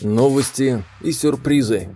Новости и сюрпризы.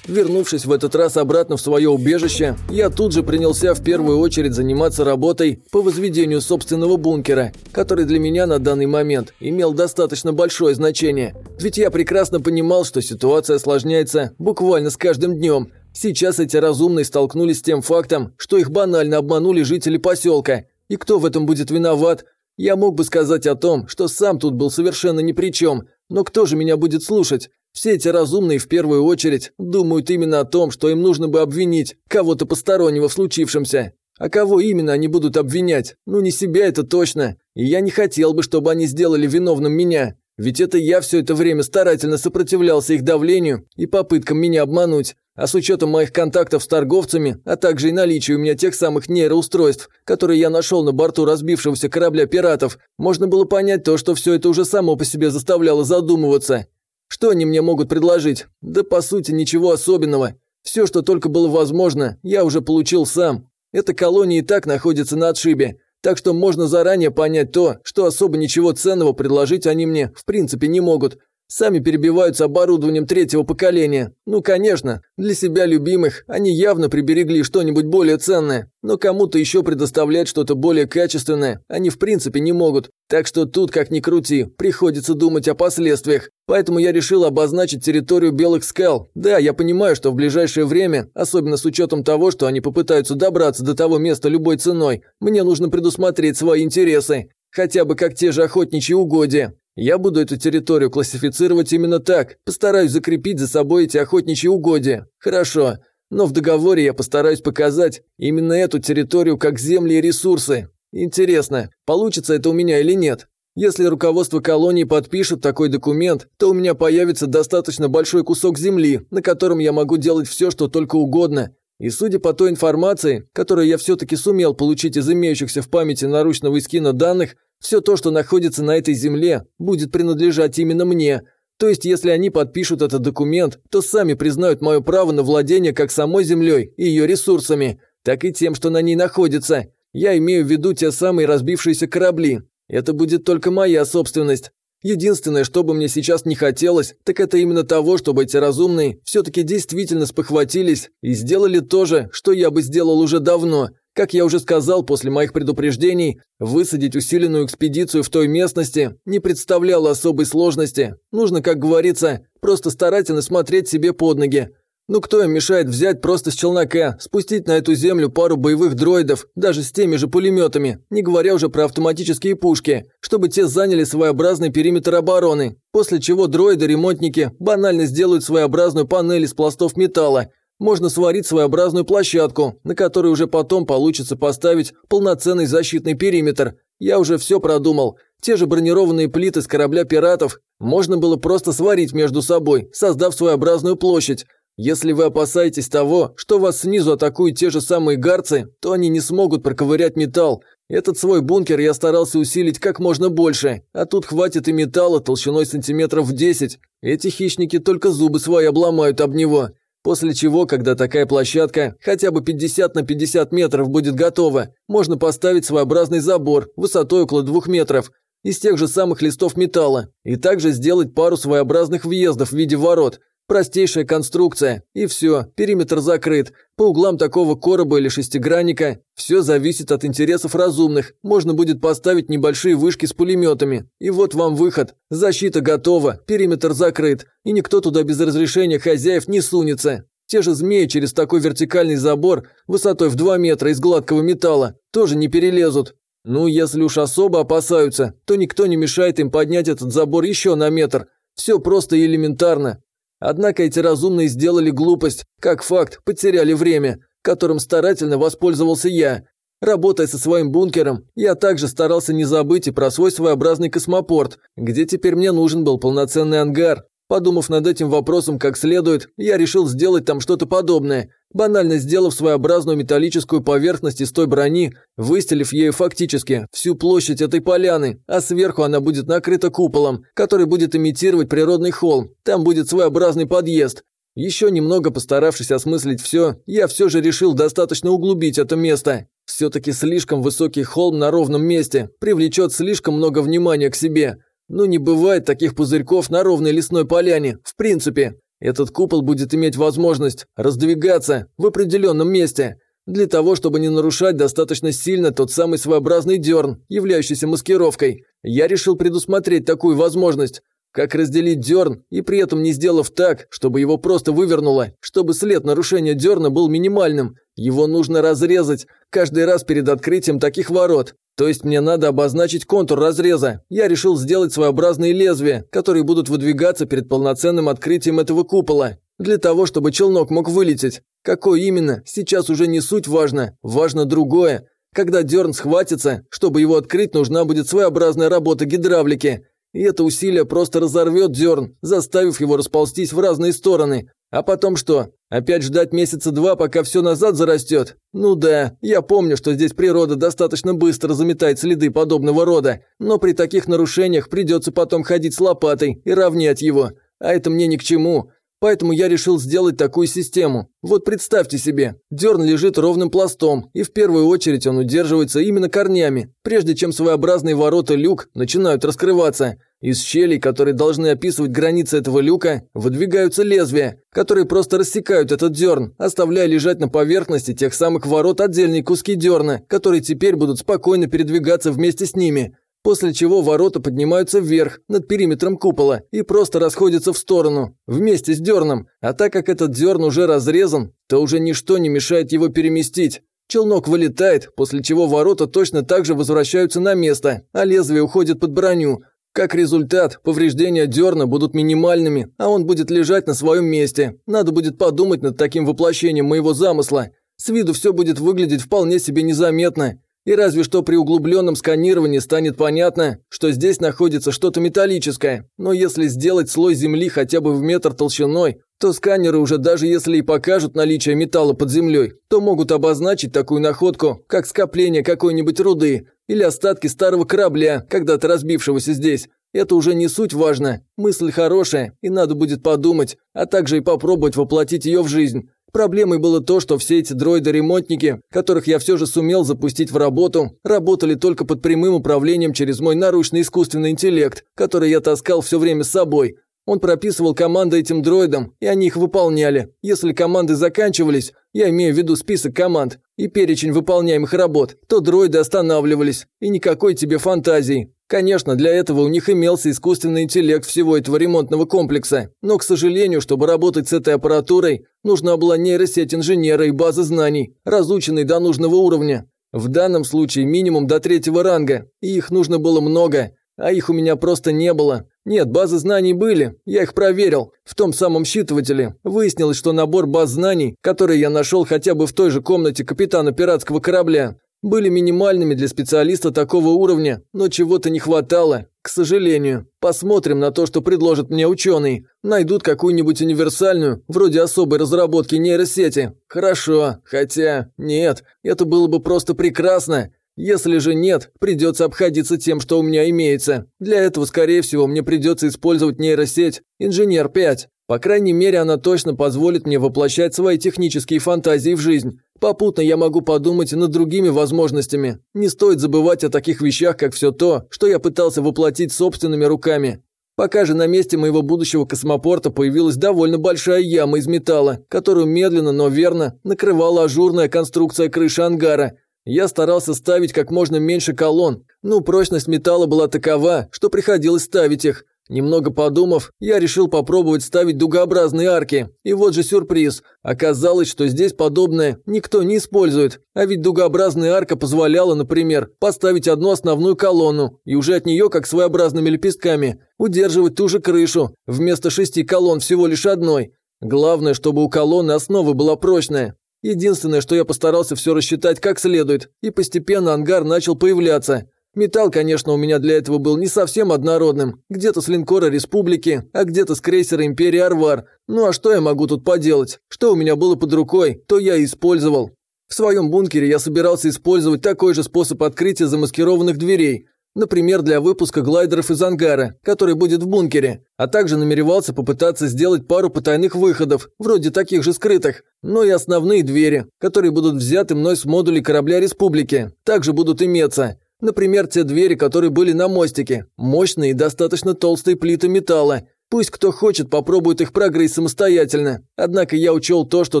Вернувшись в этот раз обратно в свое убежище, я тут же принялся в первую очередь заниматься работой по возведению собственного бункера, который для меня на данный момент имел достаточно большое значение. Ведь я прекрасно понимал, что ситуация осложняется буквально с каждым днем. Сейчас эти разумные столкнулись с тем фактом, что их банально обманули жители поселка. И кто в этом будет виноват? Я мог бы сказать о том, что сам тут был совершенно ни при чем, но кто же меня будет слушать? Все эти разумные в первую очередь думают именно о том, что им нужно бы обвинить кого-то постороннего в случившемся. А кого именно они будут обвинять? Ну не себя это точно. И я не хотел бы, чтобы они сделали виновным меня. Ведь это я все это время старательно сопротивлялся их давлению и попыткам меня обмануть. А с учетом моих контактов с торговцами, а также и наличия у меня тех самых нейроустройств, которые я нашел на борту разбившегося корабля пиратов, можно было понять то, что все это уже само по себе заставляло задумываться. Что они мне могут предложить? Да по сути ничего особенного. Все, что только было возможно, я уже получил сам. Эта колония и так находится на отшибе, так что можно заранее понять то, что особо ничего ценного предложить они мне в принципе не могут. Сами перебиваются оборудованием третьего поколения. Ну, конечно, для себя любимых они явно приберегли что-нибудь более ценное, но кому-то еще предоставлять что-то более качественное они в принципе не могут. Так что тут, как ни крути, приходится думать о последствиях. Поэтому я решил обозначить территорию Белых Скал. Да, я понимаю, что в ближайшее время, особенно с учетом того, что они попытаются добраться до того места любой ценой, мне нужно предусмотреть свои интересы. Хотя бы как те же охотничьи угодья. Я буду эту территорию классифицировать именно так, постараюсь закрепить за собой эти охотничьи угодья. Хорошо, но в договоре я постараюсь показать именно эту территорию как земли и ресурсы. Интересно, получится это у меня или нет? Если руководство колонии подпишет такой документ, то у меня появится достаточно большой кусок земли, на котором я могу делать все, что только угодно. И судя по той информации, которую я все-таки сумел получить из имеющихся в памяти наручного искина данных, все то, что находится на этой земле, будет принадлежать именно мне. То есть, если они подпишут этот документ, то сами признают мое право на владение как самой землей и ее ресурсами, так и тем, что на ней находится. Я имею в виду те самые разбившиеся корабли. Это будет только моя собственность. Единственное, что бы мне сейчас не хотелось, так это именно того, чтобы эти разумные все-таки действительно спохватились и сделали то же, что я бы сделал уже давно – как я уже сказал после моих предупреждений, высадить усиленную экспедицию в той местности не представляло особой сложности. Нужно, как говорится, просто старательно смотреть себе под ноги. Ну кто им мешает взять просто с челнока, спустить на эту землю пару боевых дроидов, даже с теми же пулеметами, не говоря уже про автоматические пушки, чтобы те заняли своеобразный периметр обороны, после чего дроиды-ремонтники банально сделают своеобразную панель из пластов металла, можно сварить своеобразную площадку, на которой уже потом получится поставить полноценный защитный периметр. Я уже все продумал. Те же бронированные плиты с корабля пиратов можно было просто сварить между собой, создав своеобразную площадь. Если вы опасаетесь того, что вас снизу атакуют те же самые гарцы, то они не смогут проковырять металл. Этот свой бункер я старался усилить как можно больше, а тут хватит и металла толщиной сантиметров в 10. Эти хищники только зубы свои обломают об него. После чего, когда такая площадка хотя бы 50 на 50 метров будет готова, можно поставить своеобразный забор высотой около 2 метров из тех же самых листов металла и также сделать пару своеобразных въездов в виде ворот, Простейшая конструкция, и все, периметр закрыт. По углам такого короба или шестигранника все зависит от интересов разумных. Можно будет поставить небольшие вышки с пулеметами. И вот вам выход. Защита готова, периметр закрыт, и никто туда без разрешения хозяев не сунется. Те же змеи через такой вертикальный забор высотой в 2 метра из гладкого металла тоже не перелезут. Ну, если уж особо опасаются, то никто не мешает им поднять этот забор еще на метр. Все просто и элементарно. Однако эти разумные сделали глупость, как факт, потеряли время, которым старательно воспользовался я. Работая со своим бункером, я также старался не забыть и про свой своеобразный космопорт, где теперь мне нужен был полноценный ангар. Подумав над этим вопросом как следует, я решил сделать там что-то подобное, банально сделав своеобразную металлическую поверхность из той брони, выстелив ею фактически всю площадь этой поляны, а сверху она будет накрыта куполом, который будет имитировать природный холм. Там будет своеобразный подъезд. Еще немного постаравшись осмыслить все, я все же решил достаточно углубить это место. Все-таки слишком высокий холм на ровном месте привлечет слишком много внимания к себе. Ну не бывает таких пузырьков на ровной лесной поляне, в принципе. Этот купол будет иметь возможность раздвигаться в определенном месте. Для того, чтобы не нарушать достаточно сильно тот самый своеобразный дерн, являющийся маскировкой, я решил предусмотреть такую возможность. Как разделить дерн и при этом не сделав так, чтобы его просто вывернуло, чтобы след нарушения дерна был минимальным. Его нужно разрезать каждый раз перед открытием таких ворот. То есть мне надо обозначить контур разреза. Я решил сделать своеобразные лезвия, которые будут выдвигаться перед полноценным открытием этого купола. Для того, чтобы челнок мог вылететь. Какой именно, сейчас уже не суть важно, важно другое. Когда дерн схватится, чтобы его открыть, нужна будет своеобразная работа гидравлики. И это усилие просто разорвет дерн, заставив его расползтись в разные стороны. А потом что? Опять ждать месяца два, пока все назад зарастет? Ну да, я помню, что здесь природа достаточно быстро заметает следы подобного рода, но при таких нарушениях придется потом ходить с лопатой и равнять его. А это мне ни к чему. Поэтому я решил сделать такую систему. Вот представьте себе, дерн лежит ровным пластом, и в первую очередь он удерживается именно корнями, прежде чем своеобразные ворота люк начинают раскрываться. Из щелей, которые должны описывать границы этого люка, выдвигаются лезвия, которые просто рассекают этот дерн, оставляя лежать на поверхности тех самых ворот отдельные куски дерна, которые теперь будут спокойно передвигаться вместе с ними после чего ворота поднимаются вверх, над периметром купола, и просто расходятся в сторону, вместе с дерном, а так как этот дерн уже разрезан, то уже ничто не мешает его переместить. Челнок вылетает, после чего ворота точно так же возвращаются на место, а лезвие уходит под броню. Как результат, повреждения дерна будут минимальными, а он будет лежать на своем месте. Надо будет подумать над таким воплощением моего замысла. С виду все будет выглядеть вполне себе незаметно. И разве что при углубленном сканировании станет понятно, что здесь находится что-то металлическое. Но если сделать слой земли хотя бы в метр толщиной, то сканеры уже даже если и покажут наличие металла под землей, то могут обозначить такую находку, как скопление какой-нибудь руды или остатки старого корабля, когда-то разбившегося здесь. Это уже не суть важно. Мысль хорошая, и надо будет подумать, а также и попробовать воплотить ее в жизнь. Проблемой было то, что все эти дроиды-ремонтники, которых я все же сумел запустить в работу, работали только под прямым управлением через мой наручный искусственный интеллект, который я таскал все время с собой. Он прописывал команды этим дроидам, и они их выполняли. Если команды заканчивались, я имею в виду список команд и перечень выполняемых работ, то дроиды останавливались, и никакой тебе фантазии. Конечно, для этого у них имелся искусственный интеллект всего этого ремонтного комплекса, но, к сожалению, чтобы работать с этой аппаратурой, нужна была нейросеть инженера и база знаний, разученной до нужного уровня. В данном случае минимум до третьего ранга, и их нужно было много, а их у меня просто не было. Нет, базы знаний были, я их проверил. В том самом считывателе выяснилось, что набор баз знаний, которые я нашел хотя бы в той же комнате капитана пиратского корабля, были минимальными для специалиста такого уровня, но чего-то не хватало, к сожалению. Посмотрим на то, что предложат мне ученые. Найдут какую-нибудь универсальную, вроде особой разработки нейросети. Хорошо, хотя нет, это было бы просто прекрасно. Если же нет, придется обходиться тем, что у меня имеется. Для этого, скорее всего, мне придется использовать нейросеть «Инженер 5». По крайней мере, она точно позволит мне воплощать свои технические фантазии в жизнь. Попутно я могу подумать над другими возможностями. Не стоит забывать о таких вещах, как все то, что я пытался воплотить собственными руками. Пока же на месте моего будущего космопорта появилась довольно большая яма из металла, которую медленно, но верно накрывала ажурная конструкция крыши ангара. Я старался ставить как можно меньше колонн, ну прочность металла была такова, что приходилось ставить их. Немного подумав, я решил попробовать ставить дугообразные арки. И вот же сюрприз. Оказалось, что здесь подобное никто не использует. А ведь дугообразная арка позволяла, например, поставить одну основную колонну и уже от нее, как своеобразными лепестками, удерживать ту же крышу, вместо шести колонн всего лишь одной. Главное, чтобы у колонны основа была прочная. Единственное, что я постарался все рассчитать как следует, и постепенно ангар начал появляться. Металл, конечно, у меня для этого был не совсем однородным. Где-то с линкора Республики, а где-то с крейсера Империи Арвар. Ну а что я могу тут поделать? Что у меня было под рукой, то я и использовал. В своем бункере я собирался использовать такой же способ открытия замаскированных дверей. Например, для выпуска глайдеров из ангара, который будет в бункере, а также намеревался попытаться сделать пару потайных выходов, вроде таких же скрытых, но и основные двери, которые будут взяты мной с модулей корабля Республики, также будут иметься. Например, те двери, которые были на мостике, мощные и достаточно толстые плиты металла, Пусть кто хочет попробует их прогрызть самостоятельно. Однако я учел то, что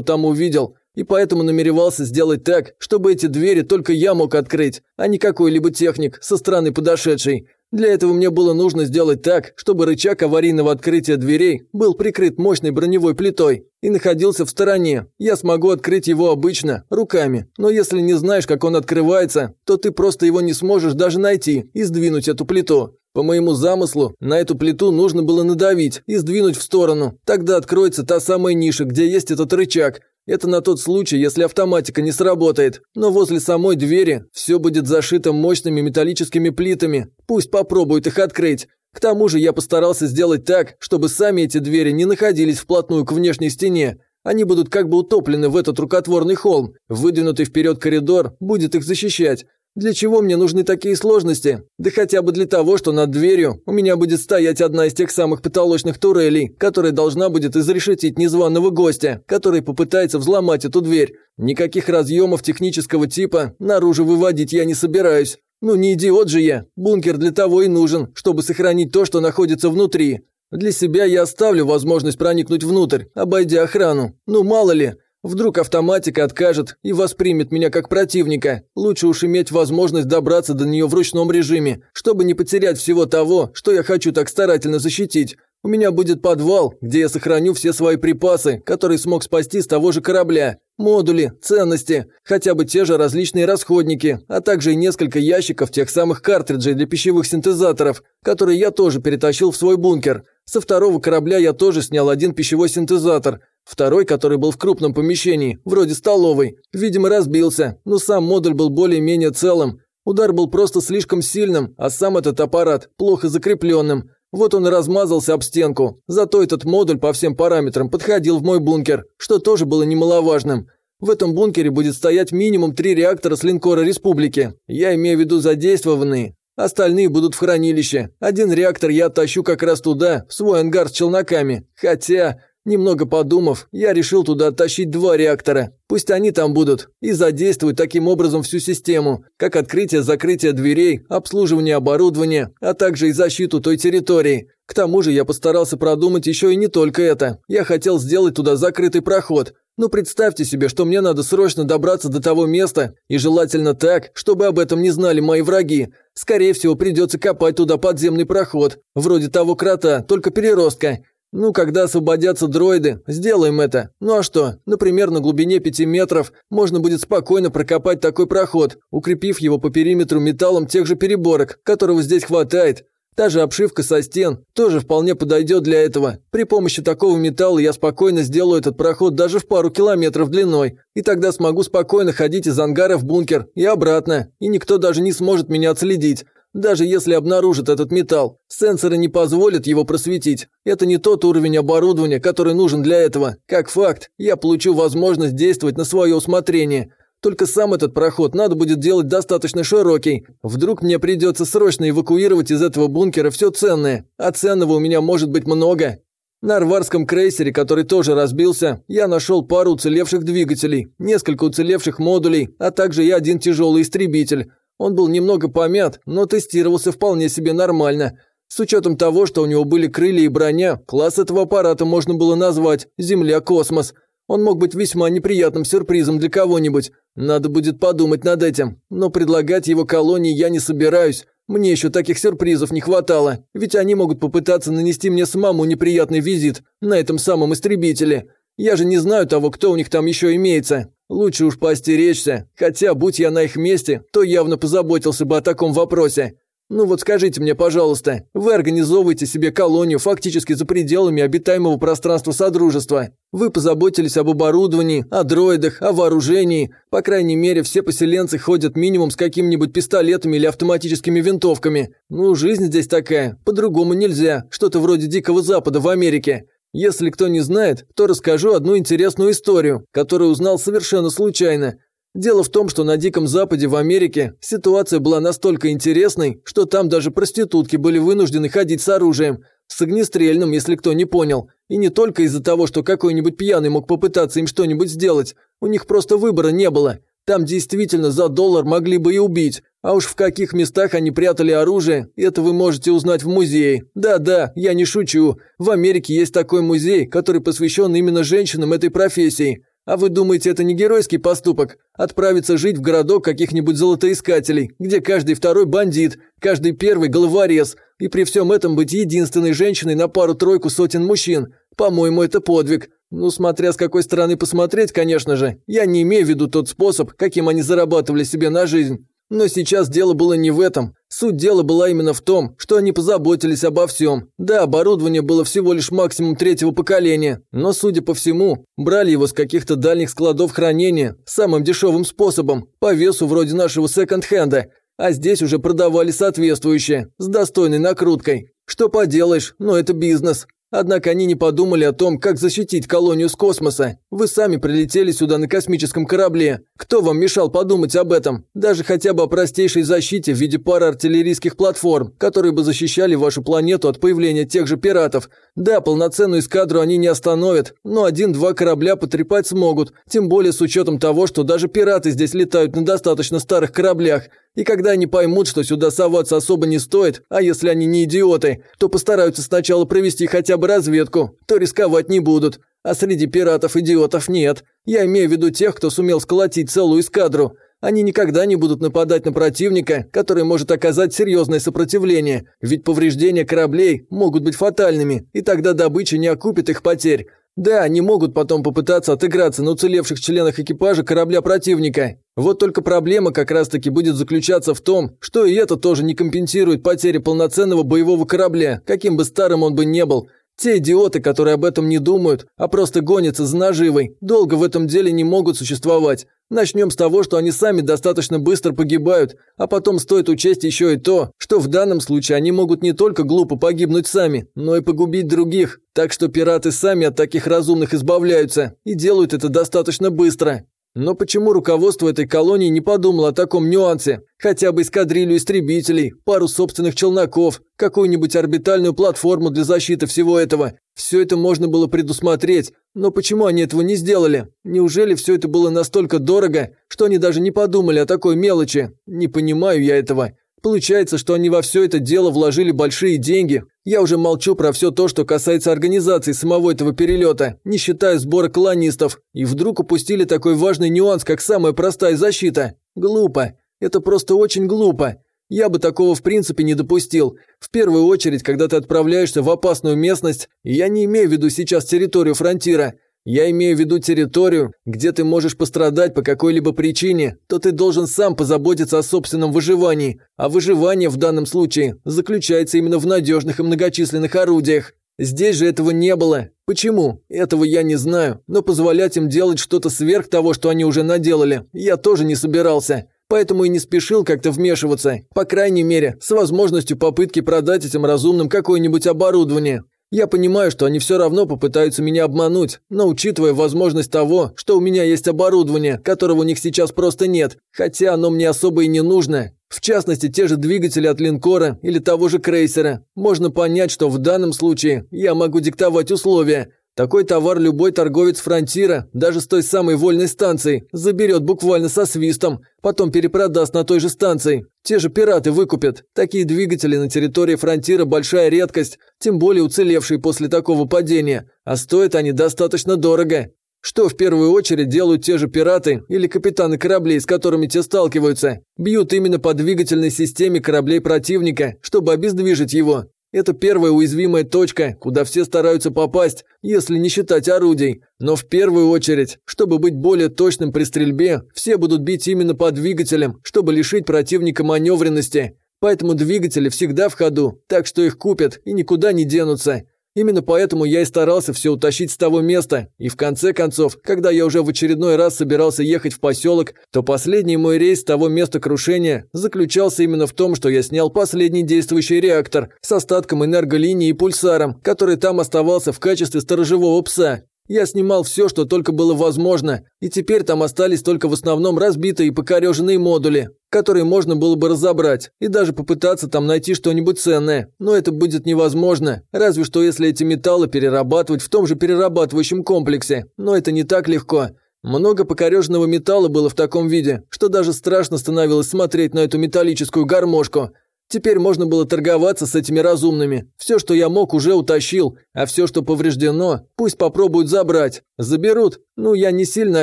там увидел, и поэтому намеревался сделать так, чтобы эти двери только я мог открыть, а не какой-либо техник со стороны подошедшей. Для этого мне было нужно сделать так, чтобы рычаг аварийного открытия дверей был прикрыт мощной броневой плитой и находился в стороне. Я смогу открыть его обычно, руками, но если не знаешь, как он открывается, то ты просто его не сможешь даже найти и сдвинуть эту плиту. По моему замыслу, на эту плиту нужно было надавить и сдвинуть в сторону. Тогда откроется та самая ниша, где есть этот рычаг. Это на тот случай, если автоматика не сработает. Но возле самой двери все будет зашито мощными металлическими плитами. Пусть попробуют их открыть. К тому же я постарался сделать так, чтобы сами эти двери не находились вплотную к внешней стене. Они будут как бы утоплены в этот рукотворный холм. Выдвинутый вперед коридор будет их защищать. Для чего мне нужны такие сложности? Да хотя бы для того, что над дверью у меня будет стоять одна из тех самых потолочных турелей, которая должна будет изрешетить незваного гостя, который попытается взломать эту дверь. Никаких разъемов технического типа наружу выводить я не собираюсь. Ну не идиот же я. Бункер для того и нужен, чтобы сохранить то, что находится внутри. Для себя я оставлю возможность проникнуть внутрь, обойдя охрану. Ну мало ли, Вдруг автоматика откажет и воспримет меня как противника. Лучше уж иметь возможность добраться до нее в ручном режиме, чтобы не потерять всего того, что я хочу так старательно защитить. У меня будет подвал, где я сохраню все свои припасы, которые смог спасти с того же корабля. Модули, ценности, хотя бы те же различные расходники, а также и несколько ящиков тех самых картриджей для пищевых синтезаторов, которые я тоже перетащил в свой бункер. Со второго корабля я тоже снял один пищевой синтезатор – Второй, который был в крупном помещении, вроде столовой, видимо, разбился, но сам модуль был более-менее целым. Удар был просто слишком сильным, а сам этот аппарат плохо закрепленным. Вот он и размазался об стенку. Зато этот модуль по всем параметрам подходил в мой бункер, что тоже было немаловажным. В этом бункере будет стоять минимум три реактора с линкора Республики. Я имею в виду задействованные. Остальные будут в хранилище. Один реактор я тащу как раз туда, в свой ангар с челноками. Хотя, Немного подумав, я решил туда оттащить два реактора. Пусть они там будут и задействуют таким образом всю систему, как открытие-закрытие дверей, обслуживание оборудования, а также и защиту той территории. К тому же я постарался продумать еще и не только это. Я хотел сделать туда закрытый проход. Ну представьте себе, что мне надо срочно добраться до того места, и желательно так, чтобы об этом не знали мои враги. Скорее всего, придется копать туда подземный проход, вроде того крота, только переростка. Ну, когда освободятся дроиды, сделаем это. Ну а что, например, на глубине пяти метров можно будет спокойно прокопать такой проход, укрепив его по периметру металлом тех же переборок, которого здесь хватает. Та же обшивка со стен тоже вполне подойдет для этого. При помощи такого металла я спокойно сделаю этот проход даже в пару километров длиной, и тогда смогу спокойно ходить из ангара в бункер и обратно, и никто даже не сможет меня отследить. Даже если обнаружат этот металл, сенсоры не позволят его просветить. Это не тот уровень оборудования, который нужен для этого. Как факт, я получу возможность действовать на свое усмотрение. Только сам этот проход надо будет делать достаточно широкий. Вдруг мне придется срочно эвакуировать из этого бункера все ценное, а ценного у меня может быть много. На арварском крейсере, который тоже разбился, я нашел пару уцелевших двигателей, несколько уцелевших модулей, а также и один тяжелый истребитель. Он был немного помят, но тестировался вполне себе нормально. С учетом того, что у него были крылья и броня, класс этого аппарата можно было назвать «Земля-космос». Он мог быть весьма неприятным сюрпризом для кого-нибудь. Надо будет подумать над этим. Но предлагать его колонии я не собираюсь. Мне еще таких сюрпризов не хватало, ведь они могут попытаться нанести мне самому неприятный визит на этом самом истребителе. Я же не знаю того, кто у них там еще имеется. Лучше уж поостеречься, хотя, будь я на их месте, то явно позаботился бы о таком вопросе. Ну вот скажите мне, пожалуйста, вы организовываете себе колонию фактически за пределами обитаемого пространства Содружества. Вы позаботились об оборудовании, о дроидах, о вооружении. По крайней мере, все поселенцы ходят минимум с какими-нибудь пистолетами или автоматическими винтовками. Ну, жизнь здесь такая, по-другому нельзя, что-то вроде Дикого Запада в Америке. Если кто не знает, то расскажу одну интересную историю, которую узнал совершенно случайно. Дело в том, что на Диком Западе в Америке ситуация была настолько интересной, что там даже проститутки были вынуждены ходить с оружием, с огнестрельным, если кто не понял. И не только из-за того, что какой-нибудь пьяный мог попытаться им что-нибудь сделать. У них просто выбора не было. Там действительно за доллар могли бы и убить. А уж в каких местах они прятали оружие, это вы можете узнать в музее. Да-да, я не шучу. В Америке есть такой музей, который посвящен именно женщинам этой профессии. А вы думаете, это не геройский поступок? Отправиться жить в городок каких-нибудь золотоискателей, где каждый второй бандит, каждый первый головорез, и при всем этом быть единственной женщиной на пару-тройку сотен мужчин. По-моему, это подвиг. Ну, смотря с какой стороны посмотреть, конечно же. Я не имею в виду тот способ, каким они зарабатывали себе на жизнь. Но сейчас дело было не в этом. Суть дела была именно в том, что они позаботились обо всем. Да, оборудование было всего лишь максимум третьего поколения, но, судя по всему, брали его с каких-то дальних складов хранения, самым дешевым способом, по весу вроде нашего секонд-хенда, а здесь уже продавали соответствующее, с достойной накруткой. Что поделаешь, но это бизнес. Однако они не подумали о том, как защитить колонию с космоса. Вы сами прилетели сюда на космическом корабле. Кто вам мешал подумать об этом? Даже хотя бы о простейшей защите в виде пары артиллерийских платформ, которые бы защищали вашу планету от появления тех же пиратов. Да, полноценную эскадру они не остановят, но один-два корабля потрепать смогут, тем более с учетом того, что даже пираты здесь летают на достаточно старых кораблях. И когда они поймут, что сюда соваться особо не стоит, а если они не идиоты, то постараются сначала провести хотя бы разведку, то рисковать не будут. А среди пиратов идиотов нет. Я имею в виду тех, кто сумел сколотить целую эскадру. Они никогда не будут нападать на противника, который может оказать серьезное сопротивление, ведь повреждения кораблей могут быть фатальными, и тогда добыча не окупит их потерь. Да, они могут потом попытаться отыграться на уцелевших членах экипажа корабля противника. Вот только проблема как раз-таки будет заключаться в том, что и это тоже не компенсирует потери полноценного боевого корабля, каким бы старым он бы не был. Те идиоты, которые об этом не думают, а просто гонятся за наживой, долго в этом деле не могут существовать. Начнем с того, что они сами достаточно быстро погибают, а потом стоит учесть еще и то, что в данном случае они могут не только глупо погибнуть сами, но и погубить других. Так что пираты сами от таких разумных избавляются и делают это достаточно быстро. Но почему руководство этой колонии не подумало о таком нюансе? Хотя бы эскадрилью истребителей, пару собственных челноков, какую-нибудь орбитальную платформу для защиты всего этого. Все это можно было предусмотреть, но почему они этого не сделали? Неужели все это было настолько дорого, что они даже не подумали о такой мелочи? Не понимаю я этого. Получается, что они во все это дело вложили большие деньги. Я уже молчу про все то, что касается организации самого этого перелета, не считая сбора колонистов. И вдруг упустили такой важный нюанс, как самая простая защита. Глупо. Это просто очень глупо. Я бы такого в принципе не допустил. В первую очередь, когда ты отправляешься в опасную местность, я не имею в виду сейчас территорию фронтира – я имею в виду территорию, где ты можешь пострадать по какой-либо причине, то ты должен сам позаботиться о собственном выживании, а выживание в данном случае заключается именно в надежных и многочисленных орудиях. Здесь же этого не было. Почему? Этого я не знаю, но позволять им делать что-то сверх того, что они уже наделали, я тоже не собирался. Поэтому и не спешил как-то вмешиваться, по крайней мере, с возможностью попытки продать этим разумным какое-нибудь оборудование. Я понимаю, что они все равно попытаются меня обмануть, но учитывая возможность того, что у меня есть оборудование, которого у них сейчас просто нет, хотя оно мне особо и не нужно, в частности, те же двигатели от линкора или того же крейсера, можно понять, что в данном случае я могу диктовать условия, такой товар любой торговец фронтира, даже с той самой вольной станции, заберет буквально со свистом, потом перепродаст на той же станции. Те же пираты выкупят. Такие двигатели на территории фронтира большая редкость, тем более уцелевшие после такого падения, а стоят они достаточно дорого. Что в первую очередь делают те же пираты или капитаны кораблей, с которыми те сталкиваются? Бьют именно по двигательной системе кораблей противника, чтобы обездвижить его. Это первая уязвимая точка, куда все стараются попасть, если не считать орудий. Но в первую очередь, чтобы быть более точным при стрельбе, все будут бить именно по двигателям, чтобы лишить противника маневренности. Поэтому двигатели всегда в ходу, так что их купят и никуда не денутся. Именно поэтому я и старался все утащить с того места, и в конце концов, когда я уже в очередной раз собирался ехать в поселок, то последний мой рейс с того места крушения заключался именно в том, что я снял последний действующий реактор с остатком энерголинии и пульсаром, который там оставался в качестве сторожевого пса. Я снимал все, что только было возможно, и теперь там остались только в основном разбитые и покореженные модули, которые можно было бы разобрать, и даже попытаться там найти что-нибудь ценное. Но это будет невозможно, разве что если эти металлы перерабатывать в том же перерабатывающем комплексе. Но это не так легко. Много покореженного металла было в таком виде, что даже страшно становилось смотреть на эту металлическую гармошку – Теперь можно было торговаться с этими разумными. Все, что я мог, уже утащил, а все, что повреждено, пусть попробуют забрать. Заберут? Ну, я не сильно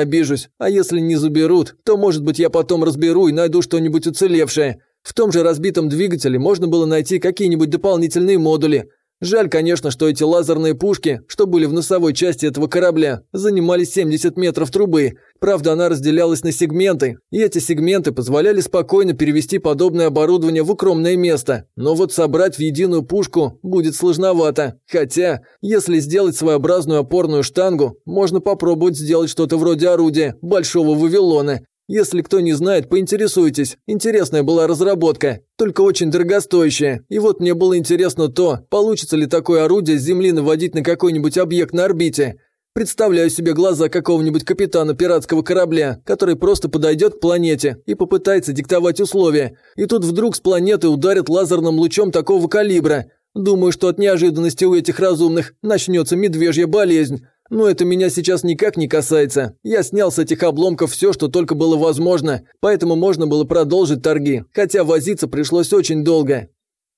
обижусь. А если не заберут, то, может быть, я потом разберу и найду что-нибудь уцелевшее. В том же разбитом двигателе можно было найти какие-нибудь дополнительные модули. Жаль, конечно, что эти лазерные пушки, что были в носовой части этого корабля, занимали 70 метров трубы. Правда, она разделялась на сегменты, и эти сегменты позволяли спокойно перевести подобное оборудование в укромное место. Но вот собрать в единую пушку будет сложновато. Хотя, если сделать своеобразную опорную штангу, можно попробовать сделать что-то вроде орудия Большого Вавилона. Если кто не знает, поинтересуйтесь. Интересная была разработка, только очень дорогостоящая. И вот мне было интересно то, получится ли такое орудие с Земли наводить на какой-нибудь объект на орбите. Представляю себе глаза какого-нибудь капитана пиратского корабля, который просто подойдет к планете и попытается диктовать условия. И тут вдруг с планеты ударит лазерным лучом такого калибра. Думаю, что от неожиданности у этих разумных начнется медвежья болезнь. Но это меня сейчас никак не касается. Я снял с этих обломков все, что только было возможно, поэтому можно было продолжить торги, хотя возиться пришлось очень долго.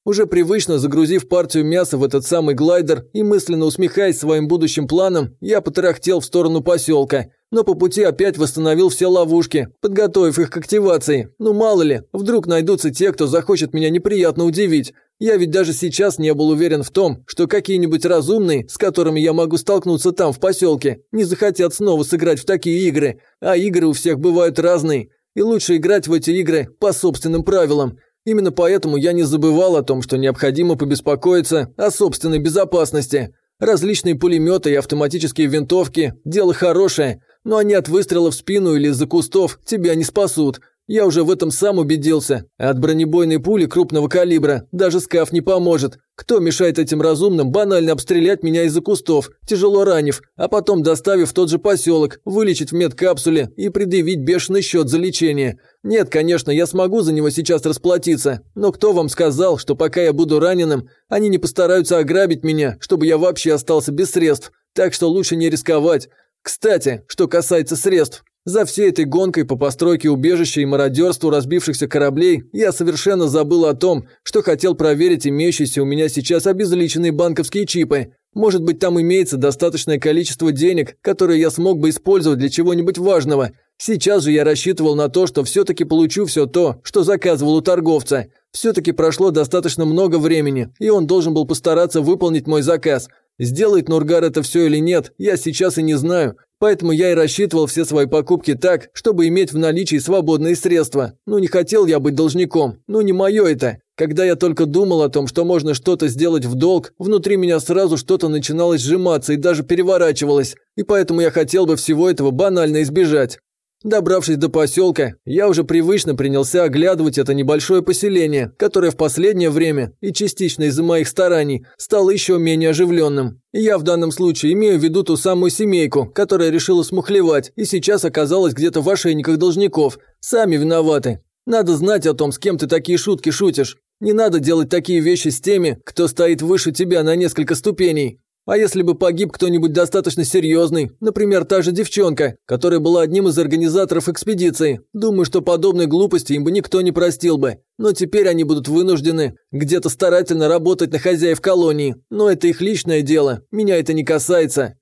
Уже привычно загрузив партию мяса в этот самый глайдер и мысленно усмехаясь своим будущим планом, я потрахтел в сторону поселка, но по пути опять восстановил все ловушки, подготовив их к активации. Ну мало ли, вдруг найдутся те, кто захочет меня неприятно удивить. Я ведь даже сейчас не был уверен в том, что какие-нибудь разумные, с которыми я могу столкнуться там в поселке, не захотят снова сыграть в такие игры. А игры у всех бывают разные. И лучше играть в эти игры по собственным правилам. Именно поэтому я не забывал о том, что необходимо побеспокоиться о собственной безопасности. Различные пулеметы и автоматические винтовки – дело хорошее, но они от выстрела в спину или из-за кустов тебя не спасут. Я уже в этом сам убедился. От бронебойной пули крупного калибра даже скаф не поможет. Кто мешает этим разумным банально обстрелять меня из-за кустов, тяжело ранив, а потом доставив в тот же поселок, вылечить в медкапсуле и предъявить бешеный счет за лечение? Нет, конечно, я смогу за него сейчас расплатиться, но кто вам сказал, что пока я буду раненым, они не постараются ограбить меня, чтобы я вообще остался без средств? Так что лучше не рисковать. Кстати, что касается средств, за всей этой гонкой по постройке убежища и мародерству разбившихся кораблей я совершенно забыл о том, что хотел проверить имеющиеся у меня сейчас обезличенные банковские чипы. Может быть, там имеется достаточное количество денег, которые я смог бы использовать для чего-нибудь важного. Сейчас же я рассчитывал на то, что все-таки получу все то, что заказывал у торговца. Все-таки прошло достаточно много времени, и он должен был постараться выполнить мой заказ. Сделает Нургар это все или нет, я сейчас и не знаю, Поэтому я и рассчитывал все свои покупки так, чтобы иметь в наличии свободные средства. Ну не хотел я быть должником, ну не мое это. Когда я только думал о том, что можно что-то сделать в долг, внутри меня сразу что-то начиналось сжиматься и даже переворачивалось. И поэтому я хотел бы всего этого банально избежать. Добравшись до поселка, я уже привычно принялся оглядывать это небольшое поселение, которое в последнее время, и частично из-за моих стараний, стало еще менее оживленным. я в данном случае имею в виду ту самую семейку, которая решила смухлевать и сейчас оказалась где-то в ошейниках должников. Сами виноваты. Надо знать о том, с кем ты такие шутки шутишь. Не надо делать такие вещи с теми, кто стоит выше тебя на несколько ступеней. А если бы погиб кто-нибудь достаточно серьезный, например, та же девчонка, которая была одним из организаторов экспедиции, думаю, что подобной глупости им бы никто не простил бы. Но теперь они будут вынуждены где-то старательно работать на хозяев колонии. Но это их личное дело, меня это не касается.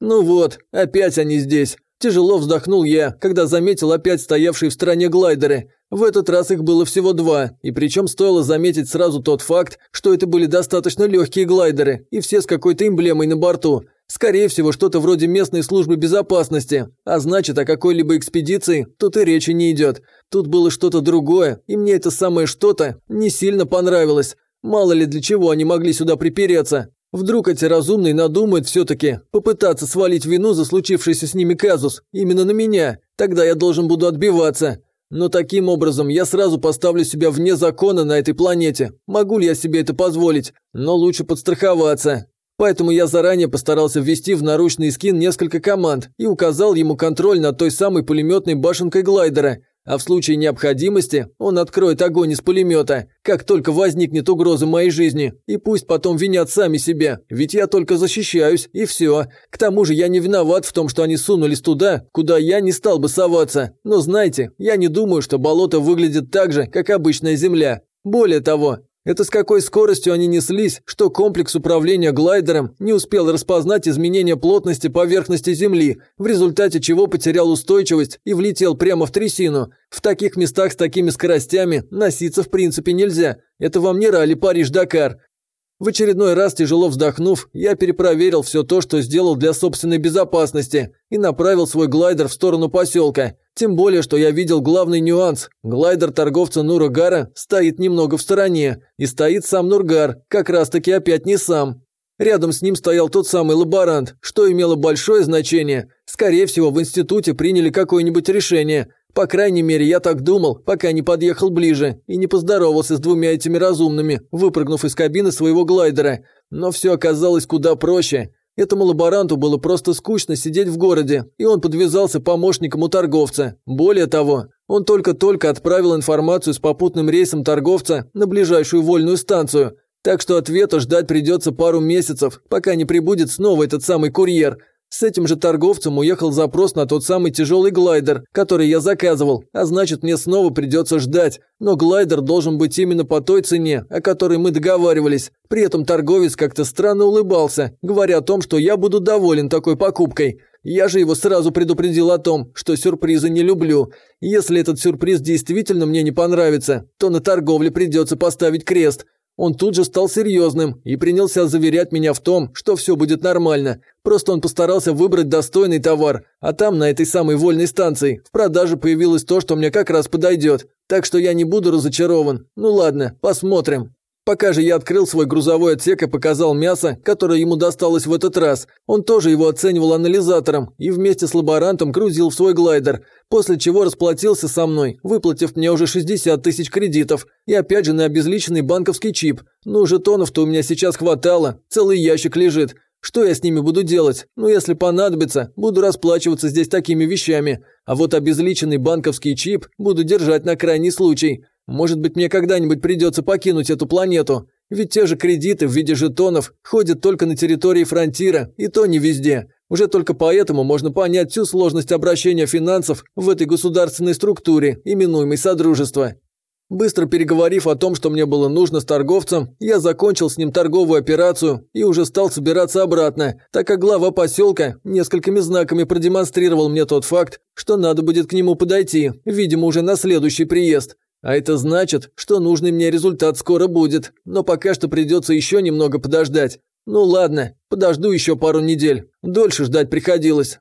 Ну вот, опять они здесь. Тяжело вздохнул я, когда заметил опять стоявшие в стороне глайдеры. В этот раз их было всего два, и причем стоило заметить сразу тот факт, что это были достаточно легкие глайдеры, и все с какой-то эмблемой на борту. Скорее всего, что-то вроде местной службы безопасности, а значит, о какой-либо экспедиции тут и речи не идет. Тут было что-то другое, и мне это самое что-то не сильно понравилось. Мало ли для чего они могли сюда припереться. Вдруг эти разумные надумают все-таки попытаться свалить вину за случившийся с ними казус именно на меня. Тогда я должен буду отбиваться. Но таким образом я сразу поставлю себя вне закона на этой планете. Могу ли я себе это позволить? Но лучше подстраховаться. Поэтому я заранее постарался ввести в наручный скин несколько команд и указал ему контроль над той самой пулеметной башенкой глайдера. А в случае необходимости он откроет огонь из пулемета, как только возникнет угроза моей жизни, и пусть потом винят сами себя, ведь я только защищаюсь, и все. К тому же я не виноват в том, что они сунулись туда, куда я не стал бы соваться. Но знаете, я не думаю, что болото выглядит так же, как обычная земля. Более того, это с какой скоростью они неслись, что комплекс управления глайдером не успел распознать изменения плотности поверхности Земли, в результате чего потерял устойчивость и влетел прямо в трясину. В таких местах с такими скоростями носиться в принципе нельзя. Это вам не ралли Париж-Дакар. В очередной раз, тяжело вздохнув, я перепроверил все то, что сделал для собственной безопасности, и направил свой глайдер в сторону поселка. Тем более, что я видел главный нюанс. Глайдер торговца Нурагара стоит немного в стороне, и стоит сам Нургар, как раз-таки опять не сам. Рядом с ним стоял тот самый лаборант, что имело большое значение. Скорее всего, в институте приняли какое-нибудь решение – по крайней мере, я так думал, пока не подъехал ближе и не поздоровался с двумя этими разумными, выпрыгнув из кабины своего глайдера. Но все оказалось куда проще. Этому лаборанту было просто скучно сидеть в городе, и он подвязался помощником у торговца. Более того, он только-только отправил информацию с попутным рейсом торговца на ближайшую вольную станцию. Так что ответа ждать придется пару месяцев, пока не прибудет снова этот самый курьер – с этим же торговцем уехал запрос на тот самый тяжелый глайдер, который я заказывал, а значит мне снова придется ждать. Но глайдер должен быть именно по той цене, о которой мы договаривались. При этом торговец как-то странно улыбался, говоря о том, что я буду доволен такой покупкой. Я же его сразу предупредил о том, что сюрпризы не люблю. Если этот сюрприз действительно мне не понравится, то на торговле придется поставить крест. Он тут же стал серьезным и принялся заверять меня в том, что все будет нормально. Просто он постарался выбрать достойный товар, а там, на этой самой вольной станции, в продаже появилось то, что мне как раз подойдет. Так что я не буду разочарован. Ну ладно, посмотрим. Пока же я открыл свой грузовой отсек и показал мясо, которое ему досталось в этот раз. Он тоже его оценивал анализатором и вместе с лаборантом грузил в свой глайдер, после чего расплатился со мной, выплатив мне уже 60 тысяч кредитов. И опять же на обезличенный банковский чип. Ну, жетонов-то у меня сейчас хватало, целый ящик лежит. Что я с ними буду делать? Ну, если понадобится, буду расплачиваться здесь такими вещами. А вот обезличенный банковский чип буду держать на крайний случай. Может быть, мне когда-нибудь придется покинуть эту планету, ведь те же кредиты в виде жетонов ходят только на территории фронтира, и то не везде. Уже только поэтому можно понять всю сложность обращения финансов в этой государственной структуре, именуемой Содружество. Быстро переговорив о том, что мне было нужно с торговцем, я закончил с ним торговую операцию и уже стал собираться обратно, так как глава поселка несколькими знаками продемонстрировал мне тот факт, что надо будет к нему подойти, видимо, уже на следующий приезд. А это значит, что нужный мне результат скоро будет, но пока что придется еще немного подождать. Ну ладно, подожду еще пару недель. Дольше ждать приходилось.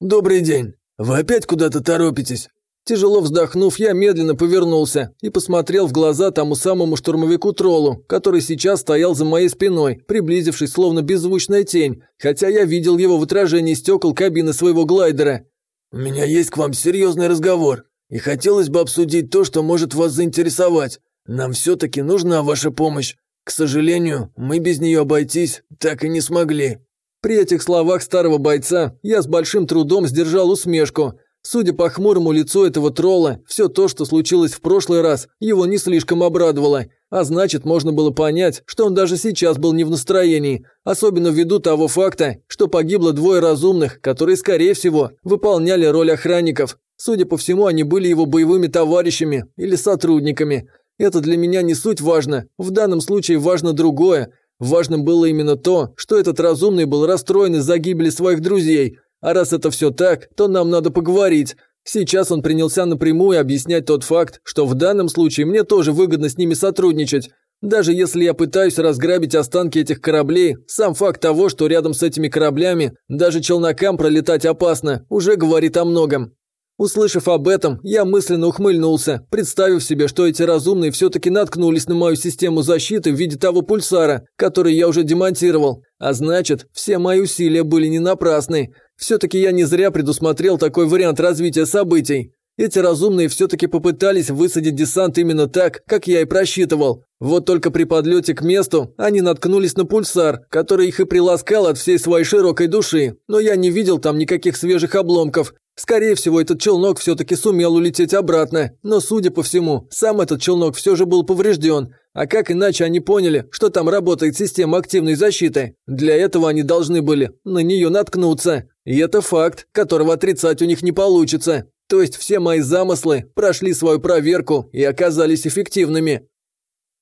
Добрый день. Вы опять куда-то торопитесь? Тяжело вздохнув, я медленно повернулся и посмотрел в глаза тому самому штурмовику Троллу, который сейчас стоял за моей спиной, приблизившись словно беззвучная тень, хотя я видел его в отражении стекол кабины своего глайдера. «У меня есть к вам серьезный разговор», и хотелось бы обсудить то, что может вас заинтересовать. Нам все-таки нужна ваша помощь. К сожалению, мы без нее обойтись так и не смогли». При этих словах старого бойца я с большим трудом сдержал усмешку. Судя по хмурому лицу этого тролла, все то, что случилось в прошлый раз, его не слишком обрадовало. А значит, можно было понять, что он даже сейчас был не в настроении, особенно ввиду того факта, что погибло двое разумных, которые, скорее всего, выполняли роль охранников. Судя по всему, они были его боевыми товарищами или сотрудниками. Это для меня не суть важно. В данном случае важно другое. Важным было именно то, что этот разумный был расстроен из-за гибели своих друзей. А раз это все так, то нам надо поговорить. Сейчас он принялся напрямую объяснять тот факт, что в данном случае мне тоже выгодно с ними сотрудничать. Даже если я пытаюсь разграбить останки этих кораблей, сам факт того, что рядом с этими кораблями даже челнокам пролетать опасно, уже говорит о многом. Услышав об этом, я мысленно ухмыльнулся, представив себе, что эти разумные все-таки наткнулись на мою систему защиты в виде того пульсара, который я уже демонтировал. А значит, все мои усилия были не напрасны. Все-таки я не зря предусмотрел такой вариант развития событий. Эти разумные все-таки попытались высадить десант именно так, как я и просчитывал. Вот только при подлете к месту они наткнулись на пульсар, который их и приласкал от всей своей широкой души. Но я не видел там никаких свежих обломков. Скорее всего, этот челнок все-таки сумел улететь обратно. Но, судя по всему, сам этот челнок все же был поврежден. А как иначе они поняли, что там работает система активной защиты? Для этого они должны были на нее наткнуться. И это факт, которого отрицать у них не получится. То есть все мои замыслы прошли свою проверку и оказались эффективными.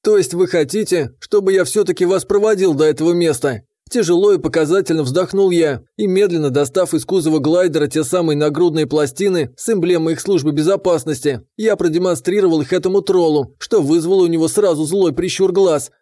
То есть вы хотите, чтобы я все-таки вас проводил до этого места? Тяжело и показательно вздохнул я и, медленно достав из кузова глайдера те самые нагрудные пластины с эмблемой их службы безопасности, я продемонстрировал их этому троллу, что вызвало у него сразу злой прищур глаз.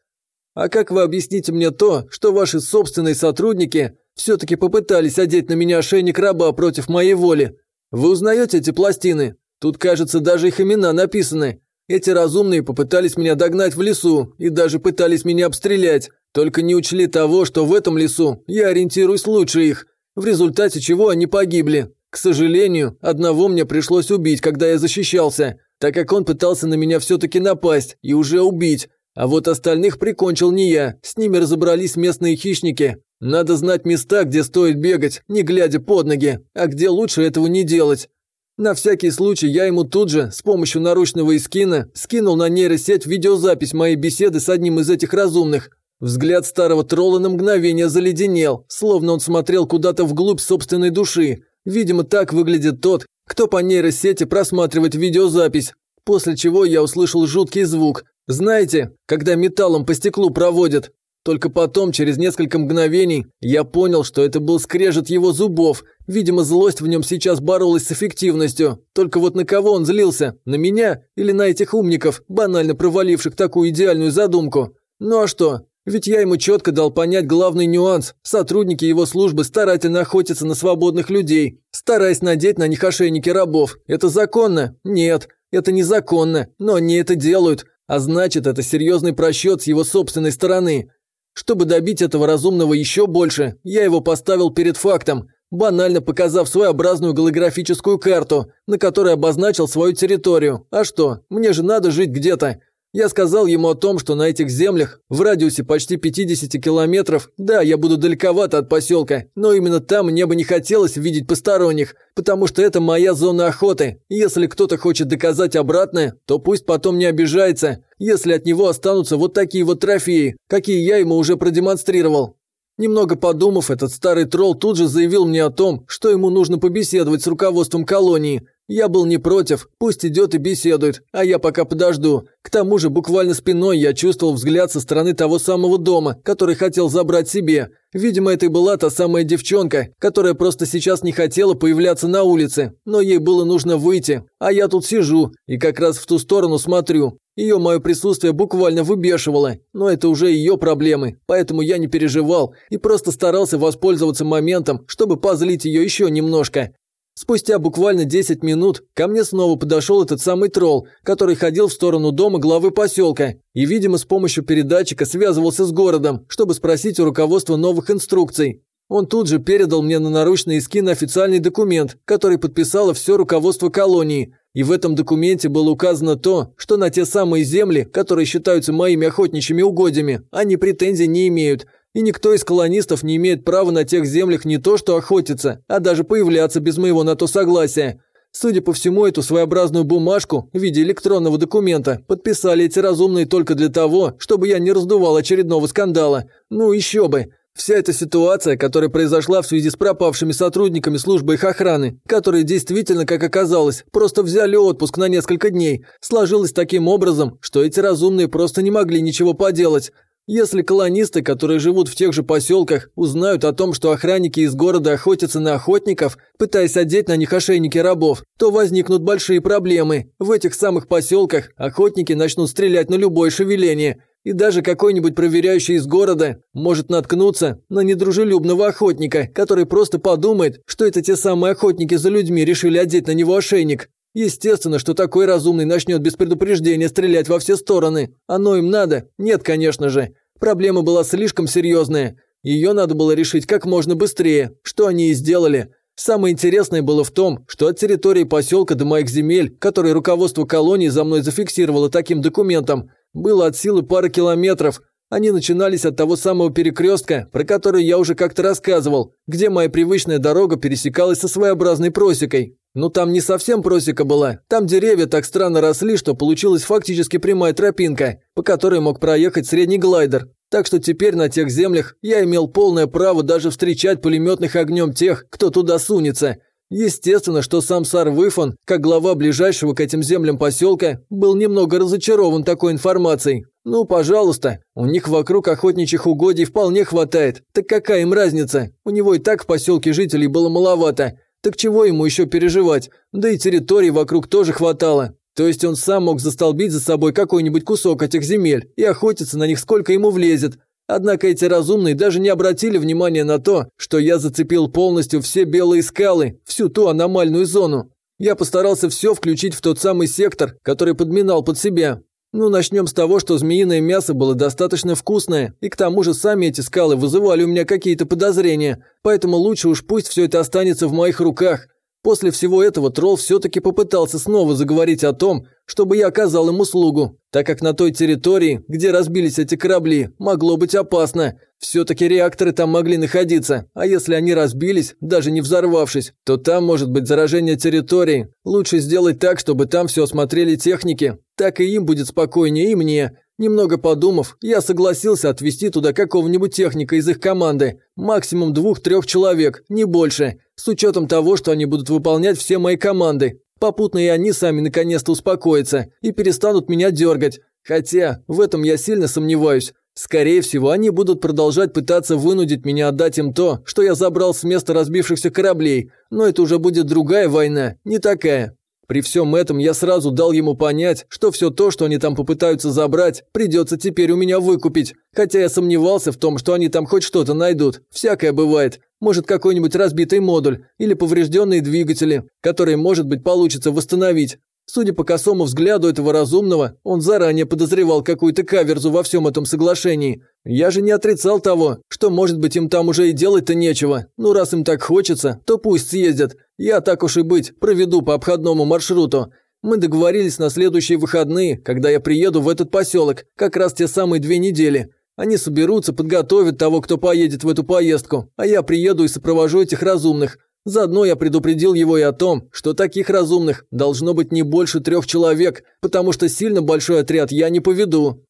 А как вы объясните мне то, что ваши собственные сотрудники все-таки попытались одеть на меня ошейник раба против моей воли? Вы узнаете эти пластины? Тут, кажется, даже их имена написаны. Эти разумные попытались меня догнать в лесу и даже пытались меня обстрелять, только не учли того, что в этом лесу я ориентируюсь лучше их, в результате чего они погибли. К сожалению, одного мне пришлось убить, когда я защищался, так как он пытался на меня все-таки напасть и уже убить. А вот остальных прикончил не я, с ними разобрались местные хищники. Надо знать места, где стоит бегать, не глядя под ноги, а где лучше этого не делать. На всякий случай я ему тут же, с помощью наручного эскина, скинул на нейросеть видеозапись моей беседы с одним из этих разумных. Взгляд старого тролла на мгновение заледенел, словно он смотрел куда-то вглубь собственной души. Видимо, так выглядит тот, кто по нейросети просматривает видеозапись. После чего я услышал жуткий звук. Знаете, когда металлом по стеклу проводят, только потом, через несколько мгновений, я понял, что это был скрежет его зубов. Видимо, злость в нем сейчас боролась с эффективностью. Только вот на кого он злился? На меня или на этих умников, банально проваливших такую идеальную задумку? Ну а что? Ведь я ему четко дал понять главный нюанс. Сотрудники его службы старательно охотятся на свободных людей, стараясь надеть на них ошейники рабов. Это законно? Нет, это незаконно, но они это делают. А значит, это серьезный просчет с его собственной стороны. Чтобы добить этого разумного еще больше, я его поставил перед фактом, банально показав своеобразную голографическую карту, на которой обозначил свою территорию. А что, мне же надо жить где-то. Я сказал ему о том, что на этих землях, в радиусе почти 50 километров, да, я буду далековато от поселка, но именно там мне бы не хотелось видеть посторонних, потому что это моя зона охоты. Если кто-то хочет доказать обратное, то пусть потом не обижается, если от него останутся вот такие вот трофеи, какие я ему уже продемонстрировал. Немного подумав, этот старый тролл тут же заявил мне о том, что ему нужно побеседовать с руководством колонии, я был не против, пусть идет и беседует, а я пока подожду. К тому же буквально спиной я чувствовал взгляд со стороны того самого дома, который хотел забрать себе. Видимо, это и была та самая девчонка, которая просто сейчас не хотела появляться на улице, но ей было нужно выйти. А я тут сижу и как раз в ту сторону смотрю. Ее мое присутствие буквально выбешивало, но это уже ее проблемы, поэтому я не переживал и просто старался воспользоваться моментом, чтобы позлить ее еще немножко. Спустя буквально 10 минут ко мне снова подошел этот самый тролл, который ходил в сторону дома главы поселка и, видимо, с помощью передатчика связывался с городом, чтобы спросить у руководства новых инструкций. Он тут же передал мне на наручные скин официальный документ, который подписало все руководство колонии. И в этом документе было указано то, что на те самые земли, которые считаются моими охотничьими угодьями, они претензий не имеют, и никто из колонистов не имеет права на тех землях не то что охотиться, а даже появляться без моего на то согласия. Судя по всему, эту своеобразную бумажку в виде электронного документа подписали эти разумные только для того, чтобы я не раздувал очередного скандала. Ну еще бы. Вся эта ситуация, которая произошла в связи с пропавшими сотрудниками службы их охраны, которые действительно, как оказалось, просто взяли отпуск на несколько дней, сложилась таким образом, что эти разумные просто не могли ничего поделать. Если колонисты, которые живут в тех же поселках, узнают о том, что охранники из города охотятся на охотников, пытаясь одеть на них ошейники рабов, то возникнут большие проблемы. В этих самых поселках охотники начнут стрелять на любое шевеление. И даже какой-нибудь проверяющий из города может наткнуться на недружелюбного охотника, который просто подумает, что это те самые охотники за людьми решили одеть на него ошейник. Естественно, что такой разумный начнет без предупреждения стрелять во все стороны. Оно им надо? Нет, конечно же. Проблема была слишком серьезная. Ее надо было решить как можно быстрее, что они и сделали. Самое интересное было в том, что от территории поселка до моих земель, которые руководство колонии за мной зафиксировало таким документом, было от силы пары километров. Они начинались от того самого перекрестка, про который я уже как-то рассказывал, где моя привычная дорога пересекалась со своеобразной просекой. Ну там не совсем просека была, там деревья так странно росли, что получилась фактически прямая тропинка, по которой мог проехать средний глайдер. Так что теперь на тех землях я имел полное право даже встречать пулеметных огнем тех, кто туда сунется. Естественно, что сам Сар Выфон, как глава ближайшего к этим землям поселка, был немного разочарован такой информацией. Ну, пожалуйста, у них вокруг охотничьих угодий вполне хватает. Так какая им разница? У него и так в поселке жителей было маловато. Так чего ему еще переживать? Да и территории вокруг тоже хватало. То есть он сам мог застолбить за собой какой-нибудь кусок этих земель и охотиться на них сколько ему влезет. Однако эти разумные даже не обратили внимания на то, что я зацепил полностью все белые скалы, всю ту аномальную зону. Я постарался все включить в тот самый сектор, который подминал под себя. Ну, начнем с того, что змеиное мясо было достаточно вкусное, и к тому же сами эти скалы вызывали у меня какие-то подозрения, поэтому лучше уж пусть все это останется в моих руках. После всего этого тролл все-таки попытался снова заговорить о том, чтобы я оказал ему услугу, так как на той территории, где разбились эти корабли, могло быть опасно. Все-таки реакторы там могли находиться, а если они разбились, даже не взорвавшись, то там может быть заражение территории. Лучше сделать так, чтобы там все осмотрели техники. Так и им будет спокойнее, и мне. Немного подумав, я согласился отвезти туда какого-нибудь техника из их команды. Максимум двух-трех человек, не больше. С учетом того, что они будут выполнять все мои команды. Попутно и они сами наконец-то успокоятся и перестанут меня дергать. Хотя, в этом я сильно сомневаюсь. Скорее всего, они будут продолжать пытаться вынудить меня отдать им то, что я забрал с места разбившихся кораблей. Но это уже будет другая война, не такая. При всем этом я сразу дал ему понять, что все то, что они там попытаются забрать, придется теперь у меня выкупить. Хотя я сомневался в том, что они там хоть что-то найдут. Всякое бывает. Может, какой-нибудь разбитый модуль или поврежденные двигатели, которые, может быть, получится восстановить. Судя по косому взгляду этого разумного, он заранее подозревал какую-то каверзу во всем этом соглашении. Я же не отрицал того, что, может быть, им там уже и делать-то нечего. Ну, раз им так хочется, то пусть съездят. Я, так уж и быть, проведу по обходному маршруту. Мы договорились на следующие выходные, когда я приеду в этот поселок, как раз те самые две недели. Они соберутся, подготовят того, кто поедет в эту поездку, а я приеду и сопровожу этих разумных. Заодно я предупредил его и о том, что таких разумных должно быть не больше трех человек, потому что сильно большой отряд я не поведу.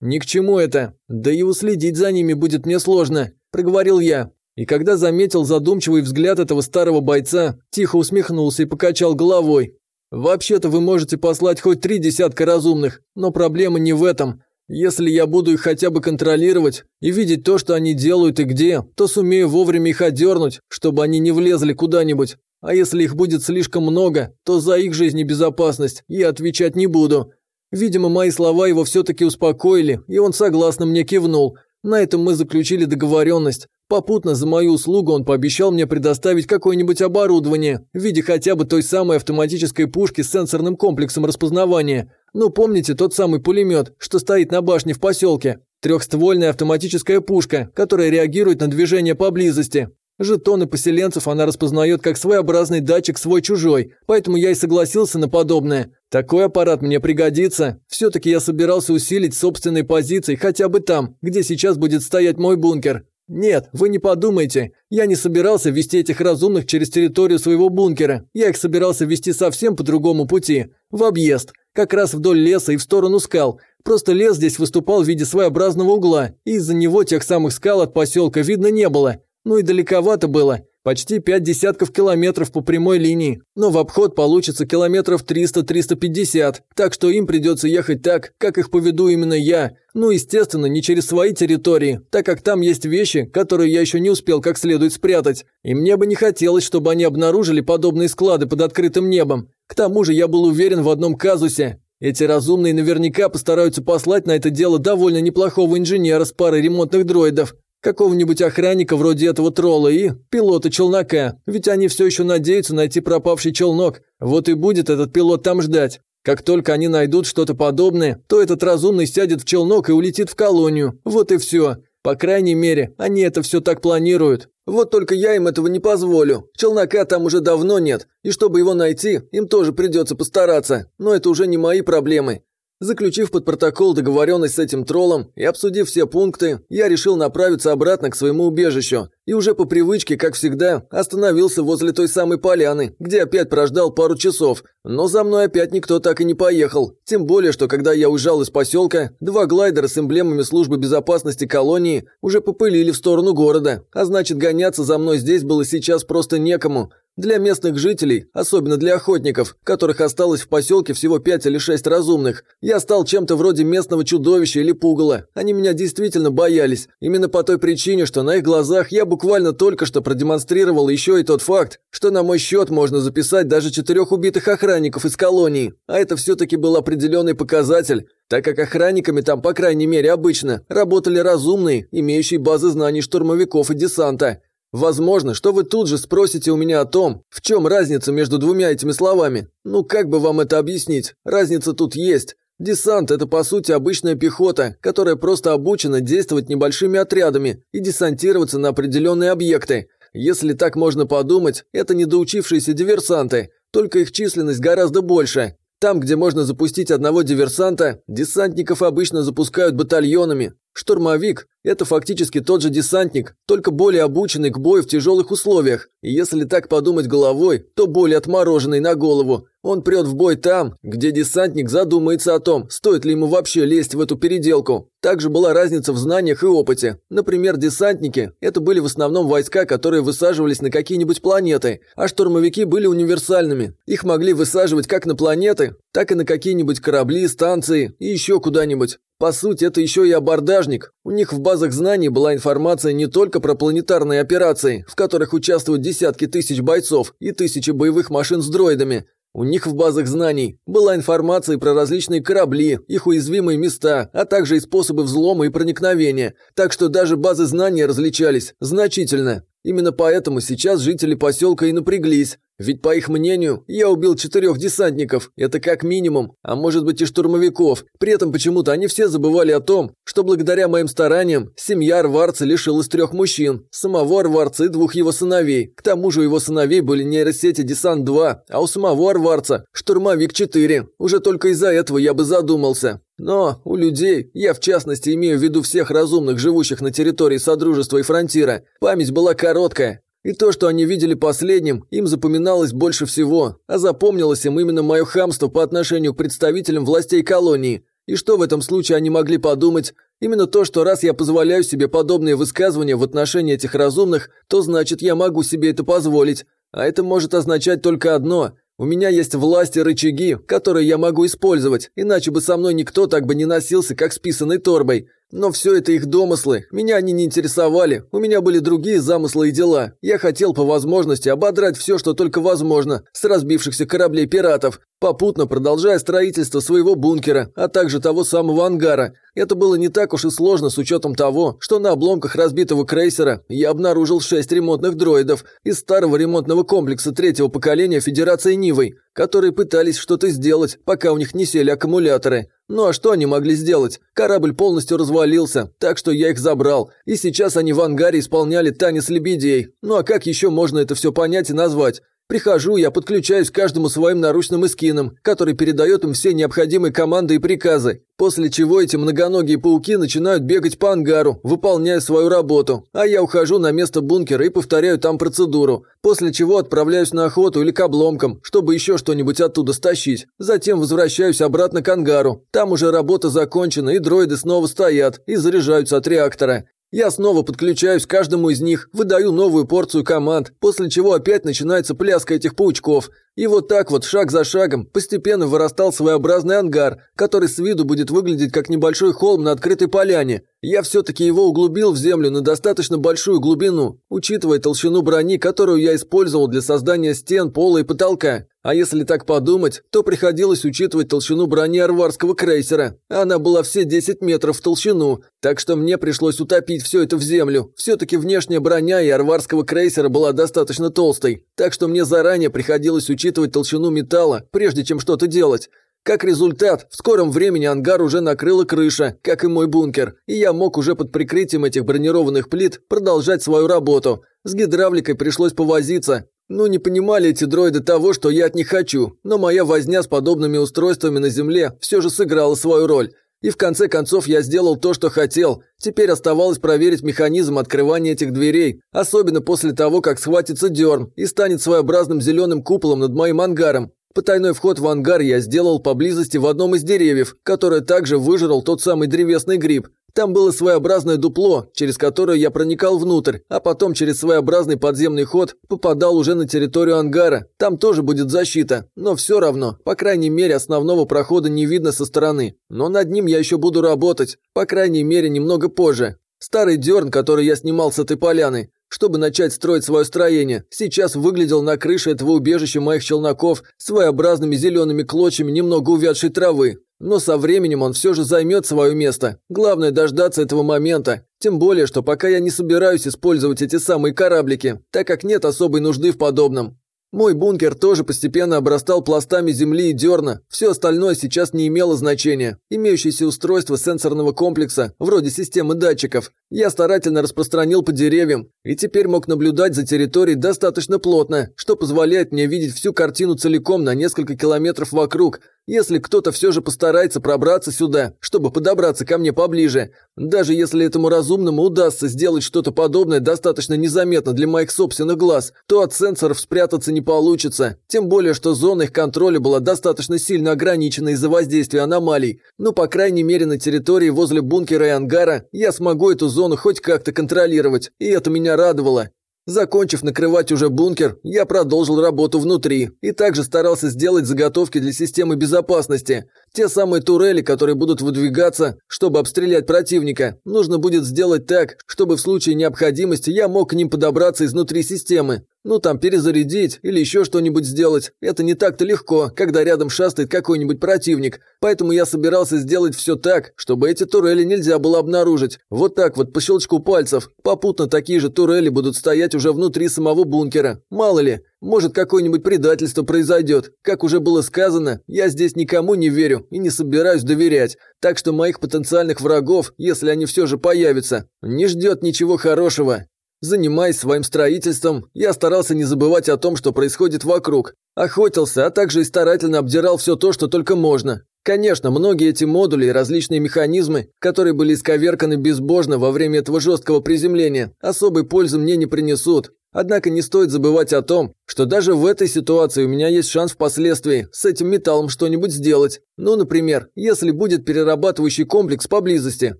Ни к чему это, да и уследить за ними будет мне сложно, проговорил я. И когда заметил задумчивый взгляд этого старого бойца, тихо усмехнулся и покачал головой. «Вообще-то вы можете послать хоть три десятка разумных, но проблема не в этом. Если я буду их хотя бы контролировать и видеть то, что они делают и где, то сумею вовремя их отдернуть, чтобы они не влезли куда-нибудь. А если их будет слишком много, то за их жизнь и безопасность я отвечать не буду. Видимо, мои слова его все-таки успокоили, и он согласно мне кивнул. На этом мы заключили договоренность. Попутно за мою услугу он пообещал мне предоставить какое-нибудь оборудование в виде хотя бы той самой автоматической пушки с сенсорным комплексом распознавания. Ну, помните тот самый пулемет, что стоит на башне в поселке? Трехствольная автоматическая пушка, которая реагирует на движение поблизости. Жетоны поселенцев она распознает как своеобразный датчик свой-чужой, поэтому я и согласился на подобное. Такой аппарат мне пригодится. Все-таки я собирался усилить собственные позиции хотя бы там, где сейчас будет стоять мой бункер. «Нет, вы не подумайте. Я не собирался вести этих разумных через территорию своего бункера. Я их собирался вести совсем по другому пути. В объезд. Как раз вдоль леса и в сторону скал. Просто лес здесь выступал в виде своеобразного угла, и из-за него тех самых скал от поселка видно не было. Ну и далековато было. Почти пять десятков километров по прямой линии, но в обход получится километров 300-350, так что им придется ехать так, как их поведу именно я. Ну, естественно, не через свои территории, так как там есть вещи, которые я еще не успел как следует спрятать. И мне бы не хотелось, чтобы они обнаружили подобные склады под открытым небом. К тому же я был уверен в одном казусе. Эти разумные наверняка постараются послать на это дело довольно неплохого инженера с парой ремонтных дроидов, Какого-нибудь охранника вроде этого тролла и пилота челнока, ведь они все еще надеются найти пропавший челнок. Вот и будет этот пилот там ждать. Как только они найдут что-то подобное, то этот разумный сядет в челнок и улетит в колонию. Вот и все. По крайней мере, они это все так планируют. Вот только я им этого не позволю. Челнока там уже давно нет, и чтобы его найти, им тоже придется постараться. Но это уже не мои проблемы. Заключив под протокол договоренность с этим троллом и обсудив все пункты, я решил направиться обратно к своему убежищу и уже по привычке, как всегда, остановился возле той самой поляны, где опять прождал пару часов, но за мной опять никто так и не поехал. Тем более, что когда я уезжал из поселка, два глайдера с эмблемами службы безопасности колонии уже попылили в сторону города, а значит гоняться за мной здесь было сейчас просто некому. Для местных жителей, особенно для охотников, которых осталось в поселке всего пять или шесть разумных, я стал чем-то вроде местного чудовища или пугала. Они меня действительно боялись, именно по той причине, что на их глазах я буквально только что продемонстрировал еще и тот факт, что на мой счет можно записать даже четырех убитых охранников из колонии. А это все-таки был определенный показатель, так как охранниками там, по крайней мере обычно, работали разумные, имеющие базы знаний штурмовиков и десанта. Возможно, что вы тут же спросите у меня о том, в чем разница между двумя этими словами. Ну как бы вам это объяснить? Разница тут есть. Десант – это по сути обычная пехота, которая просто обучена действовать небольшими отрядами и десантироваться на определенные объекты. Если так можно подумать, это недоучившиеся диверсанты, только их численность гораздо больше. Там, где можно запустить одного диверсанта, десантников обычно запускают батальонами. Штурмовик – это фактически тот же десантник, только более обученный к бою в тяжелых условиях. И если так подумать головой, то более отмороженный на голову. Он прет в бой там, где десантник задумается о том, стоит ли ему вообще лезть в эту переделку. Также была разница в знаниях и опыте. Например, десантники – это были в основном войска, которые высаживались на какие-нибудь планеты, а штурмовики были универсальными. Их могли высаживать как на планеты, так и на какие-нибудь корабли, станции и еще куда-нибудь. По сути, это еще и абордажник. У них в базах знаний была информация не только про планетарные операции, в которых участвуют десятки тысяч бойцов и тысячи боевых машин с дроидами, у них в базах знаний была информация про различные корабли, их уязвимые места, а также и способы взлома и проникновения, так что даже базы знаний различались значительно. Именно поэтому сейчас жители поселка и напряглись, ведь, по их мнению, я убил четырех десантников, это как минимум, а может быть и штурмовиков. При этом почему-то они все забывали о том, что благодаря моим стараниям семья Арварца лишилась трех мужчин, самого Арварца и двух его сыновей. К тому же у его сыновей были нейросети Десант-2, а у самого Арварца штурмовик-4. Уже только из-за этого я бы задумался. Но у людей, я в частности имею в виду всех разумных, живущих на территории Содружества и Фронтира, память была короткая, и то, что они видели последним, им запоминалось больше всего, а запомнилось им именно мое хамство по отношению к представителям властей колонии. И что в этом случае они могли подумать? Именно то, что раз я позволяю себе подобные высказывания в отношении этих разумных, то значит я могу себе это позволить. А это может означать только одно – у меня есть власть и рычаги, которые я могу использовать, иначе бы со мной никто так бы не носился, как с писаной торбой. Но все это их домыслы, меня они не интересовали, у меня были другие замыслы и дела. Я хотел по возможности ободрать все, что только возможно, с разбившихся кораблей пиратов, попутно продолжая строительство своего бункера, а также того самого ангара. Это было не так уж и сложно с учетом того, что на обломках разбитого крейсера я обнаружил шесть ремонтных дроидов из старого ремонтного комплекса третьего поколения Федерации Нивой, которые пытались что-то сделать, пока у них не сели аккумуляторы. Ну а что они могли сделать? Корабль полностью развалился, так что я их забрал. И сейчас они в ангаре исполняли танец лебедей. Ну а как еще можно это все понять и назвать? Прихожу, я подключаюсь к каждому своим наручным эскинам, который передает им все необходимые команды и приказы. После чего эти многоногие пауки начинают бегать по ангару, выполняя свою работу. А я ухожу на место бункера и повторяю там процедуру. После чего отправляюсь на охоту или к обломкам, чтобы еще что-нибудь оттуда стащить. Затем возвращаюсь обратно к ангару. Там уже работа закончена, и дроиды снова стоят и заряжаются от реактора. Я снова подключаюсь к каждому из них, выдаю новую порцию команд, после чего опять начинается пляска этих паучков. И вот так вот, шаг за шагом, постепенно вырастал своеобразный ангар, который с виду будет выглядеть как небольшой холм на открытой поляне. Я все-таки его углубил в землю на достаточно большую глубину, учитывая толщину брони, которую я использовал для создания стен, пола и потолка. А если так подумать, то приходилось учитывать толщину брони арварского крейсера. Она была все 10 метров в толщину, так что мне пришлось утопить все это в землю. Все-таки внешняя броня и арварского крейсера была достаточно толстой, так что мне заранее приходилось учитывать толщину металла, прежде чем что-то делать. Как результат, в скором времени ангар уже накрыла крыша, как и мой бункер, и я мог уже под прикрытием этих бронированных плит продолжать свою работу. С гидравликой пришлось повозиться. Ну, не понимали эти дроиды того, что я от них хочу, но моя возня с подобными устройствами на Земле все же сыграла свою роль. И в конце концов я сделал то, что хотел. Теперь оставалось проверить механизм открывания этих дверей, особенно после того, как схватится дерн и станет своеобразным зеленым куполом над моим ангаром. Потайной вход в ангар я сделал поблизости в одном из деревьев, которое также выжрал тот самый древесный гриб. Там было своеобразное дупло, через которое я проникал внутрь, а потом через своеобразный подземный ход попадал уже на территорию ангара. Там тоже будет защита, но все равно, по крайней мере, основного прохода не видно со стороны. Но над ним я еще буду работать, по крайней мере, немного позже. Старый дерн, который я снимал с этой поляны, чтобы начать строить свое строение, сейчас выглядел на крыше этого убежища моих челноков своеобразными зелеными клочьями немного увядшей травы. Но со временем он все же займет свое место. Главное дождаться этого момента. Тем более, что пока я не собираюсь использовать эти самые кораблики, так как нет особой нужды в подобном. Мой бункер тоже постепенно обрастал пластами земли и дерна, все остальное сейчас не имело значения. Имеющиеся устройства сенсорного комплекса, вроде системы датчиков, я старательно распространил по деревьям и теперь мог наблюдать за территорией достаточно плотно, что позволяет мне видеть всю картину целиком на несколько километров вокруг, если кто-то все же постарается пробраться сюда, чтобы подобраться ко мне поближе, даже если этому разумному удастся сделать что-то подобное достаточно незаметно для моих собственных глаз, то от сенсоров спрятаться не получится. Тем более, что зона их контроля была достаточно сильно ограничена из-за воздействия аномалий. Но, по крайней мере, на территории возле бункера и ангара я смогу эту зону хоть как-то контролировать, и это меня радовало. Закончив накрывать уже бункер, я продолжил работу внутри и также старался сделать заготовки для системы безопасности. Те самые турели, которые будут выдвигаться, чтобы обстрелять противника, нужно будет сделать так, чтобы в случае необходимости я мог к ним подобраться изнутри системы. Ну там перезарядить или еще что-нибудь сделать. Это не так-то легко, когда рядом шастает какой-нибудь противник. Поэтому я собирался сделать все так, чтобы эти турели нельзя было обнаружить. Вот так вот по щелчку пальцев. Попутно такие же турели будут стоять уже внутри самого бункера. Мало ли, может какое-нибудь предательство произойдет. Как уже было сказано, я здесь никому не верю и не собираюсь доверять. Так что моих потенциальных врагов, если они все же появятся, не ждет ничего хорошего. Занимаясь своим строительством, я старался не забывать о том, что происходит вокруг. Охотился, а также и старательно обдирал все то, что только можно. Конечно, многие эти модули и различные механизмы, которые были исковерканы безбожно во время этого жесткого приземления, особой пользы мне не принесут. Однако не стоит забывать о том, что даже в этой ситуации у меня есть шанс впоследствии с этим металлом что-нибудь сделать. Ну, например, если будет перерабатывающий комплекс поблизости,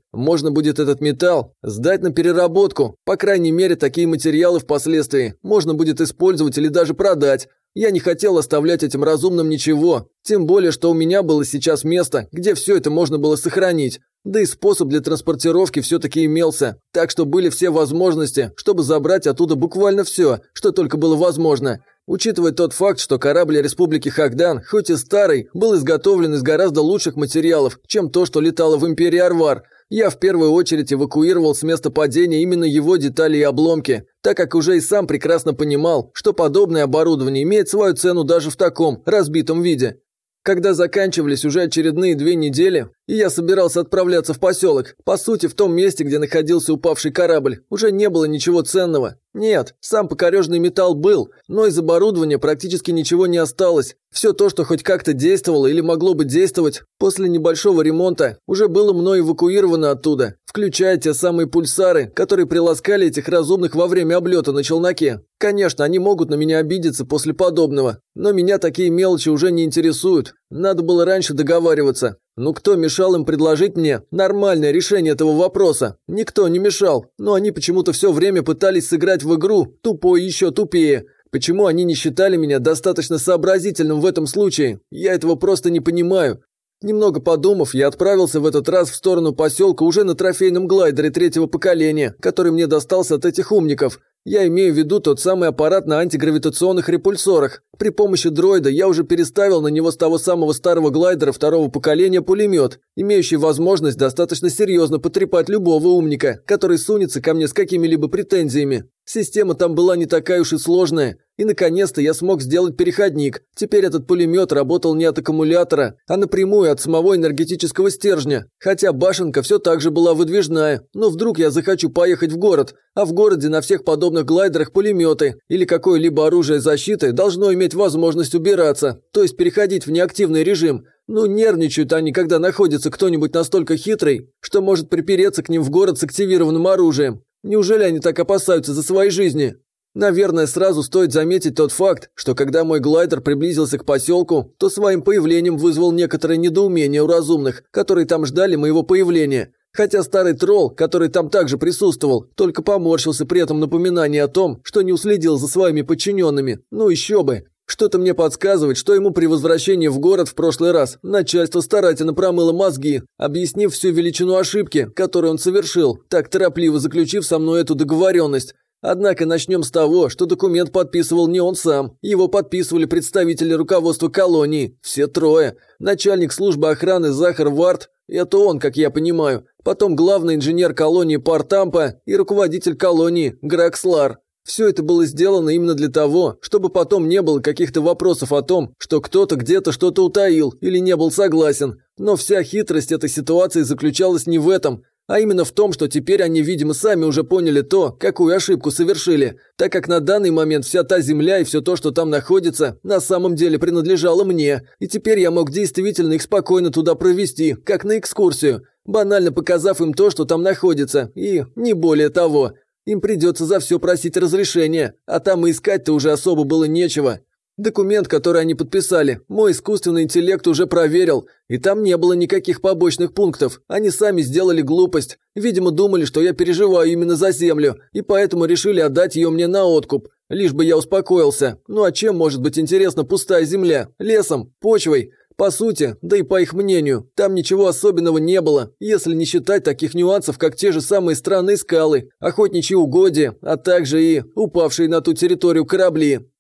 можно будет этот металл сдать на переработку. По крайней мере, такие материалы впоследствии можно будет использовать или даже продать. Я не хотел оставлять этим разумным ничего, тем более, что у меня было сейчас место, где все это можно было сохранить. Да и способ для транспортировки все-таки имелся, так что были все возможности, чтобы забрать оттуда буквально все, что только было возможно. Учитывая тот факт, что корабль Республики Хагдан, хоть и старый, был изготовлен из гораздо лучших материалов, чем то, что летало в Империи Арвар, я в первую очередь эвакуировал с места падения именно его детали и обломки, так как уже и сам прекрасно понимал, что подобное оборудование имеет свою цену даже в таком разбитом виде. Когда заканчивались уже очередные две недели, и я собирался отправляться в поселок, по сути, в том месте, где находился упавший корабль, уже не было ничего ценного. Нет, сам покорежный металл был, но из оборудования практически ничего не осталось. Все то, что хоть как-то действовало или могло бы действовать, после небольшого ремонта, уже было мной эвакуировано оттуда, включая те самые пульсары, которые приласкали этих разумных во время облета на челноке. Конечно, они могут на меня обидеться после подобного, но меня такие мелочи уже не интересуют. Надо было раньше договариваться. Ну кто мешал им предложить мне нормальное решение этого вопроса? Никто не мешал, но они почему-то все время пытались сыграть в игру тупой еще тупее. Почему они не считали меня достаточно сообразительным в этом случае? Я этого просто не понимаю. Немного подумав, я отправился в этот раз в сторону поселка уже на трофейном глайдере третьего поколения, который мне достался от этих умников. Я имею в виду тот самый аппарат на антигравитационных репульсорах. При помощи дроида я уже переставил на него с того самого старого глайдера второго поколения пулемет, имеющий возможность достаточно серьезно потрепать любого умника, который сунется ко мне с какими-либо претензиями. Система там была не такая уж и сложная. И наконец-то я смог сделать переходник. Теперь этот пулемет работал не от аккумулятора, а напрямую от самого энергетического стержня. Хотя башенка все так же была выдвижная. Но вдруг я захочу поехать в город, а в городе на всех подобных глайдерах пулеметы или какое-либо оружие защиты должно иметь возможность убираться, то есть переходить в неактивный режим. Ну, нервничают они, когда находится кто-нибудь настолько хитрый, что может припереться к ним в город с активированным оружием. Неужели они так опасаются за свои жизни? Наверное, сразу стоит заметить тот факт, что когда мой глайдер приблизился к поселку, то своим появлением вызвал некоторое недоумение у разумных, которые там ждали моего появления. Хотя старый тролл, который там также присутствовал, только поморщился при этом напоминании о том, что не уследил за своими подчиненными. Ну еще бы. Что-то мне подсказывает, что ему при возвращении в город в прошлый раз начальство старательно промыло мозги, объяснив всю величину ошибки, которую он совершил, так торопливо заключив со мной эту договоренность. Однако начнем с того, что документ подписывал не он сам. Его подписывали представители руководства колонии, все трое. Начальник службы охраны Захар Варт, это он, как я понимаю. Потом главный инженер колонии Партампа и руководитель колонии Грег Слар. Все это было сделано именно для того, чтобы потом не было каких-то вопросов о том, что кто-то где-то что-то утаил или не был согласен. Но вся хитрость этой ситуации заключалась не в этом, а именно в том, что теперь они, видимо, сами уже поняли то, какую ошибку совершили, так как на данный момент вся та земля и все то, что там находится, на самом деле принадлежало мне, и теперь я мог действительно их спокойно туда провести, как на экскурсию, банально показав им то, что там находится, и не более того. Им придется за все просить разрешения, а там и искать-то уже особо было нечего. Документ, который они подписали, мой искусственный интеллект уже проверил, и там не было никаких побочных пунктов. Они сами сделали глупость. Видимо, думали, что я переживаю именно за землю, и поэтому решили отдать ее мне на откуп. Лишь бы я успокоился. Ну а чем может быть интересна пустая земля? Лесом? Почвой? По сути, да и по их мнению, там ничего особенного не было, если не считать таких нюансов, как те же самые странные скалы, охотничьи угодья, а также и упавшие на ту территорию корабли.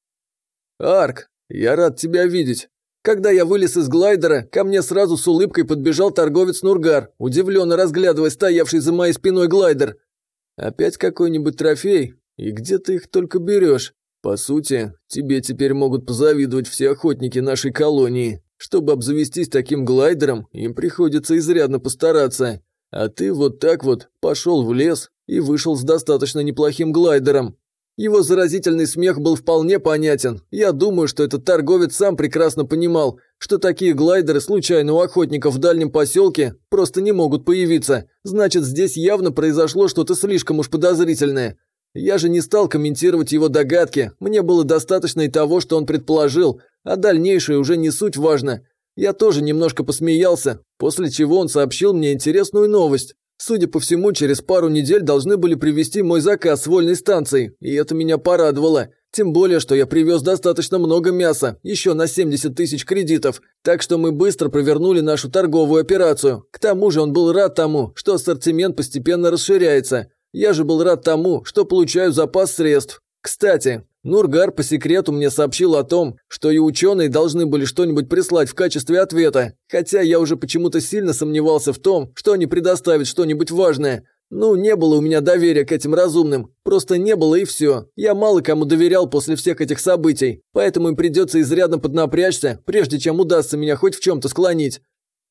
«Арк, я рад тебя видеть. Когда я вылез из глайдера, ко мне сразу с улыбкой подбежал торговец Нургар, удивленно разглядывая стоявший за моей спиной глайдер. Опять какой-нибудь трофей? И где ты их только берешь? По сути, тебе теперь могут позавидовать все охотники нашей колонии. Чтобы обзавестись таким глайдером, им приходится изрядно постараться. А ты вот так вот пошел в лес и вышел с достаточно неплохим глайдером. Его заразительный смех был вполне понятен. Я думаю, что этот торговец сам прекрасно понимал, что такие глайдеры случайно у охотников в дальнем поселке просто не могут появиться. Значит, здесь явно произошло что-то слишком уж подозрительное. Я же не стал комментировать его догадки, мне было достаточно и того, что он предположил, а дальнейшее уже не суть важно. Я тоже немножко посмеялся, после чего он сообщил мне интересную новость. Судя по всему, через пару недель должны были привезти мой заказ с вольной станции, и это меня порадовало. Тем более, что я привез достаточно много мяса, еще на 70 тысяч кредитов, так что мы быстро провернули нашу торговую операцию. К тому же он был рад тому, что ассортимент постепенно расширяется. Я же был рад тому, что получаю запас средств. Кстати, Нургар по секрету мне сообщил о том, что и ученые должны были что-нибудь прислать в качестве ответа, хотя я уже почему-то сильно сомневался в том, что они предоставят что-нибудь важное. Ну, не было у меня доверия к этим разумным, просто не было и все. Я мало кому доверял после всех этих событий, поэтому им придется изрядно поднапрячься, прежде чем удастся меня хоть в чем-то склонить.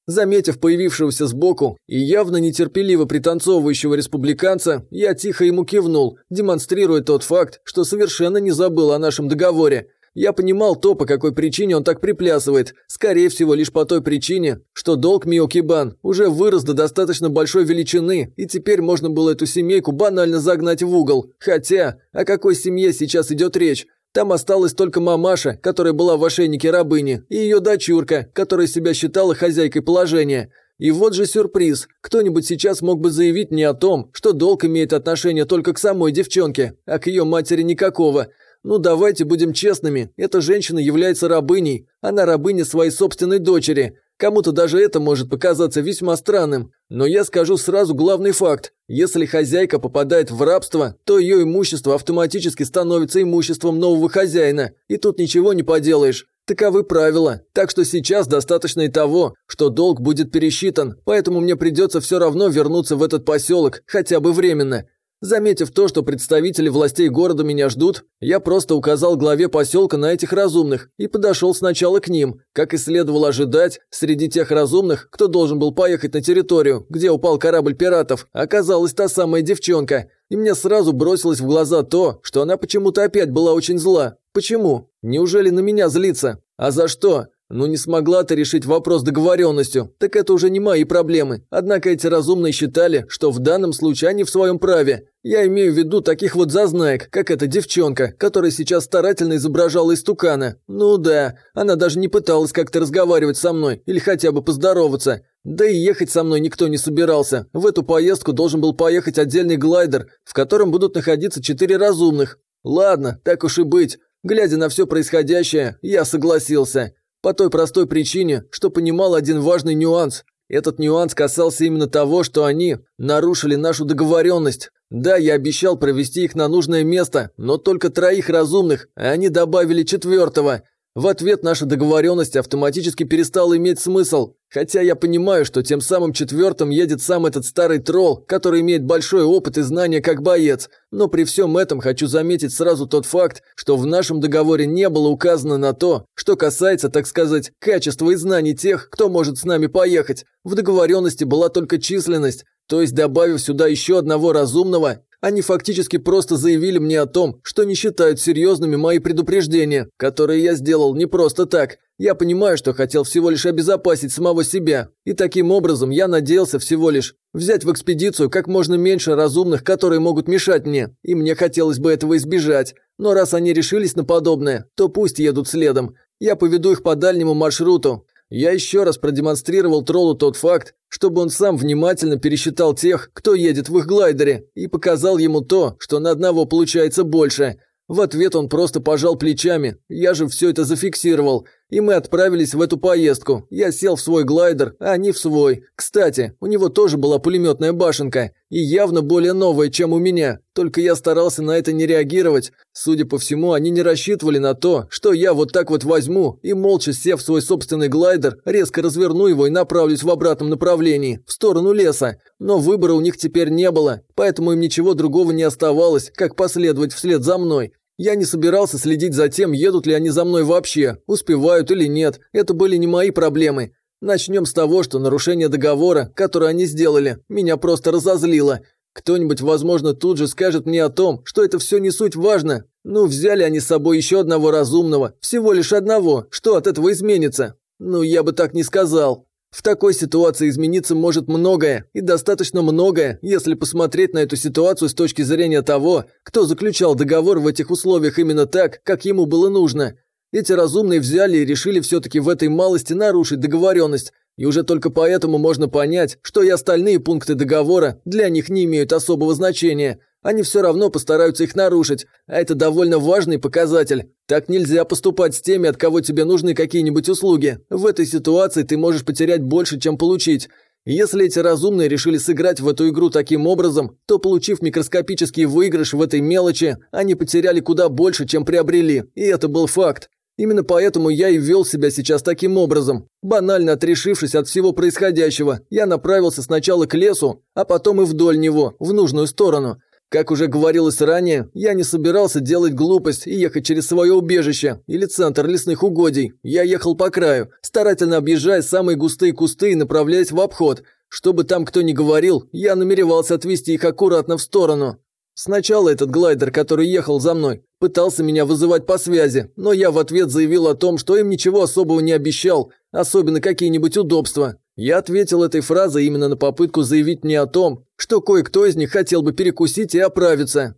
Заметив появившегося сбоку и явно нетерпеливо пританцовывающего республиканца, я тихо ему кивнул, демонстрируя тот факт, что совершенно не забыл о нашем договоре. Я понимал то, по какой причине он так приплясывает, скорее всего лишь по той причине, что долг Миокибан уже вырос до достаточно большой величины, и теперь можно было эту семейку банально загнать в угол. Хотя, о какой семье сейчас идет речь? Там осталась только мамаша, которая была в ошейнике рабыни, и ее дочурка, которая себя считала хозяйкой положения. И вот же сюрприз. Кто-нибудь сейчас мог бы заявить мне о том, что долг имеет отношение только к самой девчонке, а к ее матери никакого. Ну давайте будем честными, эта женщина является рабыней, она рабыня своей собственной дочери. Кому-то даже это может показаться весьма странным. Но я скажу сразу главный факт. Если хозяйка попадает в рабство, то ее имущество автоматически становится имуществом нового хозяина. И тут ничего не поделаешь. Таковы правила. Так что сейчас достаточно и того, что долг будет пересчитан, поэтому мне придется все равно вернуться в этот поселок, хотя бы временно. Заметив то, что представители властей города меня ждут, я просто указал главе поселка на этих разумных и подошел сначала к ним. Как и следовало ожидать, среди тех разумных, кто должен был поехать на территорию, где упал корабль пиратов, оказалась та самая девчонка. И мне сразу бросилось в глаза то, что она почему-то опять была очень зла. Почему? Неужели на меня злится? А за что? Ну не смогла ты решить вопрос договоренностью, так это уже не мои проблемы. Однако эти разумные считали, что в данном случае они в своем праве. Я имею в виду таких вот зазнаек, как эта девчонка, которая сейчас старательно изображала истукана. Ну да, она даже не пыталась как-то разговаривать со мной или хотя бы поздороваться. Да и ехать со мной никто не собирался. В эту поездку должен был поехать отдельный глайдер, в котором будут находиться четыре разумных. Ладно, так уж и быть. Глядя на все происходящее, я согласился. По той простой причине, что понимал один важный нюанс. Этот нюанс касался именно того, что они нарушили нашу договоренность. Да, я обещал провести их на нужное место, но только троих разумных, а они добавили четвертого – в ответ наша договоренность автоматически перестала иметь смысл, хотя я понимаю, что тем самым четвертым едет сам этот старый тролл, который имеет большой опыт и знания как боец. Но при всем этом хочу заметить сразу тот факт, что в нашем договоре не было указано на то, что касается, так сказать, качества и знаний тех, кто может с нами поехать. В договоренности была только численность, то есть добавив сюда еще одного разумного, они фактически просто заявили мне о том, что не считают серьезными мои предупреждения, которые я сделал не просто так. Я понимаю, что хотел всего лишь обезопасить самого себя. И таким образом я надеялся всего лишь взять в экспедицию как можно меньше разумных, которые могут мешать мне. И мне хотелось бы этого избежать. Но раз они решились на подобное, то пусть едут следом. Я поведу их по дальнему маршруту. Я еще раз продемонстрировал троллу тот факт, чтобы он сам внимательно пересчитал тех, кто едет в их глайдере, и показал ему то, что на одного получается больше. В ответ он просто пожал плечами. Я же все это зафиксировал. И мы отправились в эту поездку. Я сел в свой глайдер, а они в свой. Кстати, у него тоже была пулеметная башенка. И явно более новая, чем у меня. Только я старался на это не реагировать. Судя по всему, они не рассчитывали на то, что я вот так вот возьму и, молча сев в свой собственный глайдер, резко разверну его и направлюсь в обратном направлении, в сторону леса. Но выбора у них теперь не было, поэтому им ничего другого не оставалось, как последовать вслед за мной. Я не собирался следить за тем, едут ли они за мной вообще, успевают или нет. Это были не мои проблемы. Начнем с того, что нарушение договора, которое они сделали, меня просто разозлило. Кто-нибудь, возможно, тут же скажет мне о том, что это все не суть важно. Ну, взяли они с собой еще одного разумного, всего лишь одного, что от этого изменится? Ну, я бы так не сказал. В такой ситуации измениться может многое, и достаточно многое, если посмотреть на эту ситуацию с точки зрения того, кто заключал договор в этих условиях именно так, как ему было нужно. Эти разумные взяли и решили все-таки в этой малости нарушить договоренность, и уже только поэтому можно понять, что и остальные пункты договора для них не имеют особого значения – они все равно постараются их нарушить, а это довольно важный показатель. Так нельзя поступать с теми, от кого тебе нужны какие-нибудь услуги. В этой ситуации ты можешь потерять больше, чем получить. Если эти разумные решили сыграть в эту игру таким образом, то, получив микроскопический выигрыш в этой мелочи, они потеряли куда больше, чем приобрели, и это был факт. Именно поэтому я и вел себя сейчас таким образом. Банально отрешившись от всего происходящего, я направился сначала к лесу, а потом и вдоль него, в нужную сторону. Как уже говорилось ранее, я не собирался делать глупость и ехать через свое убежище или центр лесных угодий. Я ехал по краю, старательно объезжая самые густые кусты и направляясь в обход. Чтобы там кто ни говорил, я намеревался отвести их аккуратно в сторону. Сначала этот глайдер, который ехал за мной, пытался меня вызывать по связи, но я в ответ заявил о том, что им ничего особого не обещал, особенно какие-нибудь удобства. Я ответил этой фразой именно на попытку заявить мне о том, что кое-кто из них хотел бы перекусить и оправиться.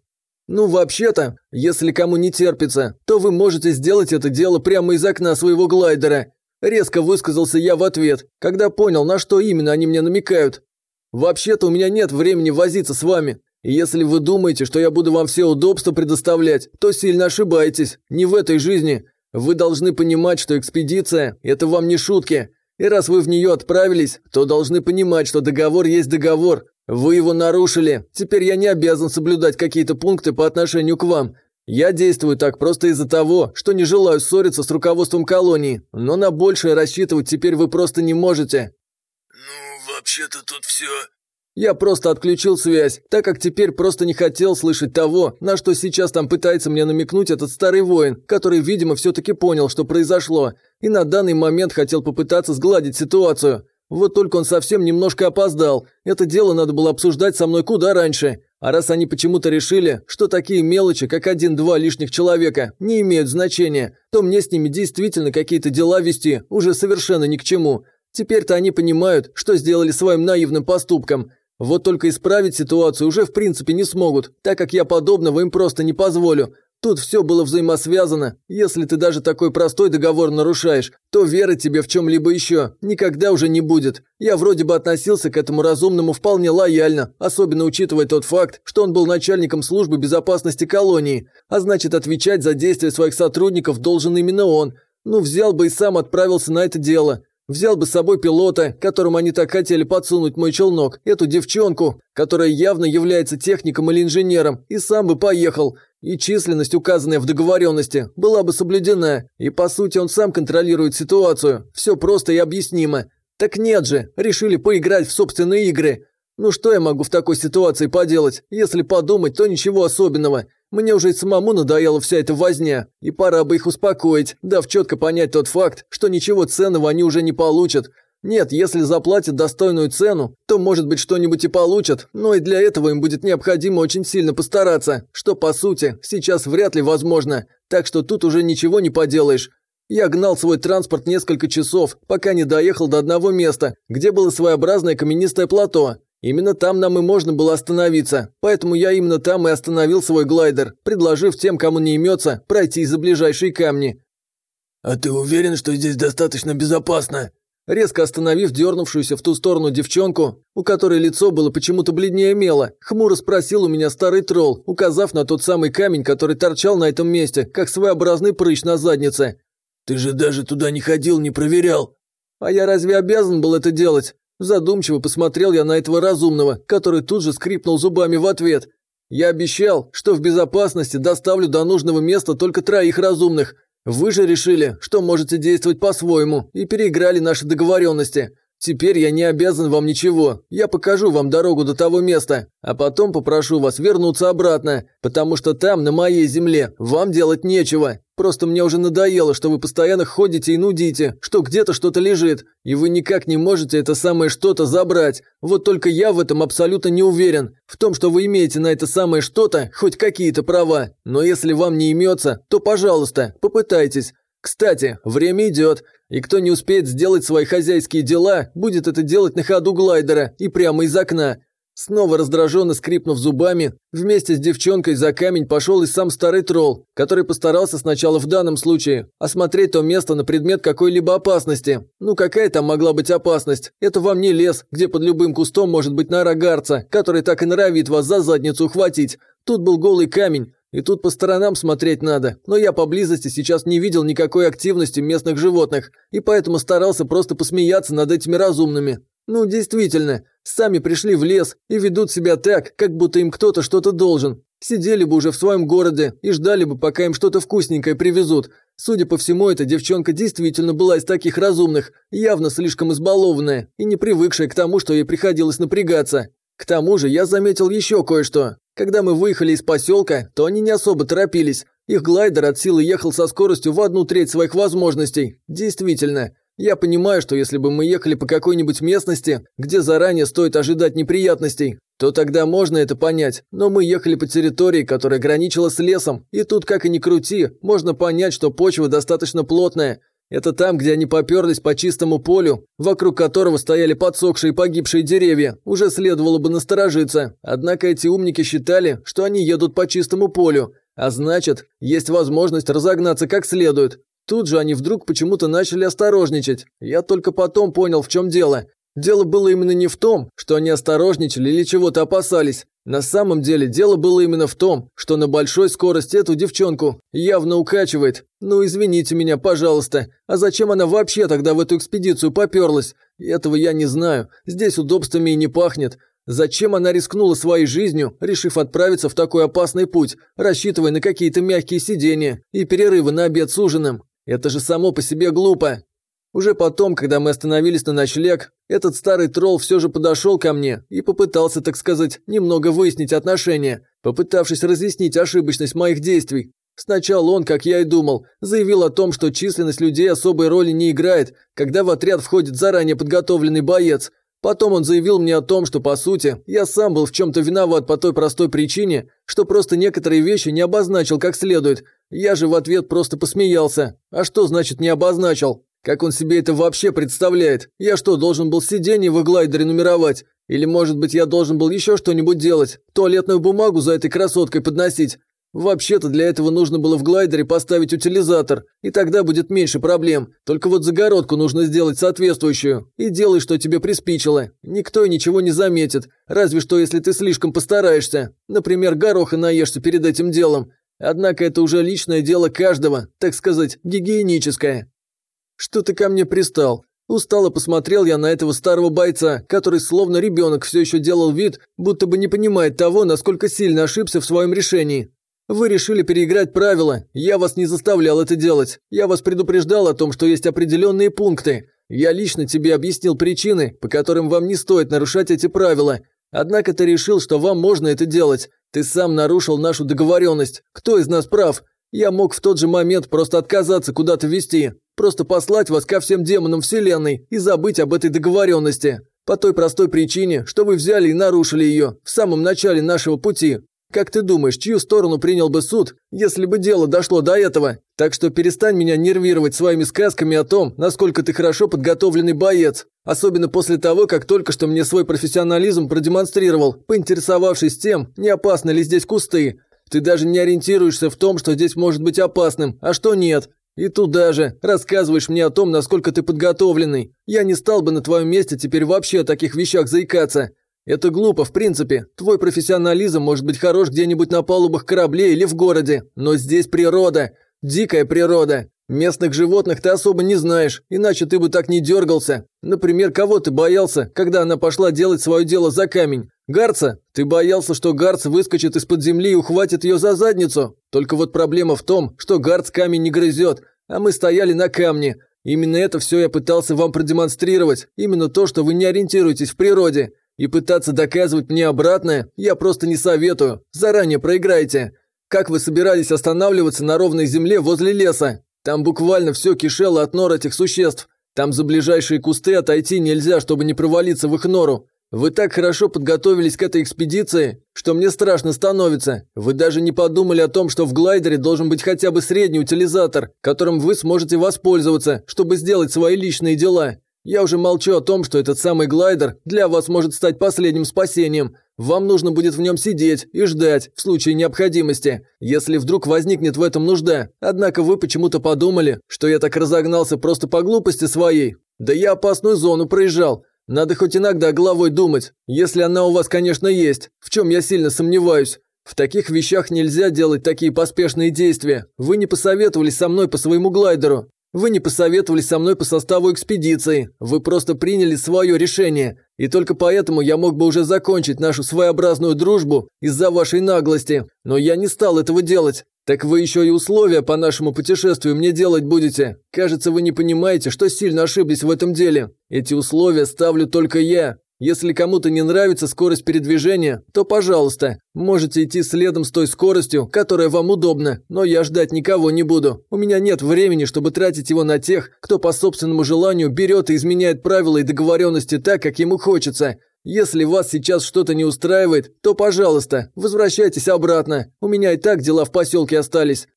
Ну, вообще-то, если кому не терпится, то вы можете сделать это дело прямо из окна своего глайдера. Резко высказался я в ответ, когда понял, на что именно они мне намекают. Вообще-то у меня нет времени возиться с вами. Если вы думаете, что я буду вам все удобства предоставлять, то сильно ошибаетесь. Не в этой жизни. Вы должны понимать, что экспедиция – это вам не шутки. И раз вы в нее отправились, то должны понимать, что договор есть договор. Вы его нарушили. Теперь я не обязан соблюдать какие-то пункты по отношению к вам. Я действую так просто из-за того, что не желаю ссориться с руководством колонии, но на большее рассчитывать теперь вы просто не можете». «Ну, вообще-то тут все...» Я просто отключил связь, так как теперь просто не хотел слышать того, на что сейчас там пытается мне намекнуть этот старый воин, который, видимо, все-таки понял, что произошло, и на данный момент хотел попытаться сгладить ситуацию. Вот только он совсем немножко опоздал. Это дело надо было обсуждать со мной куда раньше. А раз они почему-то решили, что такие мелочи, как один-два лишних человека, не имеют значения, то мне с ними действительно какие-то дела вести уже совершенно ни к чему. Теперь-то они понимают, что сделали своим наивным поступком. Вот только исправить ситуацию уже в принципе не смогут, так как я подобного им просто не позволю. Тут все было взаимосвязано. Если ты даже такой простой договор нарушаешь, то веры тебе в чем-либо еще никогда уже не будет. Я вроде бы относился к этому разумному вполне лояльно, особенно учитывая тот факт, что он был начальником службы безопасности колонии, а значит отвечать за действия своих сотрудников должен именно он. Ну, взял бы и сам отправился на это дело. Взял бы с собой пилота, которому они так хотели подсунуть мой челнок, эту девчонку, которая явно является техником или инженером, и сам бы поехал. И численность, указанная в договоренности, была бы соблюдена, и по сути он сам контролирует ситуацию. Все просто и объяснимо. Так нет же, решили поиграть в собственные игры. Ну что я могу в такой ситуации поделать? Если подумать, то ничего особенного. Мне уже и самому надоела вся эта возня, и пора бы их успокоить, дав четко понять тот факт, что ничего ценного они уже не получат. Нет, если заплатят достойную цену, то, может быть, что-нибудь и получат, но и для этого им будет необходимо очень сильно постараться, что, по сути, сейчас вряд ли возможно, так что тут уже ничего не поделаешь. Я гнал свой транспорт несколько часов, пока не доехал до одного места, где было своеобразное каменистое плато. Именно там нам и можно было остановиться, поэтому я именно там и остановил свой глайдер, предложив тем, кому не имется, пройти за ближайшие камни. «А ты уверен, что здесь достаточно безопасно?» Резко остановив дернувшуюся в ту сторону девчонку, у которой лицо было почему-то бледнее мела, хмуро спросил у меня старый тролл, указав на тот самый камень, который торчал на этом месте, как своеобразный прыщ на заднице. «Ты же даже туда не ходил, не проверял». «А я разве обязан был это делать? Задумчиво посмотрел я на этого разумного, который тут же скрипнул зубами в ответ. Я обещал, что в безопасности доставлю до нужного места только троих разумных. Вы же решили, что можете действовать по-своему и переиграли наши договоренности. Теперь я не обязан вам ничего. Я покажу вам дорогу до того места, а потом попрошу вас вернуться обратно, потому что там, на моей земле, вам делать нечего. Просто мне уже надоело, что вы постоянно ходите и нудите, что где-то что-то лежит, и вы никак не можете это самое что-то забрать. Вот только я в этом абсолютно не уверен, в том, что вы имеете на это самое что-то хоть какие-то права. Но если вам не имется, то, пожалуйста, попытайтесь. Кстати, время идет, и кто не успеет сделать свои хозяйские дела, будет это делать на ходу глайдера и прямо из окна. Снова раздраженно скрипнув зубами, вместе с девчонкой за камень пошел и сам старый тролл, который постарался сначала в данном случае осмотреть то место на предмет какой-либо опасности. Ну какая там могла быть опасность? Это вам не лес, где под любым кустом может быть нора гарца, который так и норовит вас за задницу ухватить. Тут был голый камень, и тут по сторонам смотреть надо, но я поблизости сейчас не видел никакой активности местных животных, и поэтому старался просто посмеяться над этими разумными. Ну, действительно, сами пришли в лес и ведут себя так, как будто им кто-то что-то должен. Сидели бы уже в своем городе и ждали бы, пока им что-то вкусненькое привезут. Судя по всему, эта девчонка действительно была из таких разумных, явно слишком избалованная и не привыкшая к тому, что ей приходилось напрягаться. К тому же я заметил еще кое-что. Когда мы выехали из поселка, то они не особо торопились. Их глайдер от силы ехал со скоростью в одну треть своих возможностей. Действительно, я понимаю, что если бы мы ехали по какой-нибудь местности, где заранее стоит ожидать неприятностей, то тогда можно это понять. Но мы ехали по территории, которая граничила с лесом, и тут, как и ни крути, можно понять, что почва достаточно плотная. Это там, где они поперлись по чистому полю, вокруг которого стояли подсохшие и погибшие деревья, уже следовало бы насторожиться. Однако эти умники считали, что они едут по чистому полю, а значит, есть возможность разогнаться как следует. Тут же они вдруг почему-то начали осторожничать. Я только потом понял, в чем дело. Дело было именно не в том, что они осторожничали или чего-то опасались. На самом деле дело было именно в том, что на большой скорости эту девчонку явно укачивает. Ну извините меня, пожалуйста. А зачем она вообще тогда в эту экспедицию поперлась? Этого я не знаю. Здесь удобствами и не пахнет. Зачем она рискнула своей жизнью, решив отправиться в такой опасный путь, рассчитывая на какие-то мягкие сидения и перерывы на обед с ужином? Это же само по себе глупо. Уже потом, когда мы остановились на ночлег, этот старый тролл все же подошел ко мне и попытался, так сказать, немного выяснить отношения, попытавшись разъяснить ошибочность моих действий. Сначала он, как я и думал, заявил о том, что численность людей особой роли не играет, когда в отряд входит заранее подготовленный боец. Потом он заявил мне о том, что, по сути, я сам был в чем-то виноват по той простой причине, что просто некоторые вещи не обозначил как следует. Я же в ответ просто посмеялся. А что значит не обозначил? Как он себе это вообще представляет? Я что, должен был сиденье в глайдере нумеровать? Или, может быть, я должен был еще что-нибудь делать? Туалетную бумагу за этой красоткой подносить? Вообще-то для этого нужно было в глайдере поставить утилизатор, и тогда будет меньше проблем. Только вот загородку нужно сделать соответствующую. И делай, что тебе приспичило. Никто и ничего не заметит, разве что если ты слишком постараешься. Например, гороха наешься перед этим делом. Однако это уже личное дело каждого, так сказать, гигиеническое. Что ты ко мне пристал? Устало посмотрел я на этого старого бойца, который словно ребенок все еще делал вид, будто бы не понимает того, насколько сильно ошибся в своем решении. Вы решили переиграть правила. Я вас не заставлял это делать. Я вас предупреждал о том, что есть определенные пункты. Я лично тебе объяснил причины, по которым вам не стоит нарушать эти правила. Однако ты решил, что вам можно это делать. Ты сам нарушил нашу договоренность. Кто из нас прав? Я мог в тот же момент просто отказаться куда-то вести. Просто послать вас ко всем демонам Вселенной и забыть об этой договоренности. По той простой причине, что вы взяли и нарушили ее в самом начале нашего пути. Как ты думаешь, чью сторону принял бы суд, если бы дело дошло до этого? Так что перестань меня нервировать своими сказками о том, насколько ты хорошо подготовленный боец. Особенно после того, как только что мне свой профессионализм продемонстрировал, поинтересовавшись тем, не опасны ли здесь кусты. Ты даже не ориентируешься в том, что здесь может быть опасным, а что нет. И туда же рассказываешь мне о том, насколько ты подготовленный. Я не стал бы на твоем месте теперь вообще о таких вещах заикаться. Это глупо, в принципе. Твой профессионализм может быть хорош где-нибудь на палубах кораблей или в городе, но здесь природа, дикая природа. Местных животных ты особо не знаешь, иначе ты бы так не дергался. Например, кого ты боялся, когда она пошла делать свое дело за камень? Гарца? Ты боялся, что Гарц выскочит из-под земли и ухватит ее за задницу? Только вот проблема в том, что Гарц камень не грызет, а мы стояли на камне. Именно это все я пытался вам продемонстрировать, именно то, что вы не ориентируетесь в природе. И пытаться доказывать мне обратное я просто не советую. Заранее проиграйте. Как вы собирались останавливаться на ровной земле возле леса? Там буквально все кишело от нор этих существ. Там за ближайшие кусты отойти нельзя, чтобы не провалиться в их нору. Вы так хорошо подготовились к этой экспедиции, что мне страшно становится. Вы даже не подумали о том, что в глайдере должен быть хотя бы средний утилизатор, которым вы сможете воспользоваться, чтобы сделать свои личные дела. Я уже молчу о том, что этот самый глайдер для вас может стать последним спасением. Вам нужно будет в нем сидеть и ждать в случае необходимости, если вдруг возникнет в этом нужда. Однако вы почему-то подумали, что я так разогнался просто по глупости своей. Да я опасную зону проезжал. Надо хоть иногда головой думать, если она у вас, конечно, есть, в чем я сильно сомневаюсь. В таких вещах нельзя делать такие поспешные действия. Вы не посоветовались со мной по своему глайдеру. Вы не посоветовались со мной по составу экспедиции, вы просто приняли свое решение, и только поэтому я мог бы уже закончить нашу своеобразную дружбу из-за вашей наглости, но я не стал этого делать. Так вы еще и условия по нашему путешествию мне делать будете. Кажется, вы не понимаете, что сильно ошиблись в этом деле. Эти условия ставлю только я, если кому-то не нравится скорость передвижения, то, пожалуйста, можете идти следом с той скоростью, которая вам удобна, но я ждать никого не буду. У меня нет времени, чтобы тратить его на тех, кто по собственному желанию берет и изменяет правила и договоренности так, как ему хочется. Если вас сейчас что-то не устраивает, то, пожалуйста, возвращайтесь обратно. У меня и так дела в поселке остались.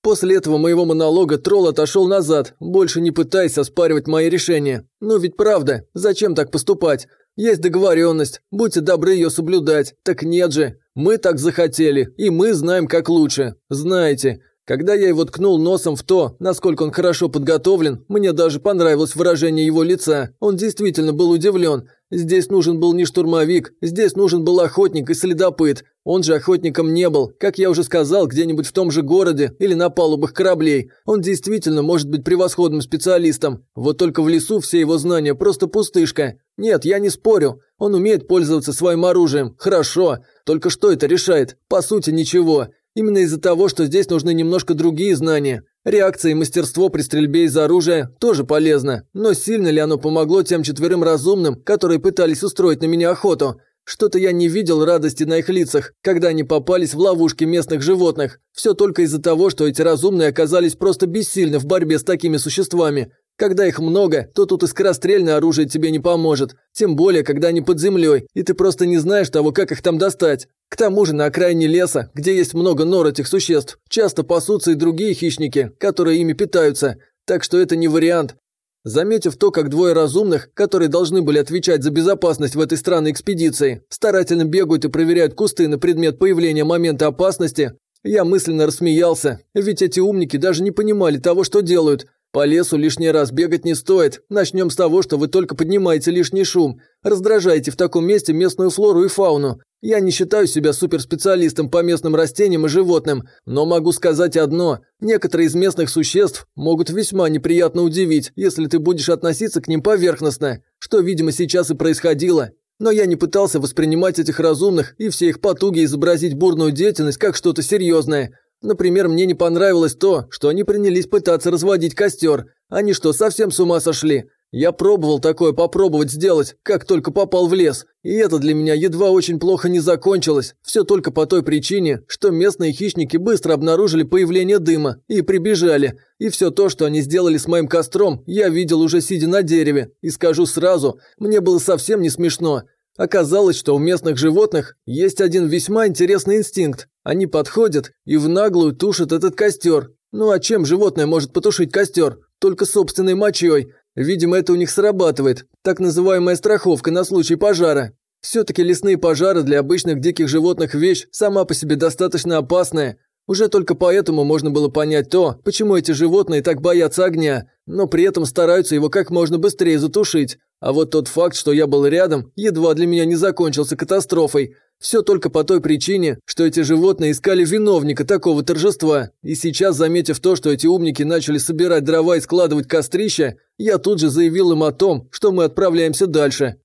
После этого моего монолога тролл отошел назад, больше не пытаясь оспаривать мои решения. Ну ведь правда, зачем так поступать? Есть договоренность, будьте добры ее соблюдать. Так нет же, мы так захотели, и мы знаем, как лучше. Знаете, когда я его ткнул носом в то, насколько он хорошо подготовлен, мне даже понравилось выражение его лица. Он действительно был удивлен. Здесь нужен был не штурмовик, здесь нужен был охотник и следопыт. Он же охотником не был, как я уже сказал, где-нибудь в том же городе или на палубах кораблей. Он действительно может быть превосходным специалистом. Вот только в лесу все его знания просто пустышка. Нет, я не спорю. Он умеет пользоваться своим оружием. Хорошо. Только что это решает? По сути, ничего. Именно из-за того, что здесь нужны немножко другие знания. Реакция и мастерство при стрельбе из оружия тоже полезно, но сильно ли оно помогло тем четверым разумным, которые пытались устроить на меня охоту? Что-то я не видел радости на их лицах, когда они попались в ловушки местных животных. Все только из-за того, что эти разумные оказались просто бессильны в борьбе с такими существами. Когда их много, то тут и скорострельное оружие тебе не поможет. Тем более, когда они под землей, и ты просто не знаешь того, как их там достать. К тому же на окраине леса, где есть много нор этих существ, часто пасутся и другие хищники, которые ими питаются. Так что это не вариант. Заметив то, как двое разумных, которые должны были отвечать за безопасность в этой странной экспедиции, старательно бегают и проверяют кусты на предмет появления момента опасности, я мысленно рассмеялся, ведь эти умники даже не понимали того, что делают. По лесу лишний раз бегать не стоит. Начнем с того, что вы только поднимаете лишний шум, раздражаете в таком месте местную флору и фауну, я не считаю себя суперспециалистом по местным растениям и животным, но могу сказать одно. Некоторые из местных существ могут весьма неприятно удивить, если ты будешь относиться к ним поверхностно, что, видимо, сейчас и происходило. Но я не пытался воспринимать этих разумных и все их потуги изобразить бурную деятельность как что-то серьезное. Например, мне не понравилось то, что они принялись пытаться разводить костер. Они что, совсем с ума сошли? Я пробовал такое попробовать сделать, как только попал в лес, и это для меня едва очень плохо не закончилось, все только по той причине, что местные хищники быстро обнаружили появление дыма и прибежали, и все то, что они сделали с моим костром, я видел уже сидя на дереве, и скажу сразу, мне было совсем не смешно. Оказалось, что у местных животных есть один весьма интересный инстинкт. Они подходят и в наглую тушат этот костер. Ну а чем животное может потушить костер? Только собственной мочой. Видимо, это у них срабатывает. Так называемая страховка на случай пожара. Все-таки лесные пожары для обычных диких животных вещь сама по себе достаточно опасная. Уже только поэтому можно было понять то, почему эти животные так боятся огня, но при этом стараются его как можно быстрее затушить. А вот тот факт, что я был рядом, едва для меня не закончился катастрофой. Все только по той причине, что эти животные искали виновника такого торжества. И сейчас, заметив то, что эти умники начали собирать дрова и складывать кострища, я тут же заявил им о том, что мы отправляемся дальше.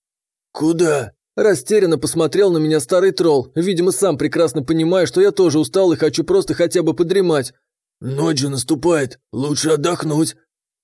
«Куда?» Растерянно посмотрел на меня старый тролл, видимо, сам прекрасно понимая, что я тоже устал и хочу просто хотя бы подремать. «Ночь же наступает, лучше отдохнуть».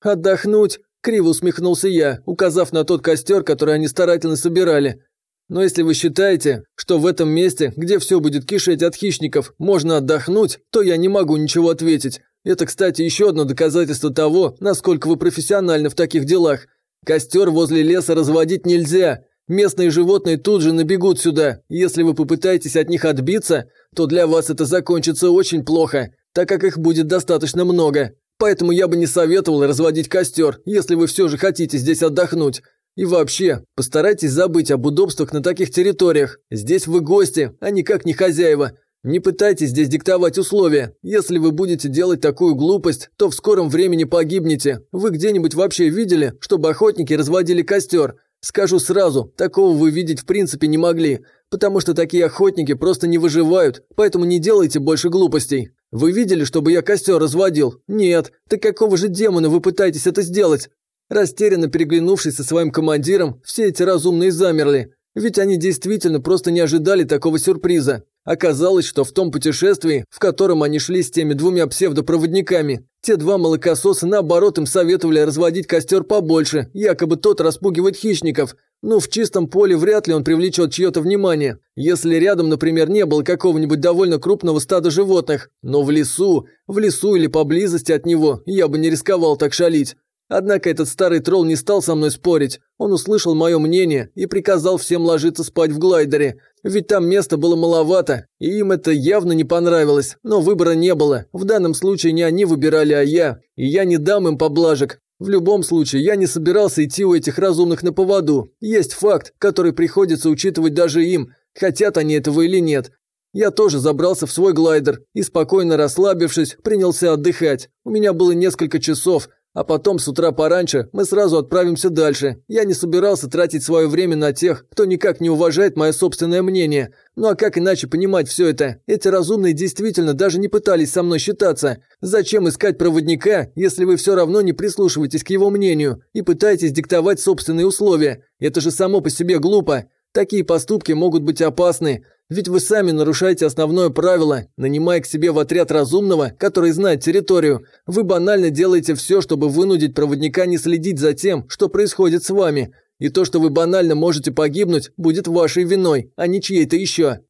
«Отдохнуть?» – криво усмехнулся я, указав на тот костер, который они старательно собирали. Но если вы считаете, что в этом месте, где все будет кишеть от хищников, можно отдохнуть, то я не могу ничего ответить. Это, кстати, еще одно доказательство того, насколько вы профессиональны в таких делах. Костер возле леса разводить нельзя. Местные животные тут же набегут сюда. Если вы попытаетесь от них отбиться, то для вас это закончится очень плохо, так как их будет достаточно много. Поэтому я бы не советовал разводить костер, если вы все же хотите здесь отдохнуть. И вообще, постарайтесь забыть об удобствах на таких территориях. Здесь вы гости, а никак не хозяева. Не пытайтесь здесь диктовать условия. Если вы будете делать такую глупость, то в скором времени погибнете. Вы где-нибудь вообще видели, чтобы охотники разводили костер? Скажу сразу, такого вы видеть в принципе не могли, потому что такие охотники просто не выживают, поэтому не делайте больше глупостей. Вы видели, чтобы я костер разводил? Нет. Так какого же демона вы пытаетесь это сделать? Растерянно переглянувшись со своим командиром, все эти разумные замерли. Ведь они действительно просто не ожидали такого сюрприза. Оказалось, что в том путешествии, в котором они шли с теми двумя псевдопроводниками, те два молокососа наоборот им советовали разводить костер побольше, якобы тот распугивает хищников. Ну, в чистом поле вряд ли он привлечет чье-то внимание, если рядом, например, не было какого-нибудь довольно крупного стада животных. Но в лесу, в лесу или поблизости от него я бы не рисковал так шалить. Однако этот старый тролл не стал со мной спорить. Он услышал мое мнение и приказал всем ложиться спать в глайдере. Ведь там места было маловато, и им это явно не понравилось. Но выбора не было. В данном случае не они выбирали, а я. И я не дам им поблажек. В любом случае, я не собирался идти у этих разумных на поводу. Есть факт, который приходится учитывать даже им, хотят они этого или нет. Я тоже забрался в свой глайдер и, спокойно расслабившись, принялся отдыхать. У меня было несколько часов, а потом с утра пораньше мы сразу отправимся дальше. Я не собирался тратить свое время на тех, кто никак не уважает мое собственное мнение. Ну а как иначе понимать все это? Эти разумные действительно даже не пытались со мной считаться. Зачем искать проводника, если вы все равно не прислушиваетесь к его мнению и пытаетесь диктовать собственные условия? Это же само по себе глупо. Такие поступки могут быть опасны, ведь вы сами нарушаете основное правило, нанимая к себе в отряд разумного, который знает территорию. Вы банально делаете все, чтобы вынудить проводника не следить за тем, что происходит с вами. И то, что вы банально можете погибнуть, будет вашей виной, а не чьей-то еще.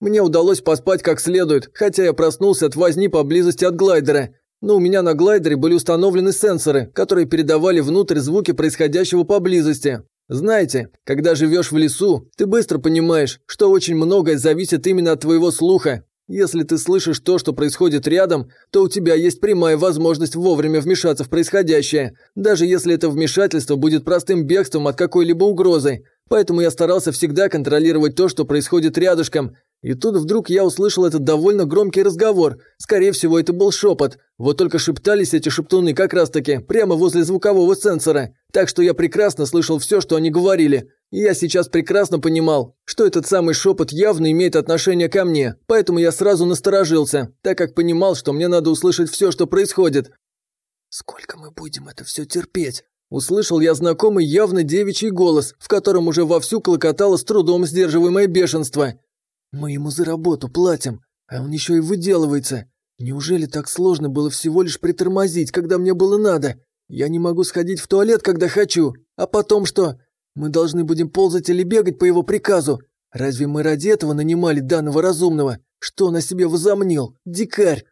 Мне удалось поспать как следует, хотя я проснулся от возни поблизости от глайдера. Но у меня на глайдере были установлены сенсоры, которые передавали внутрь звуки происходящего поблизости. Знаете, когда живешь в лесу, ты быстро понимаешь, что очень многое зависит именно от твоего слуха. Если ты слышишь то, что происходит рядом, то у тебя есть прямая возможность вовремя вмешаться в происходящее, даже если это вмешательство будет простым бегством от какой-либо угрозы. Поэтому я старался всегда контролировать то, что происходит рядышком, и тут вдруг я услышал этот довольно громкий разговор. Скорее всего, это был шепот. Вот только шептались эти шептуны как раз-таки прямо возле звукового сенсора. Так что я прекрасно слышал все, что они говорили. И я сейчас прекрасно понимал, что этот самый шепот явно имеет отношение ко мне. Поэтому я сразу насторожился, так как понимал, что мне надо услышать все, что происходит. «Сколько мы будем это все терпеть?» Услышал я знакомый явно девичий голос, в котором уже вовсю клокотало с трудом сдерживаемое бешенство. Мы ему за работу платим, а он еще и выделывается. Неужели так сложно было всего лишь притормозить, когда мне было надо? Я не могу сходить в туалет, когда хочу. А потом что? Мы должны будем ползать или бегать по его приказу. Разве мы ради этого нанимали данного разумного? Что он о себе возомнил? Дикарь!»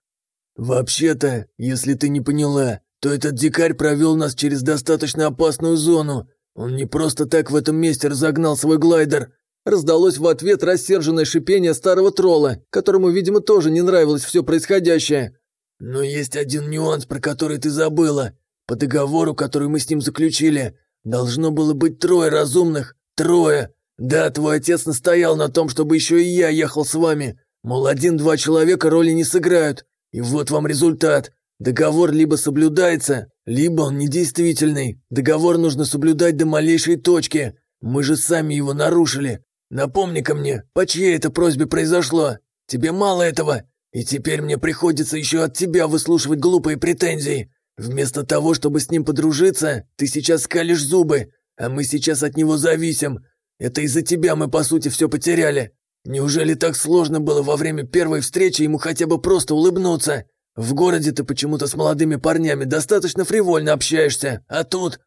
«Вообще-то, если ты не поняла, то этот дикарь провел нас через достаточно опасную зону. Он не просто так в этом месте разогнал свой глайдер, Раздалось в ответ рассерженное шипение старого тролла, которому, видимо, тоже не нравилось все происходящее. «Но есть один нюанс, про который ты забыла. По договору, который мы с ним заключили, должно было быть трое разумных. Трое. Да, твой отец настоял на том, чтобы еще и я ехал с вами. Мол, один-два человека роли не сыграют. И вот вам результат. Договор либо соблюдается, либо он недействительный. Договор нужно соблюдать до малейшей точки. Мы же сами его нарушили. Напомни-ка мне, по чьей это просьбе произошло? Тебе мало этого, и теперь мне приходится еще от тебя выслушивать глупые претензии. Вместо того, чтобы с ним подружиться, ты сейчас скалишь зубы, а мы сейчас от него зависим. Это из-за тебя мы, по сути, все потеряли. Неужели так сложно было во время первой встречи ему хотя бы просто улыбнуться? В городе ты почему-то с молодыми парнями достаточно фривольно общаешься, а тут...»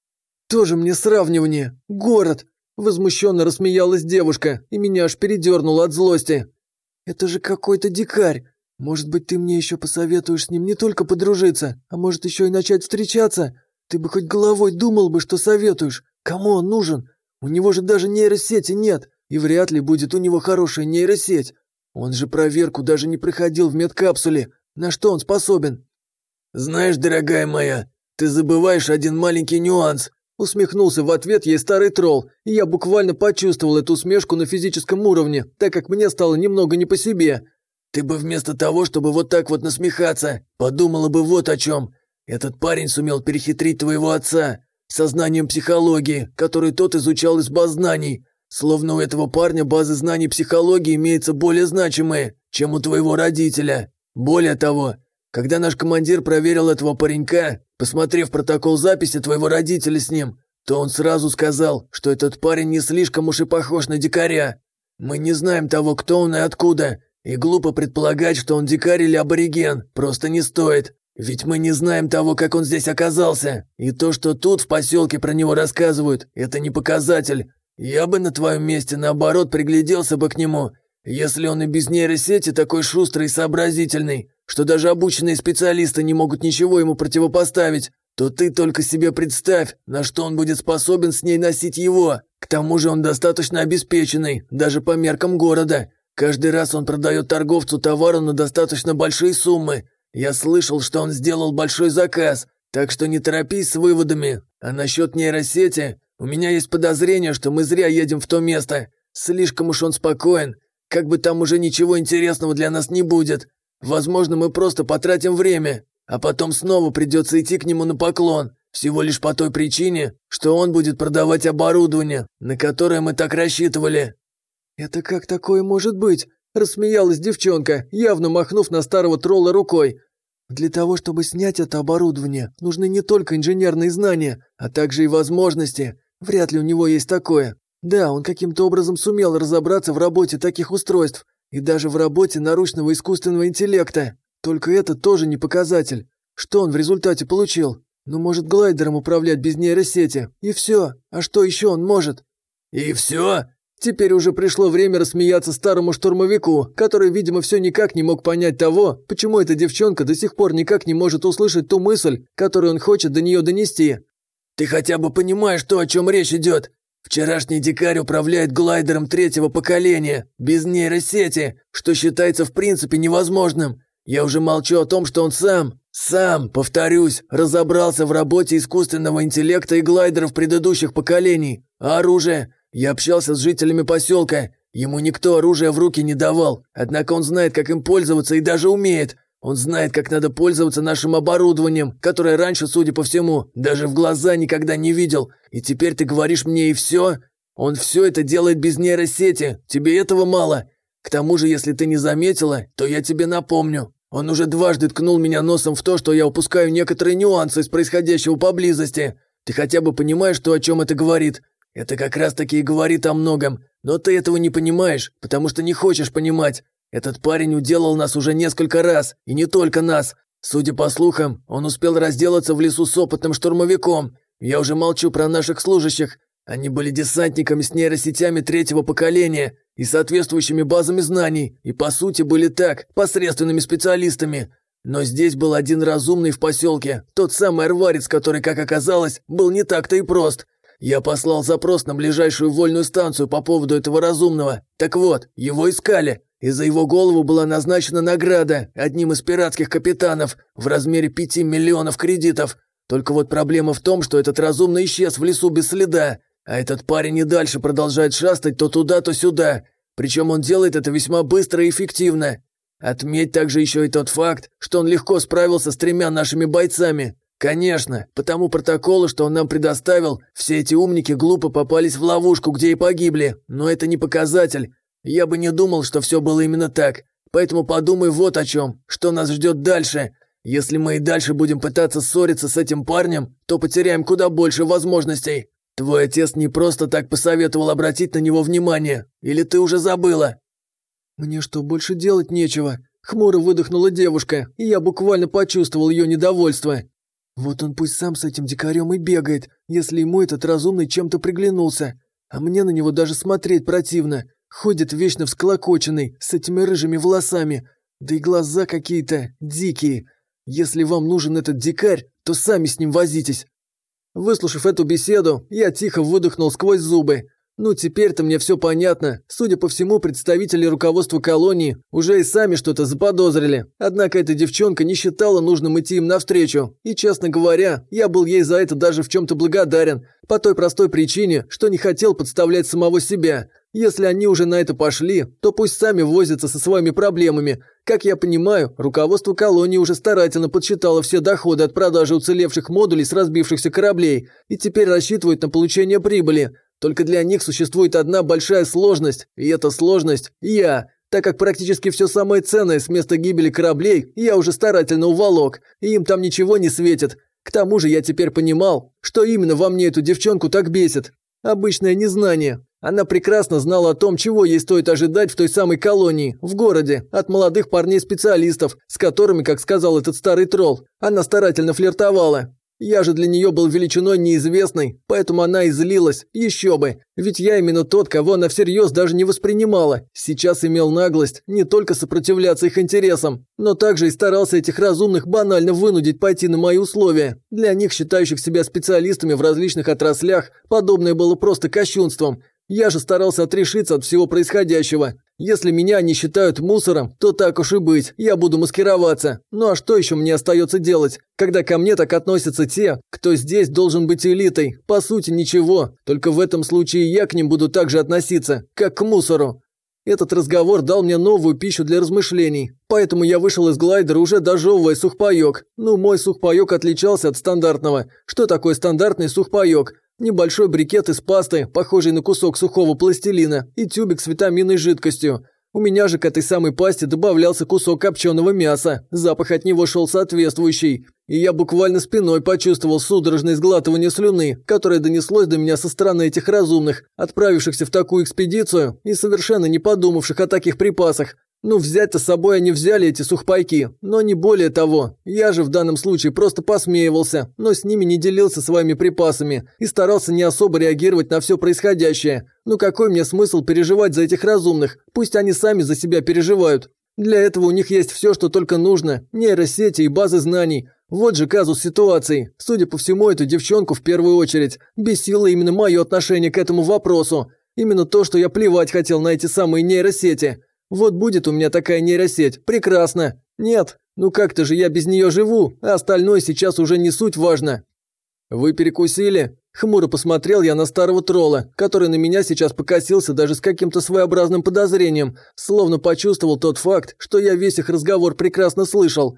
«Тоже мне сравнивание. Город. Возмущенно рассмеялась девушка, и меня аж передернуло от злости. «Это же какой-то дикарь. Может быть, ты мне еще посоветуешь с ним не только подружиться, а может еще и начать встречаться? Ты бы хоть головой думал бы, что советуешь. Кому он нужен? У него же даже нейросети нет, и вряд ли будет у него хорошая нейросеть. Он же проверку даже не проходил в медкапсуле. На что он способен?» «Знаешь, дорогая моя, ты забываешь один маленький нюанс. Усмехнулся в ответ ей старый тролл, и я буквально почувствовал эту усмешку на физическом уровне, так как мне стало немного не по себе. «Ты бы вместо того, чтобы вот так вот насмехаться, подумала бы вот о чем. Этот парень сумел перехитрить твоего отца сознанием психологии, который тот изучал из баз знаний. Словно у этого парня базы знаний психологии имеются более значимые, чем у твоего родителя. Более того, когда наш командир проверил этого паренька, посмотрев протокол записи твоего родителя с ним, то он сразу сказал, что этот парень не слишком уж и похож на дикаря. Мы не знаем того, кто он и откуда, и глупо предполагать, что он дикарь или абориген, просто не стоит. Ведь мы не знаем того, как он здесь оказался, и то, что тут в поселке про него рассказывают, это не показатель. Я бы на твоем месте, наоборот, пригляделся бы к нему, если он и без нейросети такой шустрый и сообразительный, что даже обученные специалисты не могут ничего ему противопоставить, то ты только себе представь, на что он будет способен с ней носить его. К тому же он достаточно обеспеченный, даже по меркам города. Каждый раз он продает торговцу товару на достаточно большие суммы. Я слышал, что он сделал большой заказ, так что не торопись с выводами. А насчет нейросети, у меня есть подозрение, что мы зря едем в то место. Слишком уж он спокоен, как бы там уже ничего интересного для нас не будет. Возможно, мы просто потратим время, а потом снова придется идти к нему на поклон, всего лишь по той причине, что он будет продавать оборудование, на которое мы так рассчитывали». «Это как такое может быть?» – рассмеялась девчонка, явно махнув на старого тролла рукой. «Для того, чтобы снять это оборудование, нужны не только инженерные знания, а также и возможности. Вряд ли у него есть такое. Да, он каким-то образом сумел разобраться в работе таких устройств и даже в работе наручного искусственного интеллекта. Только это тоже не показатель. Что он в результате получил? Ну, может глайдером управлять без нейросети. И все. А что еще он может? И все? Теперь уже пришло время рассмеяться старому штурмовику, который, видимо, все никак не мог понять того, почему эта девчонка до сих пор никак не может услышать ту мысль, которую он хочет до нее донести. «Ты хотя бы понимаешь то, о чем речь идет? Вчерашний дикарь управляет глайдером третьего поколения, без нейросети, что считается в принципе невозможным. Я уже молчу о том, что он сам, сам, повторюсь, разобрался в работе искусственного интеллекта и глайдеров предыдущих поколений. А оружие? Я общался с жителями поселка. Ему никто оружие в руки не давал, однако он знает, как им пользоваться и даже умеет. Он знает, как надо пользоваться нашим оборудованием, которое раньше, судя по всему, даже в глаза никогда не видел. И теперь ты говоришь мне и все? Он все это делает без нейросети. Тебе этого мало? К тому же, если ты не заметила, то я тебе напомню. Он уже дважды ткнул меня носом в то, что я упускаю некоторые нюансы из происходящего поблизости. Ты хотя бы понимаешь, что о чем это говорит? Это как раз-таки и говорит о многом, но ты этого не понимаешь, потому что не хочешь понимать. Этот парень уделал нас уже несколько раз, и не только нас. Судя по слухам, он успел разделаться в лесу с опытным штурмовиком. Я уже молчу про наших служащих. Они были десантниками с нейросетями третьего поколения и соответствующими базами знаний, и по сути были так, посредственными специалистами. Но здесь был один разумный в поселке, тот самый арварец, который, как оказалось, был не так-то и прост. Я послал запрос на ближайшую вольную станцию по поводу этого разумного. Так вот, его искали. И за его голову была назначена награда одним из пиратских капитанов в размере 5 миллионов кредитов. Только вот проблема в том, что этот разумный исчез в лесу без следа, а этот парень и дальше продолжает шастать то туда, то сюда. Причем он делает это весьма быстро и эффективно. Отметь также еще и тот факт, что он легко справился с тремя нашими бойцами. Конечно, по тому протоколу, что он нам предоставил, все эти умники глупо попались в ловушку, где и погибли, но это не показатель. Я бы не думал, что все было именно так. Поэтому подумай вот о чем, что нас ждет дальше. Если мы и дальше будем пытаться ссориться с этим парнем, то потеряем куда больше возможностей. Твой отец не просто так посоветовал обратить на него внимание. Или ты уже забыла?» «Мне что, больше делать нечего?» Хмуро выдохнула девушка, и я буквально почувствовал ее недовольство. Вот он пусть сам с этим дикарем и бегает, если ему этот разумный чем-то приглянулся. А мне на него даже смотреть противно. Ходит вечно всклокоченный, с этими рыжими волосами. Да и глаза какие-то дикие. Если вам нужен этот дикарь, то сами с ним возитесь. Выслушав эту беседу, я тихо выдохнул сквозь зубы. Ну, теперь-то мне все понятно. Судя по всему, представители руководства колонии уже и сами что-то заподозрили. Однако эта девчонка не считала нужным идти им навстречу. И, честно говоря, я был ей за это даже в чем-то благодарен. По той простой причине, что не хотел подставлять самого себя. Если они уже на это пошли, то пусть сами возятся со своими проблемами. Как я понимаю, руководство колонии уже старательно подсчитало все доходы от продажи уцелевших модулей с разбившихся кораблей и теперь рассчитывает на получение прибыли. Только для них существует одна большая сложность, и эта сложность – я, так как практически все самое ценное с места гибели кораблей я уже старательно уволок, и им там ничего не светит. К тому же я теперь понимал, что именно во мне эту девчонку так бесит. Обычное незнание. Она прекрасно знала о том, чего ей стоит ожидать в той самой колонии, в городе, от молодых парней-специалистов, с которыми, как сказал этот старый тролл, она старательно флиртовала. Я же для нее был величиной неизвестной, поэтому она и злилась, еще бы. Ведь я именно тот, кого она всерьез даже не воспринимала. Сейчас имел наглость не только сопротивляться их интересам, но также и старался этих разумных банально вынудить пойти на мои условия. Для них, считающих себя специалистами в различных отраслях, подобное было просто кощунством. Я же старался отрешиться от всего происходящего. Если меня не считают мусором, то так уж и быть, я буду маскироваться. Ну а что еще мне остается делать, когда ко мне так относятся те, кто здесь должен быть элитой? По сути, ничего, только в этом случае я к ним буду так же относиться, как к мусору. Этот разговор дал мне новую пищу для размышлений, поэтому я вышел из глайдера уже дожевывая сухпайок. Ну, мой сухпайок отличался от стандартного. Что такое стандартный сухпайок? Небольшой брикет из пасты, похожий на кусок сухого пластилина, и тюбик с витаминной жидкостью. У меня же к этой самой пасте добавлялся кусок копченого мяса, запах от него шел соответствующий, и я буквально спиной почувствовал судорожное сглатывание слюны, которое донеслось до меня со стороны этих разумных, отправившихся в такую экспедицию и совершенно не подумавших о таких припасах. Ну, взять-то с собой они взяли эти сухпайки, но не более того. Я же в данном случае просто посмеивался, но с ними не делился своими припасами и старался не особо реагировать на все происходящее. Ну какой мне смысл переживать за этих разумных? Пусть они сами за себя переживают. Для этого у них есть все, что только нужно. Нейросети и базы знаний. Вот же казус ситуации. Судя по всему, эту девчонку в первую очередь бесило именно мое отношение к этому вопросу. Именно то, что я плевать хотел на эти самые нейросети. Вот будет у меня такая нейросеть. Прекрасно. Нет, ну как-то же я без нее живу, а остальное сейчас уже не суть важно. Вы перекусили? Хмуро посмотрел я на старого тролла, который на меня сейчас покосился даже с каким-то своеобразным подозрением, словно почувствовал тот факт, что я весь их разговор прекрасно слышал.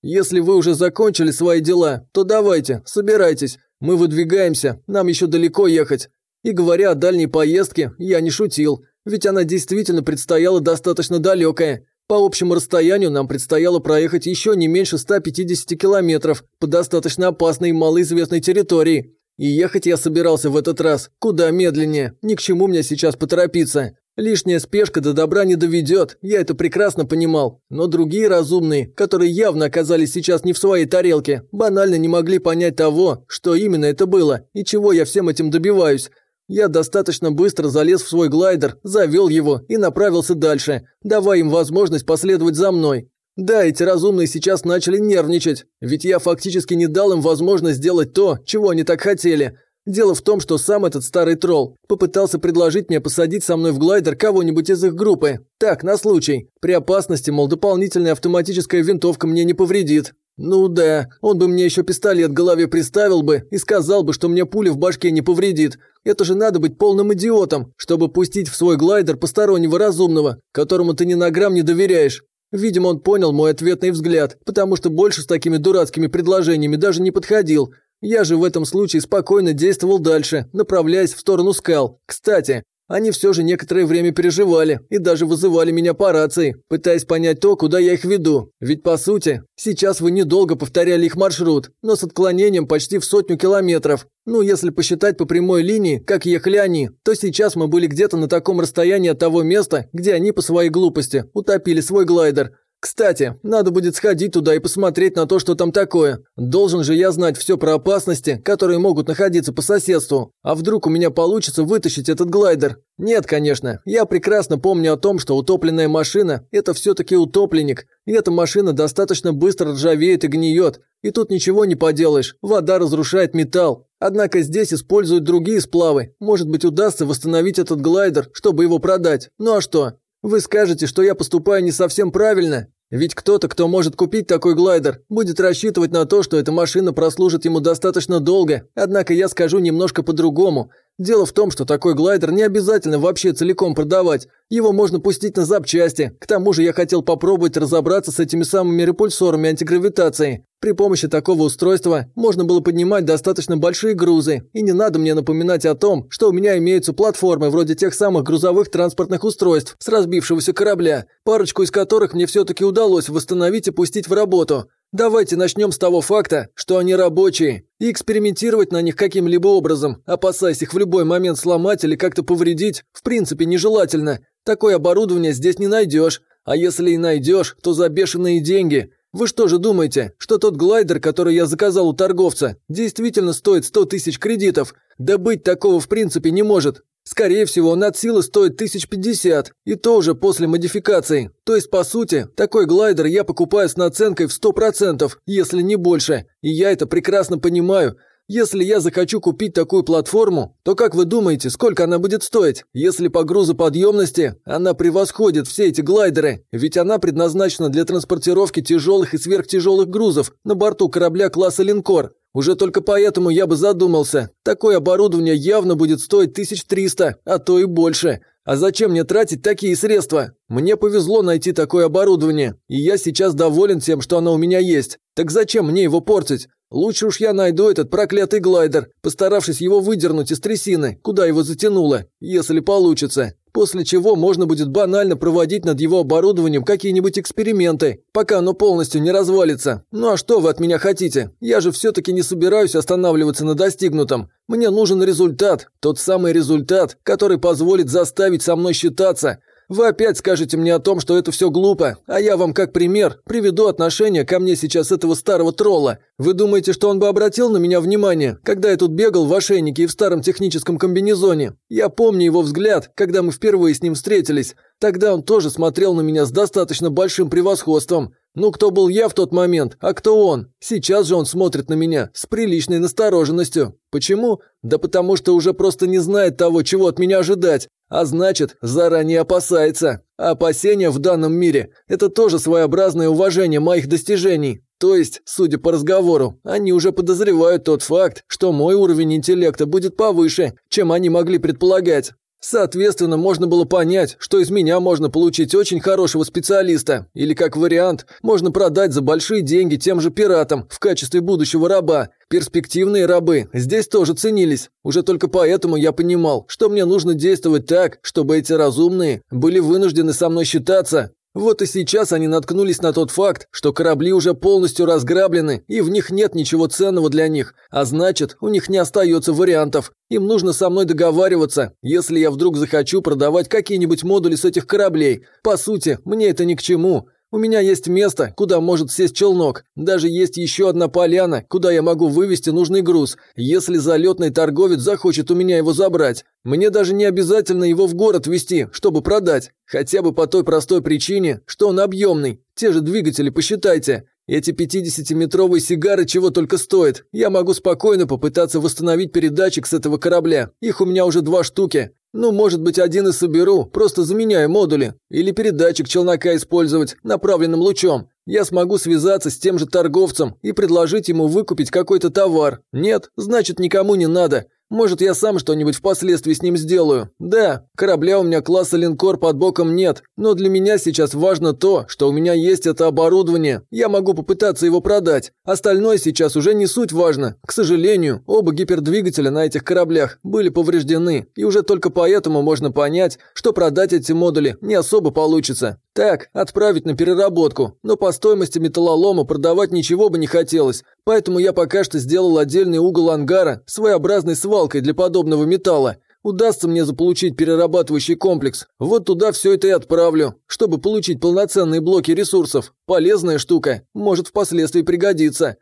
«Если вы уже закончили свои дела, то давайте, собирайтесь, мы выдвигаемся, нам еще далеко ехать». И говоря о дальней поездке, я не шутил, ведь она действительно предстояла достаточно далекая. По общему расстоянию нам предстояло проехать еще не меньше 150 километров по достаточно опасной и малоизвестной территории. И ехать я собирался в этот раз куда медленнее, ни к чему мне сейчас поторопиться. Лишняя спешка до добра не доведет, я это прекрасно понимал. Но другие разумные, которые явно оказались сейчас не в своей тарелке, банально не могли понять того, что именно это было и чего я всем этим добиваюсь. Я достаточно быстро залез в свой глайдер, завел его и направился дальше, давая им возможность последовать за мной. Да, эти разумные сейчас начали нервничать, ведь я фактически не дал им возможность сделать то, чего они так хотели. Дело в том, что сам этот старый тролл попытался предложить мне посадить со мной в глайдер кого-нибудь из их группы. Так, на случай. При опасности, мол, дополнительная автоматическая винтовка мне не повредит. Ну да, он бы мне еще пистолет в голове приставил бы и сказал бы, что мне пуля в башке не повредит. Это же надо быть полным идиотом, чтобы пустить в свой глайдер постороннего разумного, которому ты ни на грамм не доверяешь. Видимо, он понял мой ответный взгляд, потому что больше с такими дурацкими предложениями даже не подходил. Я же в этом случае спокойно действовал дальше, направляясь в сторону скал. Кстати, они все же некоторое время переживали и даже вызывали меня по рации, пытаясь понять то, куда я их веду. Ведь по сути, сейчас вы недолго повторяли их маршрут, но с отклонением почти в сотню километров. Ну, если посчитать по прямой линии, как ехали они, то сейчас мы были где-то на таком расстоянии от того места, где они по своей глупости утопили свой глайдер. Кстати, надо будет сходить туда и посмотреть на то, что там такое. Должен же я знать все про опасности, которые могут находиться по соседству. А вдруг у меня получится вытащить этот глайдер? Нет, конечно. Я прекрасно помню о том, что утопленная машина – это все-таки утопленник. И эта машина достаточно быстро ржавеет и гниет. И тут ничего не поделаешь. Вода разрушает металл. Однако здесь используют другие сплавы. Может быть, удастся восстановить этот глайдер, чтобы его продать. Ну а что? Вы скажете, что я поступаю не совсем правильно? Ведь кто-то, кто может купить такой глайдер, будет рассчитывать на то, что эта машина прослужит ему достаточно долго. Однако я скажу немножко по-другому. Дело в том, что такой глайдер не обязательно вообще целиком продавать. Его можно пустить на запчасти. К тому же я хотел попробовать разобраться с этими самыми репульсорами антигравитации. При помощи такого устройства можно было поднимать достаточно большие грузы, и не надо мне напоминать о том, что у меня имеются платформы вроде тех самых грузовых транспортных устройств с разбившегося корабля, парочку из которых мне все-таки удалось восстановить и пустить в работу. Давайте начнем с того факта, что они рабочие, и экспериментировать на них каким-либо образом, опасаясь их в любой момент сломать или как-то повредить, в принципе нежелательно. Такое оборудование здесь не найдешь, а если и найдешь, то за бешеные деньги. Вы что же думаете, что тот глайдер, который я заказал у торговца, действительно стоит 100 тысяч кредитов? Да быть такого в принципе не может. Скорее всего, он от силы стоит 1050, и то уже после модификации. То есть, по сути, такой глайдер я покупаю с наценкой в 100%, если не больше. И я это прекрасно понимаю. Если я захочу купить такую платформу, то как вы думаете, сколько она будет стоить? Если по грузоподъемности она превосходит все эти глайдеры, ведь она предназначена для транспортировки тяжелых и сверхтяжелых грузов на борту корабля класса «Линкор». Уже только поэтому я бы задумался. Такое оборудование явно будет стоить 1300, а то и больше. А зачем мне тратить такие средства? Мне повезло найти такое оборудование, и я сейчас доволен тем, что оно у меня есть. Так зачем мне его портить? Лучше уж я найду этот проклятый глайдер, постаравшись его выдернуть из трясины, куда его затянуло, если получится. После чего можно будет банально проводить над его оборудованием какие-нибудь эксперименты, пока оно полностью не развалится. Ну а что вы от меня хотите? Я же все-таки не собираюсь останавливаться на достигнутом. Мне нужен результат, тот самый результат, который позволит заставить со мной считаться – вы опять скажете мне о том, что это все глупо, а я вам как пример приведу отношение ко мне сейчас этого старого тролла. Вы думаете, что он бы обратил на меня внимание, когда я тут бегал в ошейнике и в старом техническом комбинезоне? Я помню его взгляд, когда мы впервые с ним встретились. Тогда он тоже смотрел на меня с достаточно большим превосходством. Ну, кто был я в тот момент, а кто он? Сейчас же он смотрит на меня с приличной настороженностью. Почему? Да потому что уже просто не знает того, чего от меня ожидать. А значит, заранее опасается. Опасения в данном мире – это тоже своеобразное уважение моих достижений. То есть, судя по разговору, они уже подозревают тот факт, что мой уровень интеллекта будет повыше, чем они могли предполагать. Соответственно, можно было понять, что из меня можно получить очень хорошего специалиста, или как вариант, можно продать за большие деньги тем же пиратам в качестве будущего раба. Перспективные рабы здесь тоже ценились. Уже только поэтому я понимал, что мне нужно действовать так, чтобы эти разумные были вынуждены со мной считаться, вот и сейчас они наткнулись на тот факт, что корабли уже полностью разграблены, и в них нет ничего ценного для них, а значит, у них не остается вариантов. Им нужно со мной договариваться, если я вдруг захочу продавать какие-нибудь модули с этих кораблей. По сути, мне это ни к чему. У меня есть место, куда может сесть челнок. Даже есть еще одна поляна, куда я могу вывести нужный груз, если залетный торговец захочет у меня его забрать. Мне даже не обязательно его в город везти, чтобы продать. Хотя бы по той простой причине, что он объемный. Те же двигатели посчитайте. Эти 50-метровые сигары чего только стоят. Я могу спокойно попытаться восстановить передатчик с этого корабля. Их у меня уже два штуки. Ну, может быть, один и соберу, просто заменяя модули. Или передатчик челнока использовать направленным лучом. Я смогу связаться с тем же торговцем и предложить ему выкупить какой-то товар. Нет, значит, никому не надо. Может, я сам что-нибудь впоследствии с ним сделаю. Да, корабля у меня класса линкор под боком нет, но для меня сейчас важно то, что у меня есть это оборудование. Я могу попытаться его продать. Остальное сейчас уже не суть важно. К сожалению, оба гипердвигателя на этих кораблях были повреждены, и уже только поэтому можно понять, что продать эти модули не особо получится. Так, отправить на переработку, но по стоимости металлолома продавать ничего бы не хотелось, поэтому я пока что сделал отдельный угол ангара, своеобразной свалкой для подобного металла. Удастся мне заполучить перерабатывающий комплекс, вот туда все это и отправлю, чтобы получить полноценные блоки ресурсов. Полезная штука, может впоследствии пригодиться.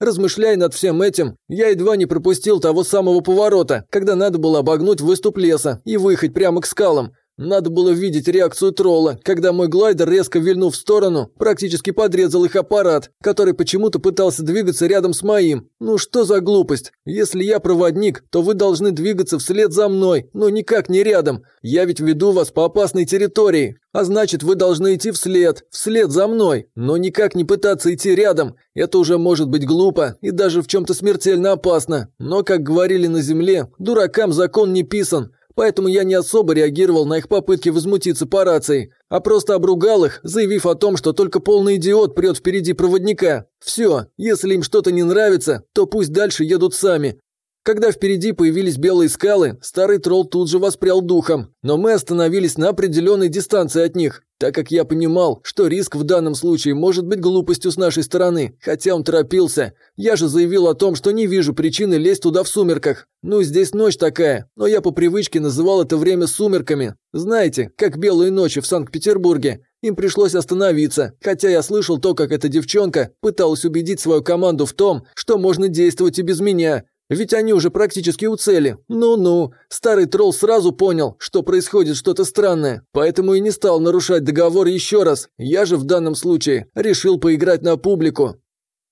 Размышляя над всем этим, я едва не пропустил того самого поворота, когда надо было обогнуть выступ леса и выехать прямо к скалам. Надо было видеть реакцию тролла, когда мой глайдер, резко вильнув в сторону, практически подрезал их аппарат, который почему-то пытался двигаться рядом с моим. Ну что за глупость? Если я проводник, то вы должны двигаться вслед за мной, но никак не рядом. Я ведь веду вас по опасной территории. А значит, вы должны идти вслед, вслед за мной, но никак не пытаться идти рядом. Это уже может быть глупо и даже в чем-то смертельно опасно. Но, как говорили на земле, дуракам закон не писан. Поэтому я не особо реагировал на их попытки возмутиться по рации, а просто обругал их, заявив о том, что только полный идиот прет впереди проводника. Все, если им что-то не нравится, то пусть дальше едут сами. Когда впереди появились белые скалы, старый тролл тут же воспрял духом, но мы остановились на определенной дистанции от них, так как я понимал, что риск в данном случае может быть глупостью с нашей стороны, хотя он торопился. Я же заявил о том, что не вижу причины лезть туда в сумерках. Ну, здесь ночь такая, но я по привычке называл это время сумерками. Знаете, как белые ночи в Санкт-Петербурге. Им пришлось остановиться, хотя я слышал то, как эта девчонка пыталась убедить свою команду в том, что можно действовать и без меня. Ведь они уже практически у цели. Ну-ну, старый тролл сразу понял, что происходит что-то странное, поэтому и не стал нарушать договор еще раз. Я же в данном случае решил поиграть на публику.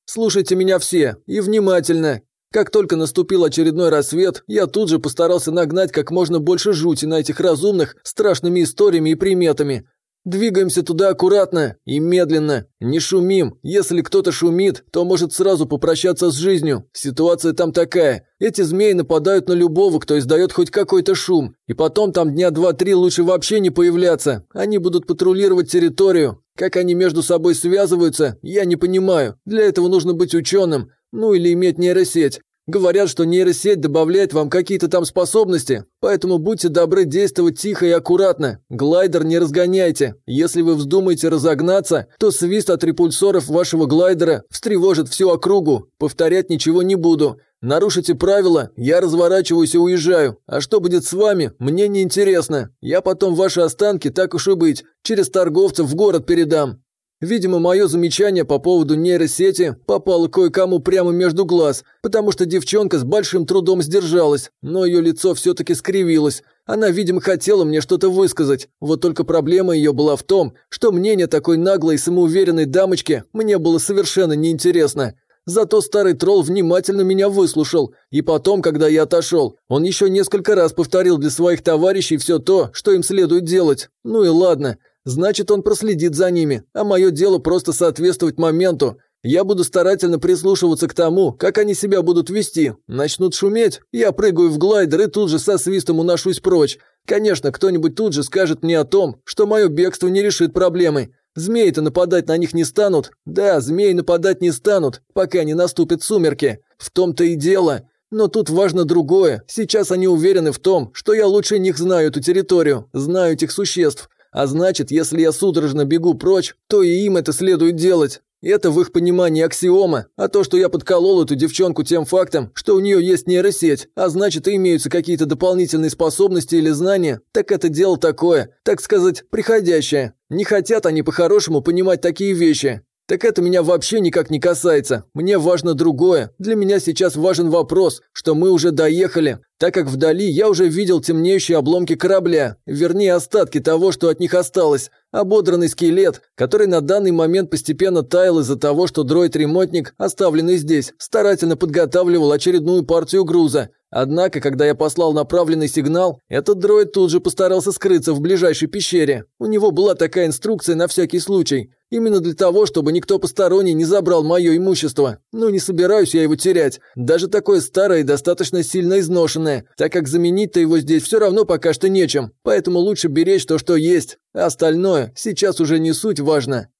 Слушайте меня все и внимательно. Как только наступил очередной рассвет, я тут же постарался нагнать как можно больше жути на этих разумных страшными историями и приметами, Двигаемся туда аккуратно и медленно. Не шумим. Если кто-то шумит, то может сразу попрощаться с жизнью. Ситуация там такая. Эти змеи нападают на любого, кто издает хоть какой-то шум. И потом там дня два-три лучше вообще не появляться. Они будут патрулировать территорию. Как они между собой связываются, я не понимаю. Для этого нужно быть ученым. Ну или иметь нейросеть. Говорят, что нейросеть добавляет вам какие-то там способности, поэтому будьте добры действовать тихо и аккуратно. Глайдер не разгоняйте. Если вы вздумаете разогнаться, то свист от репульсоров вашего глайдера встревожит всю округу. Повторять ничего не буду. Нарушите правила, я разворачиваюсь и уезжаю. А что будет с вами, мне не интересно. Я потом ваши останки, так уж и быть, через торговцев в город передам. Видимо, мое замечание по поводу нейросети попало кое-кому прямо между глаз, потому что девчонка с большим трудом сдержалась, но ее лицо все-таки скривилось. Она, видимо, хотела мне что-то высказать, вот только проблема ее была в том, что мнение такой наглой и самоуверенной дамочки мне было совершенно неинтересно. Зато старый тролл внимательно меня выслушал, и потом, когда я отошел, он еще несколько раз повторил для своих товарищей все то, что им следует делать. Ну и ладно, Значит, он проследит за ними, а мое дело просто соответствовать моменту. Я буду старательно прислушиваться к тому, как они себя будут вести. Начнут шуметь, я прыгаю в глайдер и тут же со свистом уношусь прочь. Конечно, кто-нибудь тут же скажет мне о том, что мое бегство не решит проблемы. Змеи-то нападать на них не станут. Да, змеи нападать не станут, пока не наступят сумерки. В том-то и дело. Но тут важно другое. Сейчас они уверены в том, что я лучше них знаю эту территорию, знаю этих существ. А значит, если я судорожно бегу прочь, то и им это следует делать. Это в их понимании аксиома, а то, что я подколол эту девчонку тем фактом, что у нее есть нейросеть, а значит имеются какие-то дополнительные способности или знания, так это дело такое, так сказать, приходящее. Не хотят они по-хорошему понимать такие вещи. Так это меня вообще никак не касается. Мне важно другое. Для меня сейчас важен вопрос, что мы уже доехали, так как вдали я уже видел темнеющие обломки корабля, вернее остатки того, что от них осталось, ободранный скелет, который на данный момент постепенно таял из-за того, что дроид-ремонтник, оставленный здесь, старательно подготавливал очередную партию груза. Однако, когда я послал направленный сигнал, этот дроид тут же постарался скрыться в ближайшей пещере. У него была такая инструкция на всякий случай. Именно для того, чтобы никто посторонний не забрал мое имущество. Ну, не собираюсь я его терять. Даже такое старое и достаточно сильно изношенное, так как заменить-то его здесь все равно пока что нечем. Поэтому лучше беречь то, что есть. А остальное сейчас уже не суть важно.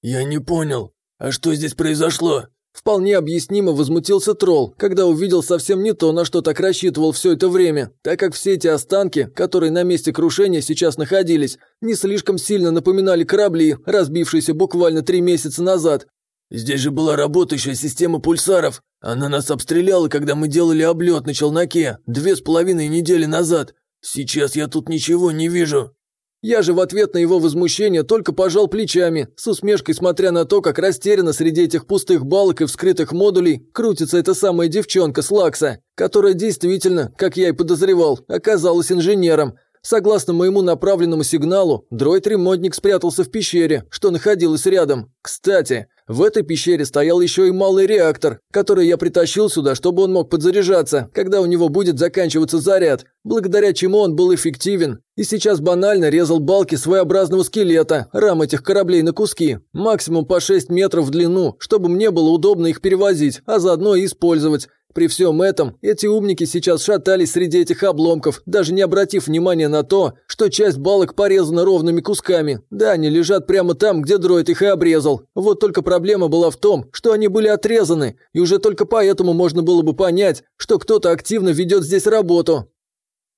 «Я не понял. А что здесь произошло?» Вполне объяснимо возмутился тролл, когда увидел совсем не то, на что так рассчитывал все это время, так как все эти останки, которые на месте крушения сейчас находились, не слишком сильно напоминали корабли, разбившиеся буквально три месяца назад. «Здесь же была работающая система пульсаров. Она нас обстреляла, когда мы делали облет на челноке, две с половиной недели назад. Сейчас я тут ничего не вижу». Я же в ответ на его возмущение только пожал плечами, с усмешкой смотря на то, как растерянно среди этих пустых балок и вскрытых модулей крутится эта самая девчонка с Лакса, которая действительно, как я и подозревал, оказалась инженером. Согласно моему направленному сигналу, дроид-ремонтник спрятался в пещере, что находилась рядом. Кстати, в этой пещере стоял еще и малый реактор, который я притащил сюда, чтобы он мог подзаряжаться, когда у него будет заканчиваться заряд, благодаря чему он был эффективен. И сейчас банально резал балки своеобразного скелета, рам этих кораблей на куски, максимум по 6 метров в длину, чтобы мне было удобно их перевозить, а заодно и использовать. При всем этом, эти умники сейчас шатались среди этих обломков, даже не обратив внимания на то, что часть балок порезана ровными кусками. Да, они лежат прямо там, где дроид их и обрезал. Вот только проблема была в том, что они были отрезаны, и уже только поэтому можно было бы понять, что кто-то активно ведет здесь работу.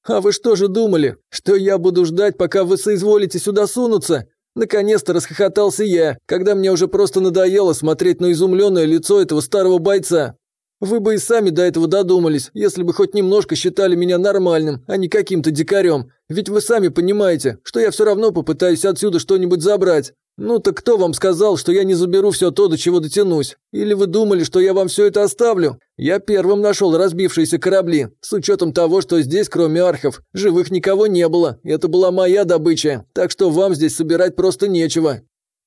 А вы что же думали, что я буду ждать, пока вы соизволите сюда сунуться? Наконец-то расхохотался я, когда мне уже просто надоело смотреть на изумленное лицо этого старого бойца. Вы бы и сами до этого додумались, если бы хоть немножко считали меня нормальным, а не каким-то дикарем. Ведь вы сами понимаете, что я все равно попытаюсь отсюда что-нибудь забрать. Ну так кто вам сказал, что я не заберу все то, до чего дотянусь? Или вы думали, что я вам все это оставлю? Я первым нашел разбившиеся корабли, с учетом того, что здесь, кроме архов, живых никого не было. Это была моя добыча, так что вам здесь собирать просто нечего.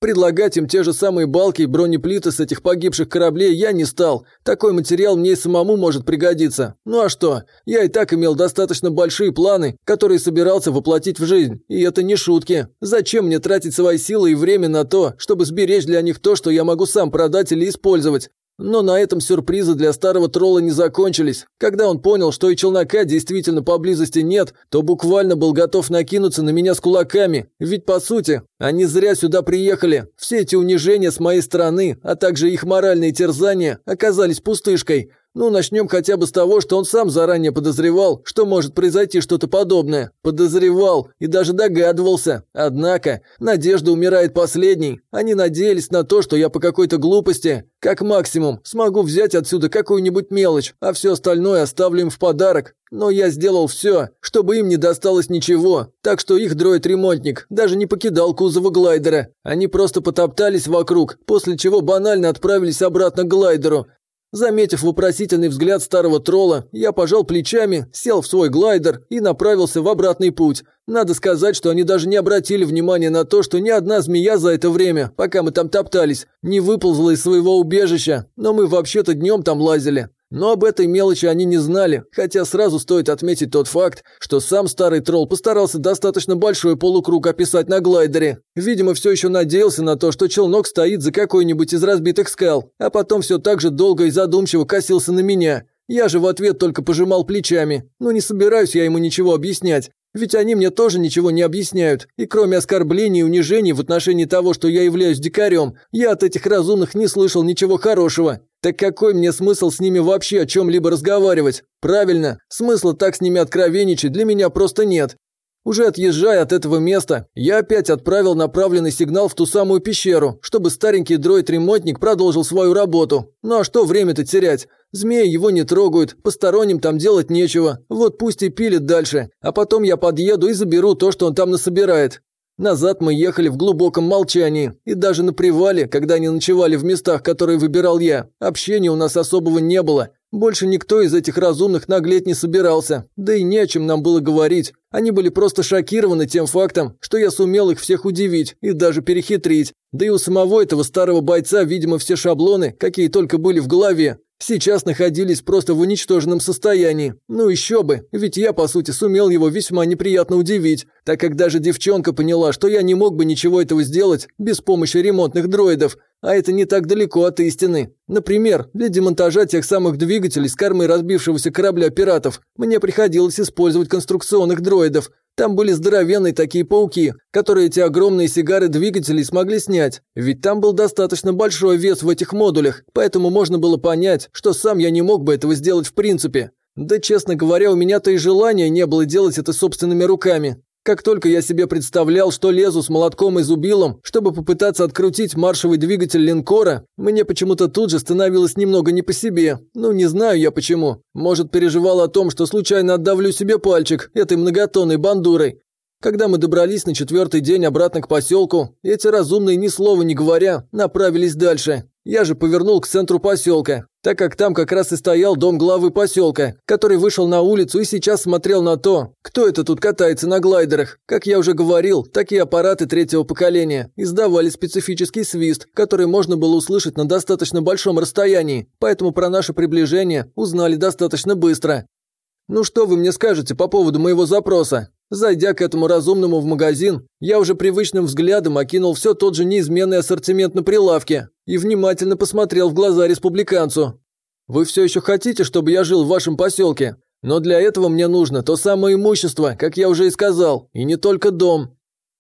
Предлагать им те же самые балки и бронеплиты с этих погибших кораблей я не стал. Такой материал мне и самому может пригодиться. Ну а что? Я и так имел достаточно большие планы, которые собирался воплотить в жизнь. И это не шутки. Зачем мне тратить свои силы и время на то, чтобы сберечь для них то, что я могу сам продать или использовать? Но на этом сюрпризы для старого тролла не закончились. Когда он понял, что и челнока действительно поблизости нет, то буквально был готов накинуться на меня с кулаками. Ведь, по сути, они зря сюда приехали. Все эти унижения с моей стороны, а также их моральные терзания, оказались пустышкой. Ну, начнем хотя бы с того, что он сам заранее подозревал, что может произойти что-то подобное. Подозревал и даже догадывался. Однако, надежда умирает последней. Они надеялись на то, что я по какой-то глупости, как максимум, смогу взять отсюда какую-нибудь мелочь, а все остальное оставлю им в подарок. Но я сделал все, чтобы им не досталось ничего, так что их дроид-ремонтник даже не покидал кузова глайдера. Они просто потоптались вокруг, после чего банально отправились обратно к глайдеру. Заметив вопросительный взгляд старого тролла, я пожал плечами, сел в свой глайдер и направился в обратный путь. Надо сказать, что они даже не обратили внимания на то, что ни одна змея за это время, пока мы там топтались, не выползла из своего убежища, но мы вообще-то днем там лазили. Но об этой мелочи они не знали, хотя сразу стоит отметить тот факт, что сам старый тролл постарался достаточно большой полукруг описать на глайдере. Видимо, все еще надеялся на то, что челнок стоит за какой-нибудь из разбитых скал, а потом все так же долго и задумчиво косился на меня. Я же в ответ только пожимал плечами. Ну не собираюсь я ему ничего объяснять. Ведь они мне тоже ничего не объясняют, и кроме оскорблений и унижений в отношении того, что я являюсь дикарем, я от этих разумных не слышал ничего хорошего. Так какой мне смысл с ними вообще о чем-либо разговаривать? Правильно, смысла так с ними откровенничать для меня просто нет. Уже отъезжая от этого места, я опять отправил направленный сигнал в ту самую пещеру, чтобы старенький дроид-ремонтник продолжил свою работу. Ну а что время-то терять? Змеи его не трогают, посторонним там делать нечего, вот пусть и пилит дальше, а потом я подъеду и заберу то, что он там насобирает. Назад мы ехали в глубоком молчании, и даже на привале, когда они ночевали в местах, которые выбирал я, общения у нас особого не было, больше никто из этих разумных наглеть не собирался, да и не о чем нам было говорить. Они были просто шокированы тем фактом, что я сумел их всех удивить и даже перехитрить. Да и у самого этого старого бойца, видимо, все шаблоны, какие только были в голове, сейчас находились просто в уничтоженном состоянии. Ну еще бы, ведь я, по сути, сумел его весьма неприятно удивить, так как даже девчонка поняла, что я не мог бы ничего этого сделать без помощи ремонтных дроидов, а это не так далеко от истины. Например, для демонтажа тех самых двигателей с кормы разбившегося корабля пиратов мне приходилось использовать конструкционных дроидов. Там были здоровенные такие пауки, которые эти огромные сигары двигателей смогли снять. Ведь там был достаточно большой вес в этих модулях, поэтому можно было понять, что сам я не мог бы этого сделать в принципе. Да, честно говоря, у меня-то и желания не было делать это собственными руками. Как только я себе представлял, что лезу с молотком и зубилом, чтобы попытаться открутить маршевый двигатель линкора, мне почему-то тут же становилось немного не по себе. Ну, не знаю я почему. Может, переживал о том, что случайно отдавлю себе пальчик этой многотонной бандурой. Когда мы добрались на четвертый день обратно к поселку, эти разумные, ни слова не говоря, направились дальше. Я же повернул к центру поселка, так как там как раз и стоял дом главы поселка, который вышел на улицу и сейчас смотрел на то, кто это тут катается на глайдерах. Как я уже говорил, такие аппараты третьего поколения издавали специфический свист, который можно было услышать на достаточно большом расстоянии, поэтому про наше приближение узнали достаточно быстро. Ну что вы мне скажете по поводу моего запроса? Зайдя к этому разумному в магазин, я уже привычным взглядом окинул все тот же неизменный ассортимент на прилавке и внимательно посмотрел в глаза республиканцу. «Вы все еще хотите, чтобы я жил в вашем поселке? Но для этого мне нужно то самое имущество, как я уже и сказал, и не только дом».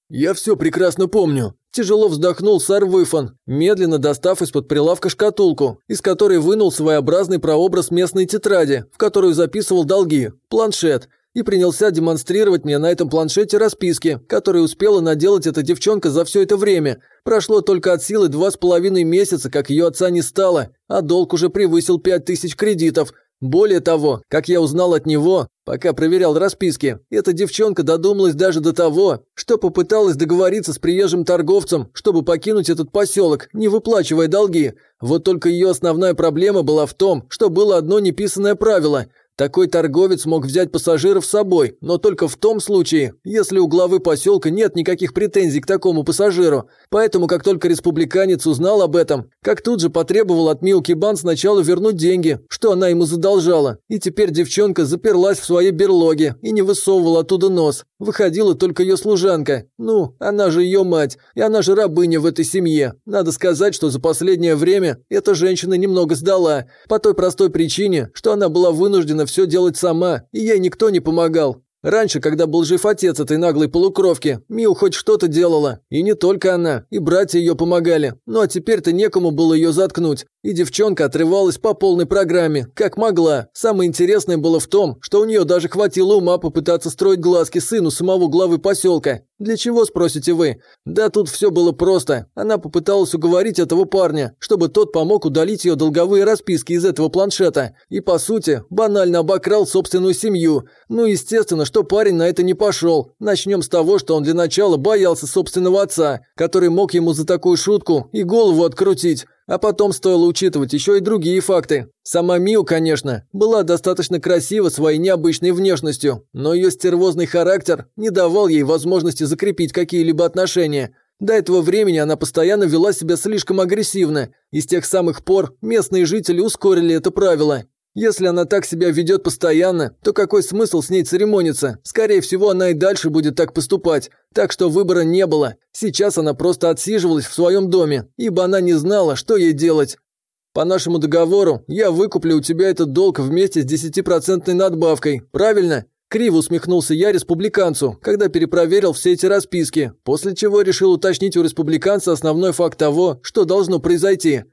«Я все прекрасно помню», – тяжело вздохнул сэр Выфан, медленно достав из-под прилавка шкатулку, из которой вынул своеобразный прообраз местной тетради, в которую записывал долги, планшет – и принялся демонстрировать мне на этом планшете расписки, которые успела наделать эта девчонка за все это время. Прошло только от силы два с половиной месяца, как ее отца не стало, а долг уже превысил пять тысяч кредитов. Более того, как я узнал от него, пока проверял расписки, эта девчонка додумалась даже до того, что попыталась договориться с приезжим торговцем, чтобы покинуть этот поселок, не выплачивая долги. Вот только ее основная проблема была в том, что было одно неписанное правило – такой торговец мог взять пассажиров с собой, но только в том случае, если у главы поселка нет никаких претензий к такому пассажиру. Поэтому, как только республиканец узнал об этом, как тут же потребовал от Милки Бан сначала вернуть деньги, что она ему задолжала. И теперь девчонка заперлась в своей берлоге и не высовывала оттуда нос. Выходила только ее служанка. Ну, она же ее мать, и она же рабыня в этой семье. Надо сказать, что за последнее время эта женщина немного сдала, по той простой причине, что она была вынуждена все делать сама, и ей никто не помогал. Раньше, когда был жив отец этой наглой полукровки, Миу хоть что-то делала. И не только она, и братья ее помогали. Ну а теперь-то некому было ее заткнуть. И девчонка отрывалась по полной программе, как могла. Самое интересное было в том, что у нее даже хватило ума попытаться строить глазки сыну самого главы поселка. Для чего, спросите вы? Да тут все было просто. Она попыталась уговорить этого парня, чтобы тот помог удалить ее долговые расписки из этого планшета. И, по сути, банально обокрал собственную семью. Ну, естественно, что парень на это не пошел. Начнем с того, что он для начала боялся собственного отца, который мог ему за такую шутку и голову открутить. А потом стоило учитывать еще и другие факты. Сама Миу, конечно, была достаточно красива своей необычной внешностью, но ее стервозный характер не давал ей возможности закрепить какие-либо отношения. До этого времени она постоянно вела себя слишком агрессивно, и с тех самых пор местные жители ускорили это правило. Если она так себя ведет постоянно, то какой смысл с ней церемониться? Скорее всего, она и дальше будет так поступать. Так что выбора не было. Сейчас она просто отсиживалась в своем доме, ибо она не знала, что ей делать. По нашему договору, я выкуплю у тебя этот долг вместе с 10% надбавкой, правильно? Криво усмехнулся я республиканцу, когда перепроверил все эти расписки, после чего решил уточнить у республиканца основной факт того, что должно произойти.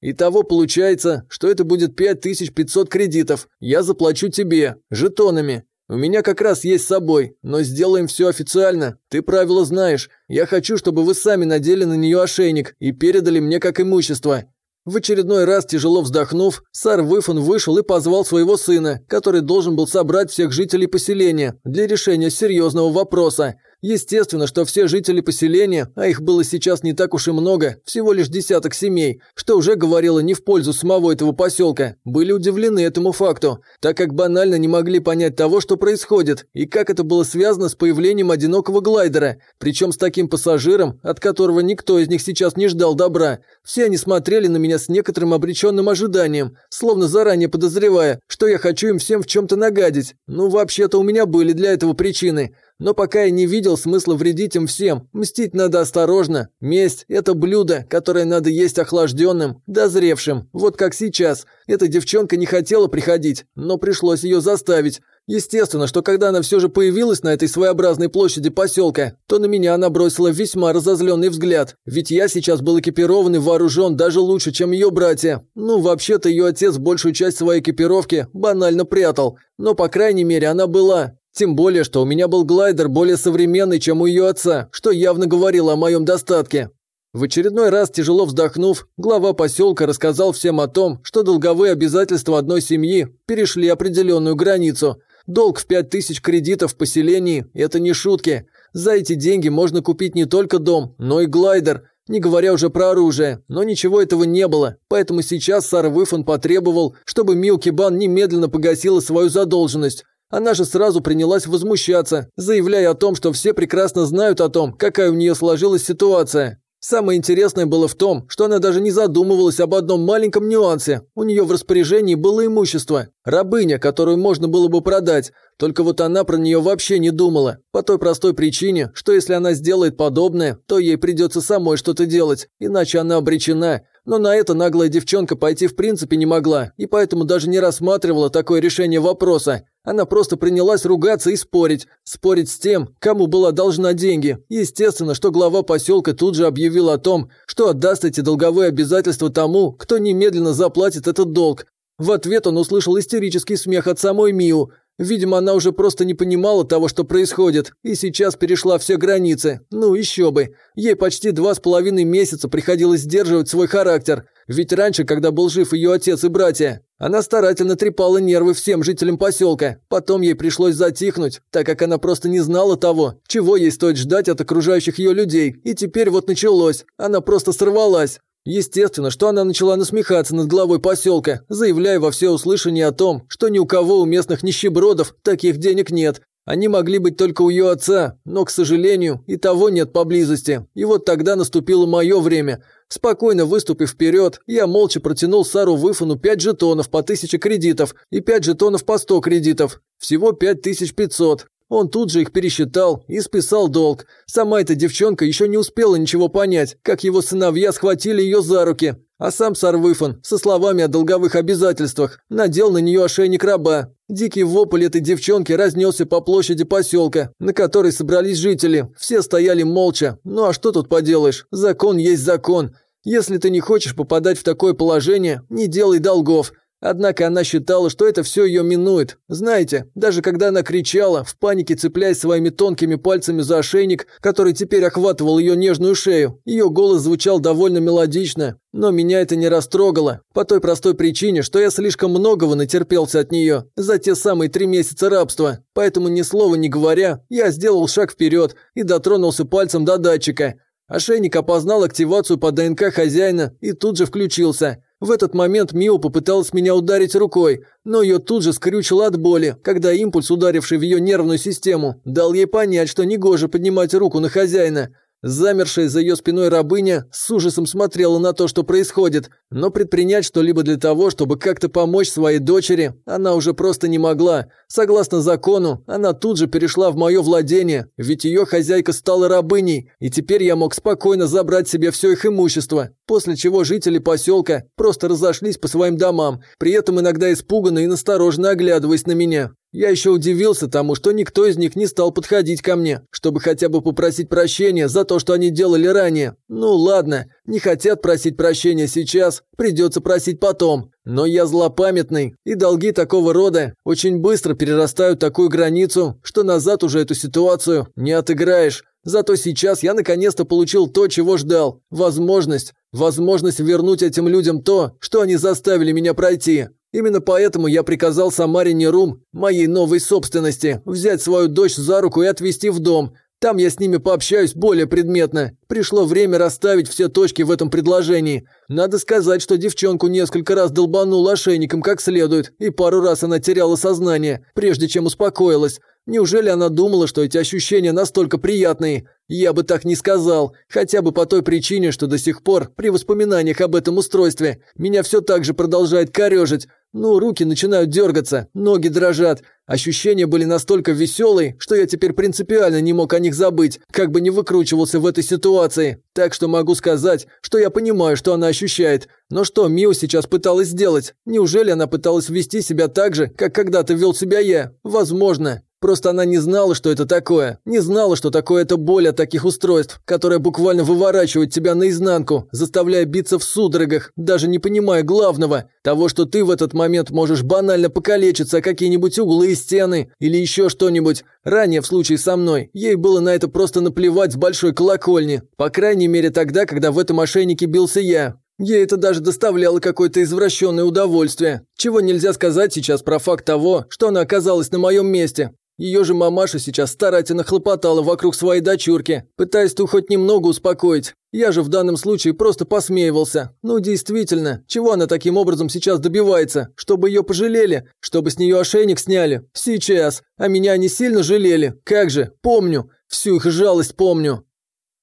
Итого получается, что это будет 5500 кредитов. Я заплачу тебе, жетонами. У меня как раз есть с собой, но сделаем все официально. Ты правила знаешь. Я хочу, чтобы вы сами надели на нее ошейник и передали мне как имущество. В очередной раз, тяжело вздохнув, сар Выфон вышел и позвал своего сына, который должен был собрать всех жителей поселения для решения серьезного вопроса. Естественно, что все жители поселения, а их было сейчас не так уж и много, всего лишь десяток семей, что уже говорило не в пользу самого этого поселка, были удивлены этому факту, так как банально не могли понять того, что происходит, и как это было связано с появлением одинокого глайдера, причем с таким пассажиром, от которого никто из них сейчас не ждал добра. Все они смотрели на меня с некоторым обреченным ожиданием, словно заранее подозревая, что я хочу им всем в чем-то нагадить. Ну, вообще-то у меня были для этого причины. Но пока я не видел смысла вредить им всем, мстить надо осторожно. Месть – это блюдо, которое надо есть охлажденным, дозревшим, вот как сейчас. Эта девчонка не хотела приходить, но пришлось ее заставить. Естественно, что когда она все же появилась на этой своеобразной площади поселка, то на меня она бросила весьма разозленный взгляд. Ведь я сейчас был экипирован и вооружен даже лучше, чем ее братья. Ну, вообще-то ее отец большую часть своей экипировки банально прятал. Но, по крайней мере, она была. Тем более, что у меня был глайдер более современный, чем у ее отца, что явно говорило о моем достатке. В очередной раз, тяжело вздохнув, глава поселка рассказал всем о том, что долговые обязательства одной семьи перешли определенную границу. Долг в 5000 кредитов в поселении – это не шутки. За эти деньги можно купить не только дом, но и глайдер, не говоря уже про оружие. Но ничего этого не было, поэтому сейчас Сара Выфон потребовал, чтобы Милки Бан немедленно погасила свою задолженность. Она же сразу принялась возмущаться, заявляя о том, что все прекрасно знают о том, какая у нее сложилась ситуация. Самое интересное было в том, что она даже не задумывалась об одном маленьком нюансе. У нее в распоряжении было имущество. Рабыня, которую можно было бы продать. Только вот она про нее вообще не думала. По той простой причине, что если она сделает подобное, то ей придется самой что-то делать. Иначе она обречена. Но на это наглая девчонка пойти в принципе не могла, и поэтому даже не рассматривала такое решение вопроса. Она просто принялась ругаться и спорить. Спорить с тем, кому была должна деньги. Естественно, что глава поселка тут же объявил о том, что отдаст эти долговые обязательства тому, кто немедленно заплатит этот долг. В ответ он услышал истерический смех от самой Миу. Видимо, она уже просто не понимала того, что происходит, и сейчас перешла все границы. Ну, еще бы. Ей почти два с половиной месяца приходилось сдерживать свой характер. Ведь раньше, когда был жив ее отец и братья, она старательно трепала нервы всем жителям поселка. Потом ей пришлось затихнуть, так как она просто не знала того, чего ей стоит ждать от окружающих ее людей. И теперь вот началось. Она просто сорвалась. Естественно, что она начала насмехаться над главой поселка, заявляя во всеуслышание о том, что ни у кого у местных нищебродов таких денег нет. Они могли быть только у ее отца, но, к сожалению, и того нет поблизости. И вот тогда наступило мое время. Спокойно выступив вперед, я молча протянул Сару Выфану 5 жетонов по 1000 кредитов и 5 жетонов по 100 кредитов. Всего 5500. Он тут же их пересчитал и списал долг. Сама эта девчонка еще не успела ничего понять, как его сыновья схватили ее за руки. А сам Сарвыфон, со словами о долговых обязательствах, надел на нее ошейник раба. Дикий вопль этой девчонки разнесся по площади поселка, на которой собрались жители. Все стояли молча. Ну а что тут поделаешь? Закон есть закон. Если ты не хочешь попадать в такое положение, не делай долгов. Однако она считала, что это все ее минует. Знаете, даже когда она кричала, в панике цепляясь своими тонкими пальцами за ошейник, который теперь охватывал ее нежную шею, ее голос звучал довольно мелодично. Но меня это не растрогало, по той простой причине, что я слишком многого натерпелся от нее за те самые три месяца рабства. Поэтому ни слова не говоря, я сделал шаг вперед и дотронулся пальцем до датчика. Ошейник опознал активацию по ДНК хозяина и тут же включился – в этот момент Мио попыталась меня ударить рукой, но ее тут же скрючило от боли, когда импульс, ударивший в ее нервную систему, дал ей понять, что негоже поднимать руку на хозяина. Замершая за ее спиной рабыня с ужасом смотрела на то, что происходит, но предпринять что-либо для того, чтобы как-то помочь своей дочери, она уже просто не могла. Согласно закону, она тут же перешла в мое владение, ведь ее хозяйка стала рабыней, и теперь я мог спокойно забрать себе все их имущество, после чего жители поселка просто разошлись по своим домам, при этом иногда испуганно и настороженно оглядываясь на меня. Я еще удивился тому, что никто из них не стал подходить ко мне, чтобы хотя бы попросить прощения за то, что они делали ранее. Ну ладно, не хотят просить прощения сейчас, придется просить потом. Но я злопамятный, и долги такого рода очень быстро перерастают такую границу, что назад уже эту ситуацию не отыграешь. Зато сейчас я наконец-то получил то, чего ждал. Возможность. Возможность вернуть этим людям то, что они заставили меня пройти. Именно поэтому я приказал Самаре Нерум, моей новой собственности, взять свою дочь за руку и отвезти в дом. Там я с ними пообщаюсь более предметно. Пришло время расставить все точки в этом предложении. Надо сказать, что девчонку несколько раз долбанул ошейником как следует, и пару раз она теряла сознание, прежде чем успокоилась. Неужели она думала, что эти ощущения настолько приятные? Я бы так не сказал, хотя бы по той причине, что до сих пор, при воспоминаниях об этом устройстве, меня все так же продолжает корежить. Ну, руки начинают дергаться, ноги дрожат. Ощущения были настолько веселые, что я теперь принципиально не мог о них забыть, как бы не выкручивался в этой ситуации. Так что могу сказать, что я понимаю, что она ощущает. Но что Мио сейчас пыталась сделать? Неужели она пыталась вести себя так же, как когда-то вел себя я? Возможно. Просто она не знала, что это такое. Не знала, что такое это боль от таких устройств, которая буквально выворачивает тебя наизнанку, заставляя биться в судорогах, даже не понимая главного, того, что ты в этот момент можешь банально покалечиться о какие-нибудь углы и стены или еще что-нибудь. Ранее, в случае со мной, ей было на это просто наплевать с большой колокольни. По крайней мере тогда, когда в этом мошеннике бился я. Ей это даже доставляло какое-то извращенное удовольствие. Чего нельзя сказать сейчас про факт того, что она оказалась на моем месте. Ее же мамаша сейчас старательно хлопотала вокруг своей дочурки, пытаясь ту хоть немного успокоить. Я же в данном случае просто посмеивался. Ну, действительно, чего она таким образом сейчас добивается? Чтобы ее пожалели? Чтобы с нее ошейник сняли? Сейчас. А меня они сильно жалели. Как же? Помню. Всю их жалость помню.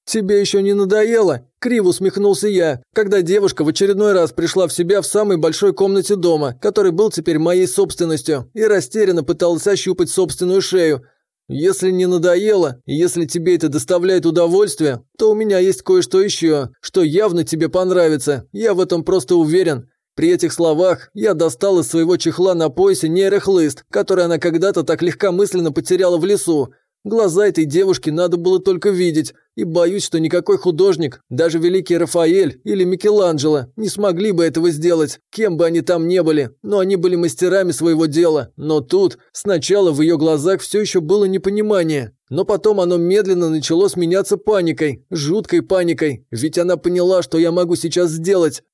«Тебе еще не надоело?» – криво усмехнулся я, когда девушка в очередной раз пришла в себя в самой большой комнате дома, который был теперь моей собственностью, и растерянно пыталась ощупать собственную шею. «Если не надоело, если тебе это доставляет удовольствие, то у меня есть кое-что еще, что явно тебе понравится, я в этом просто уверен». При этих словах я достал из своего чехла на поясе нейрохлыст, который она когда-то так легкомысленно потеряла в лесу, Глаза этой девушки надо было только видеть, и боюсь, что никакой художник, даже великий Рафаэль или Микеланджело, не смогли бы этого сделать, кем бы они там не были, но они были мастерами своего дела. Но тут сначала в ее глазах все еще было непонимание, но потом оно медленно начало сменяться паникой, жуткой паникой, ведь она поняла, что я могу сейчас сделать.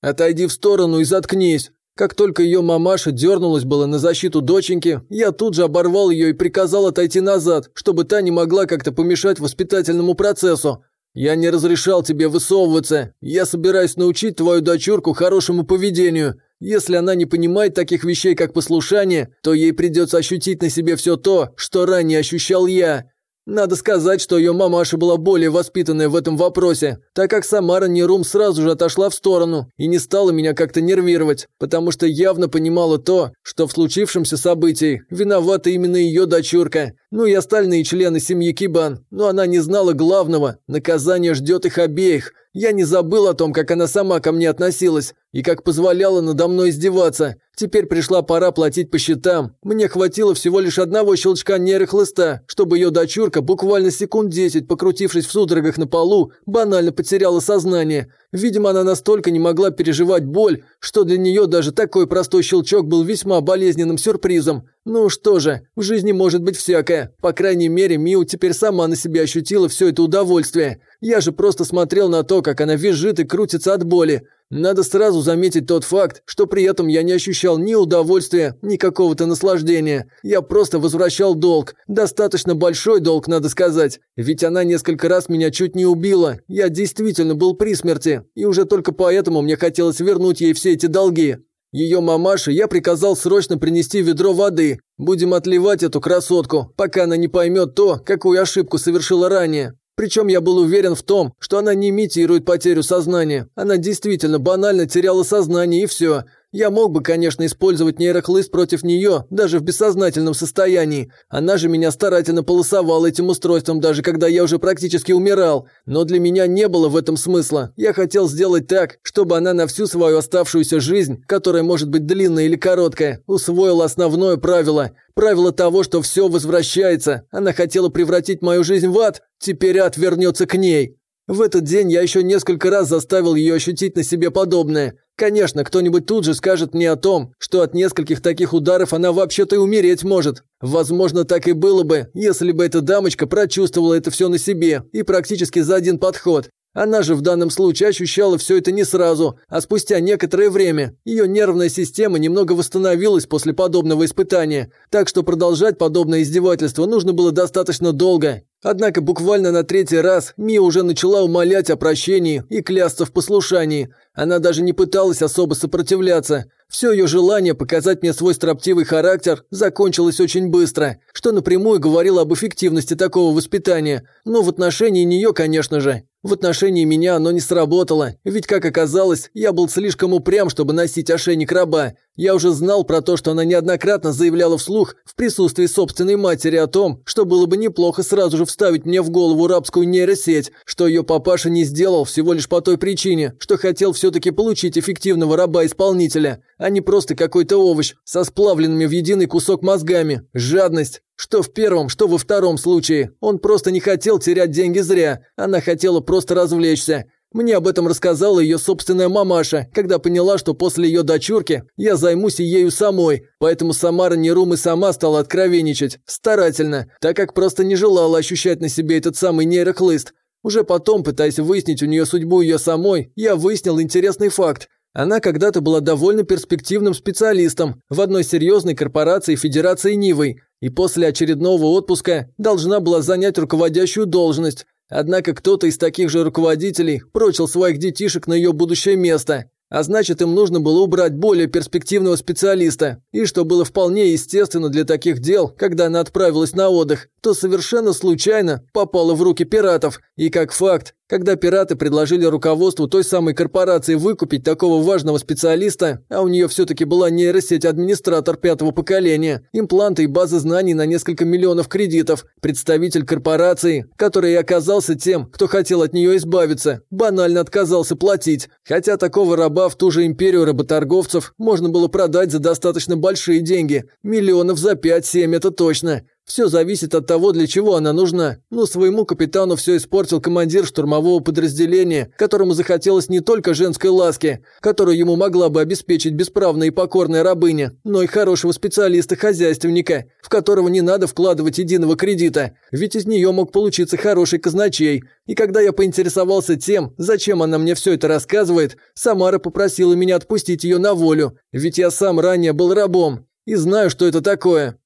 «Отойди в сторону и заткнись», как только ее мамаша дернулась было на защиту доченьки, я тут же оборвал ее и приказал отойти назад, чтобы та не могла как-то помешать воспитательному процессу. «Я не разрешал тебе высовываться. Я собираюсь научить твою дочурку хорошему поведению. Если она не понимает таких вещей, как послушание, то ей придется ощутить на себе все то, что ранее ощущал я. Надо сказать, что ее мамаша была более воспитанная в этом вопросе, так как Самара Нерум сразу же отошла в сторону и не стала меня как-то нервировать, потому что явно понимала то, что в случившемся событии виновата именно ее дочурка. Ну и остальные члены семьи Кибан. Но она не знала главного. Наказание ждет их обеих. Я не забыл о том, как она сама ко мне относилась и как позволяла надо мной издеваться. Теперь пришла пора платить по счетам. Мне хватило всего лишь одного щелчка нейрохлыста, чтобы ее дочурка, буквально секунд десять покрутившись в судорогах на полу, банально потеряла сознание. Видимо, она настолько не могла переживать боль, что для нее даже такой простой щелчок был весьма болезненным сюрпризом. Ну что же, в жизни может быть всякое. По крайней мере, Миу теперь сама на себе ощутила все это удовольствие. Я же просто смотрел на то, как она визжит и крутится от боли. Надо сразу заметить тот факт, что при этом я не ощущал ни удовольствия, ни какого-то наслаждения. Я просто возвращал долг. Достаточно большой долг, надо сказать. Ведь она несколько раз меня чуть не убила. Я действительно был при смерти. И уже только поэтому мне хотелось вернуть ей все эти долги. Ее мамаше я приказал срочно принести ведро воды. Будем отливать эту красотку, пока она не поймет то, какую ошибку совершила ранее. Причем я был уверен в том, что она не имитирует потерю сознания. Она действительно банально теряла сознание и все. Я мог бы, конечно, использовать нейрохлыст против нее, даже в бессознательном состоянии. Она же меня старательно полосовала этим устройством, даже когда я уже практически умирал. Но для меня не было в этом смысла. Я хотел сделать так, чтобы она на всю свою оставшуюся жизнь, которая может быть длинная или короткая, усвоила основное правило. Правило того, что все возвращается. Она хотела превратить мою жизнь в ад, теперь ад вернется к ней. В этот день я еще несколько раз заставил ее ощутить на себе подобное. Конечно, кто-нибудь тут же скажет мне о том, что от нескольких таких ударов она вообще-то и умереть может. Возможно, так и было бы, если бы эта дамочка прочувствовала это все на себе и практически за один подход. Она же в данном случае ощущала все это не сразу, а спустя некоторое время. Ее нервная система немного восстановилась после подобного испытания, так что продолжать подобное издевательство нужно было достаточно долго. Однако буквально на третий раз Мия уже начала умолять о прощении и клясться в послушании. Она даже не пыталась особо сопротивляться. Все ее желание показать мне свой строптивый характер закончилось очень быстро, что напрямую говорило об эффективности такого воспитания. Но в отношении нее, конечно же. В отношении меня оно не сработало, ведь, как оказалось, я был слишком упрям, чтобы носить ошейник раба. Я уже знал про то, что она неоднократно заявляла вслух в присутствии собственной матери о том, что было бы неплохо сразу же вставить мне в голову рабскую нейросеть, что ее папаша не сделал всего лишь по той причине, что хотел все-таки получить эффективного раба-исполнителя, а не просто какой-то овощ со сплавленными в единый кусок мозгами. Жадность. Что в первом, что во втором случае. Он просто не хотел терять деньги зря. Она хотела просто развлечься. Мне об этом рассказала ее собственная мамаша, когда поняла, что после ее дочурки я займусь ею самой. Поэтому Самара Нерум и сама стала откровенничать. Старательно, так как просто не желала ощущать на себе этот самый нейрохлыст. Уже потом, пытаясь выяснить у нее судьбу ее самой, я выяснил интересный факт. Она когда-то была довольно перспективным специалистом в одной серьезной корпорации Федерации Нивой и после очередного отпуска должна была занять руководящую должность. Однако кто-то из таких же руководителей прочил своих детишек на ее будущее место. А значит, им нужно было убрать более перспективного специалиста. И что было вполне естественно для таких дел, когда она отправилась на отдых, то совершенно случайно попала в руки пиратов. И как факт, когда пираты предложили руководству той самой корпорации выкупить такого важного специалиста, а у нее все-таки была нейросеть-администратор пятого поколения, импланты и базы знаний на несколько миллионов кредитов, представитель корпорации, который и оказался тем, кто хотел от нее избавиться, банально отказался платить. Хотя такого раба в ту же империю работорговцев можно было продать за достаточно большие деньги, миллионов за 5-7 это точно. Все зависит от того, для чего она нужна. Но своему капитану все испортил командир штурмового подразделения, которому захотелось не только женской ласки, которую ему могла бы обеспечить бесправная и покорная рабыня, но и хорошего специалиста-хозяйственника, в которого не надо вкладывать единого кредита, ведь из нее мог получиться хороший казначей. И когда я поинтересовался тем, зачем она мне все это рассказывает, Самара попросила меня отпустить ее на волю, ведь я сам ранее был рабом и знаю, что это такое.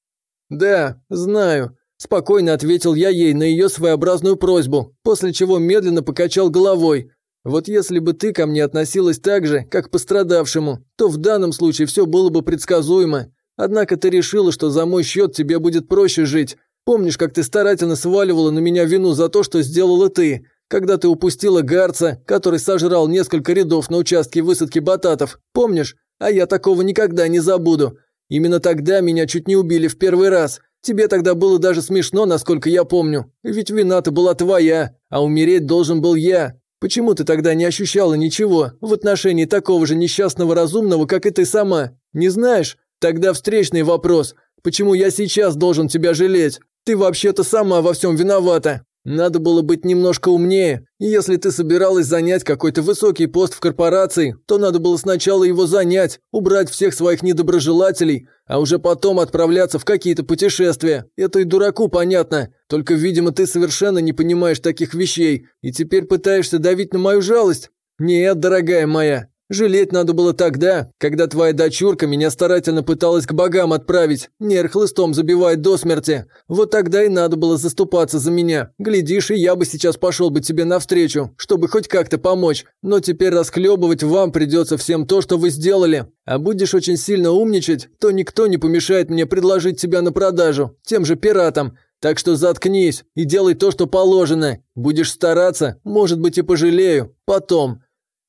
«Да, знаю», – спокойно ответил я ей на ее своеобразную просьбу, после чего медленно покачал головой. «Вот если бы ты ко мне относилась так же, как к пострадавшему, то в данном случае все было бы предсказуемо. Однако ты решила, что за мой счет тебе будет проще жить. Помнишь, как ты старательно сваливала на меня вину за то, что сделала ты, когда ты упустила Гарца, который сожрал несколько рядов на участке высадки бататов? Помнишь? А я такого никогда не забуду. Именно тогда меня чуть не убили в первый раз. Тебе тогда было даже смешно, насколько я помню. Ведь вина-то была твоя, а умереть должен был я. Почему ты тогда не ощущала ничего в отношении такого же несчастного разумного, как и ты сама? Не знаешь? Тогда встречный вопрос. Почему я сейчас должен тебя жалеть? Ты вообще-то сама во всем виновата. Надо было быть немножко умнее, если ты собиралась занять какой-то высокий пост в корпорации, то надо было сначала его занять, убрать всех своих недоброжелателей, а уже потом отправляться в какие-то путешествия. Это и дураку понятно, только, видимо, ты совершенно не понимаешь таких вещей, и теперь пытаешься давить на мою жалость. Нет, дорогая моя, Жалеть надо было тогда, когда твоя дочурка меня старательно пыталась к богам отправить, нерв хлыстом забивает до смерти. Вот тогда и надо было заступаться за меня. Глядишь, и я бы сейчас пошел бы тебе навстречу, чтобы хоть как-то помочь. Но теперь расхлебывать вам придется всем то, что вы сделали. А будешь очень сильно умничать, то никто не помешает мне предложить тебя на продажу, тем же пиратам. Так что заткнись и делай то, что положено. Будешь стараться, может быть и пожалею. Потом.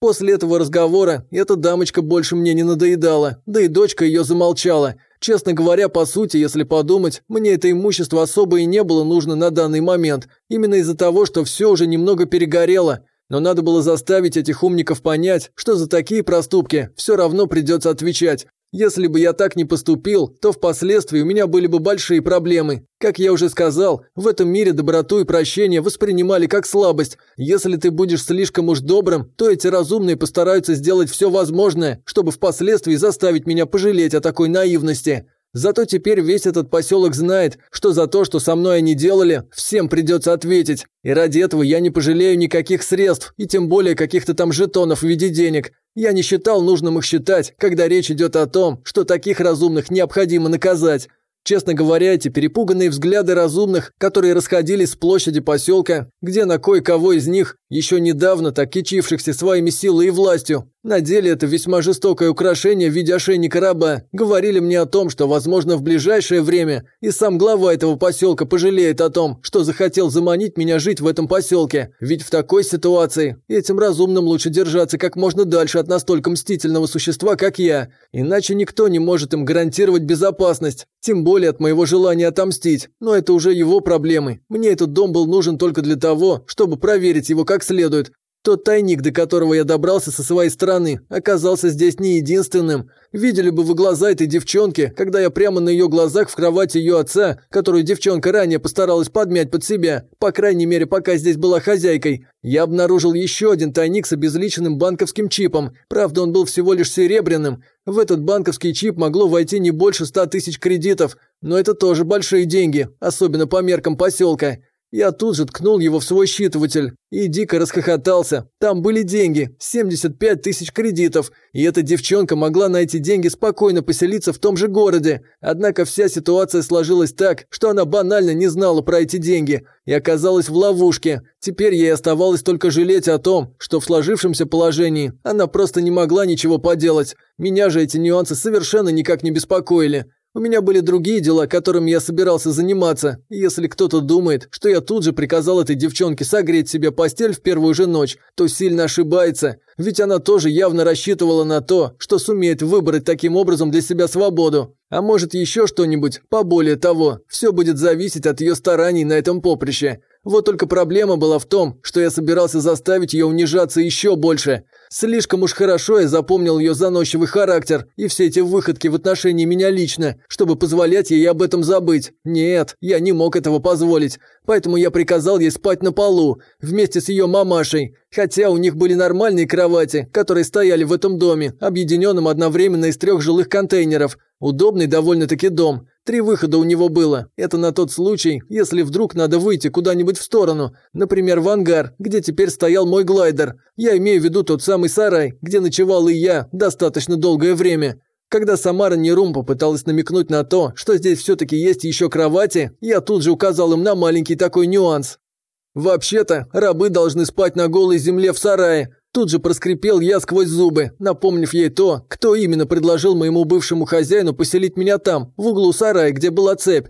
После этого разговора эта дамочка больше мне не надоедала, да и дочка ее замолчала. Честно говоря, по сути, если подумать, мне это имущество особо и не было нужно на данный момент, именно из-за того, что все уже немного перегорело. Но надо было заставить этих умников понять, что за такие проступки все равно придется отвечать, если бы я так не поступил, то впоследствии у меня были бы большие проблемы. Как я уже сказал, в этом мире доброту и прощение воспринимали как слабость. Если ты будешь слишком уж добрым, то эти разумные постараются сделать все возможное, чтобы впоследствии заставить меня пожалеть о такой наивности. Зато теперь весь этот поселок знает, что за то, что со мной они делали, всем придется ответить. И ради этого я не пожалею никаких средств, и тем более каких-то там жетонов в виде денег. Я не считал нужным их считать, когда речь идет о том, что таких разумных необходимо наказать. Честно говоря, эти перепуганные взгляды разумных, которые расходились с площади поселка, где на кое-кого из них, еще недавно так кичившихся своими силой и властью, на деле это весьма жестокое украшение в виде ошейника раба, говорили мне о том, что, возможно, в ближайшее время и сам глава этого поселка пожалеет о том, что захотел заманить меня жить в этом поселке. Ведь в такой ситуации этим разумным лучше держаться как можно дальше от настолько мстительного существа, как я, иначе никто не может им гарантировать безопасность. Тем более от моего желания отомстить. Но это уже его проблемы. Мне этот дом был нужен только для того, чтобы проверить его как следует. Тот тайник, до которого я добрался со своей стороны, оказался здесь не единственным. Видели бы вы глаза этой девчонки, когда я прямо на ее глазах в кровати ее отца, которую девчонка ранее постаралась подмять под себя, по крайней мере, пока здесь была хозяйкой. Я обнаружил еще один тайник с обезличенным банковским чипом. Правда, он был всего лишь серебряным. В этот банковский чип могло войти не больше ста тысяч кредитов. Но это тоже большие деньги, особенно по меркам поселка. Я тут же ткнул его в свой считыватель и дико расхохотался. Там были деньги, 75 тысяч кредитов, и эта девчонка могла на эти деньги спокойно поселиться в том же городе. Однако вся ситуация сложилась так, что она банально не знала про эти деньги и оказалась в ловушке. Теперь ей оставалось только жалеть о том, что в сложившемся положении она просто не могла ничего поделать. Меня же эти нюансы совершенно никак не беспокоили. У меня были другие дела, которыми я собирался заниматься. если кто-то думает, что я тут же приказал этой девчонке согреть себе постель в первую же ночь, то сильно ошибается. Ведь она тоже явно рассчитывала на то, что сумеет выбрать таким образом для себя свободу. А может еще что-нибудь, поболее того, все будет зависеть от ее стараний на этом поприще. Вот только проблема была в том, что я собирался заставить ее унижаться еще больше. Слишком уж хорошо я запомнил ее заносчивый характер и все эти выходки в отношении меня лично, чтобы позволять ей об этом забыть. Нет, я не мог этого позволить, поэтому я приказал ей спать на полу, вместе с ее мамашей. Хотя у них были нормальные кровати, которые стояли в этом доме, объединенном одновременно из трех жилых контейнеров. Удобный довольно-таки дом. Три выхода у него было. Это на тот случай, если вдруг надо выйти куда-нибудь в сторону. Например, в ангар, где теперь стоял мой глайдер. Я имею в виду тот самый сарай, где ночевал и я достаточно долгое время. Когда Самара Нерум попыталась намекнуть на то, что здесь все-таки есть еще кровати, я тут же указал им на маленький такой нюанс. Вообще-то, рабы должны спать на голой земле в сарае, Тут же проскрипел я сквозь зубы, напомнив ей то, кто именно предложил моему бывшему хозяину поселить меня там, в углу сарая, где была цепь.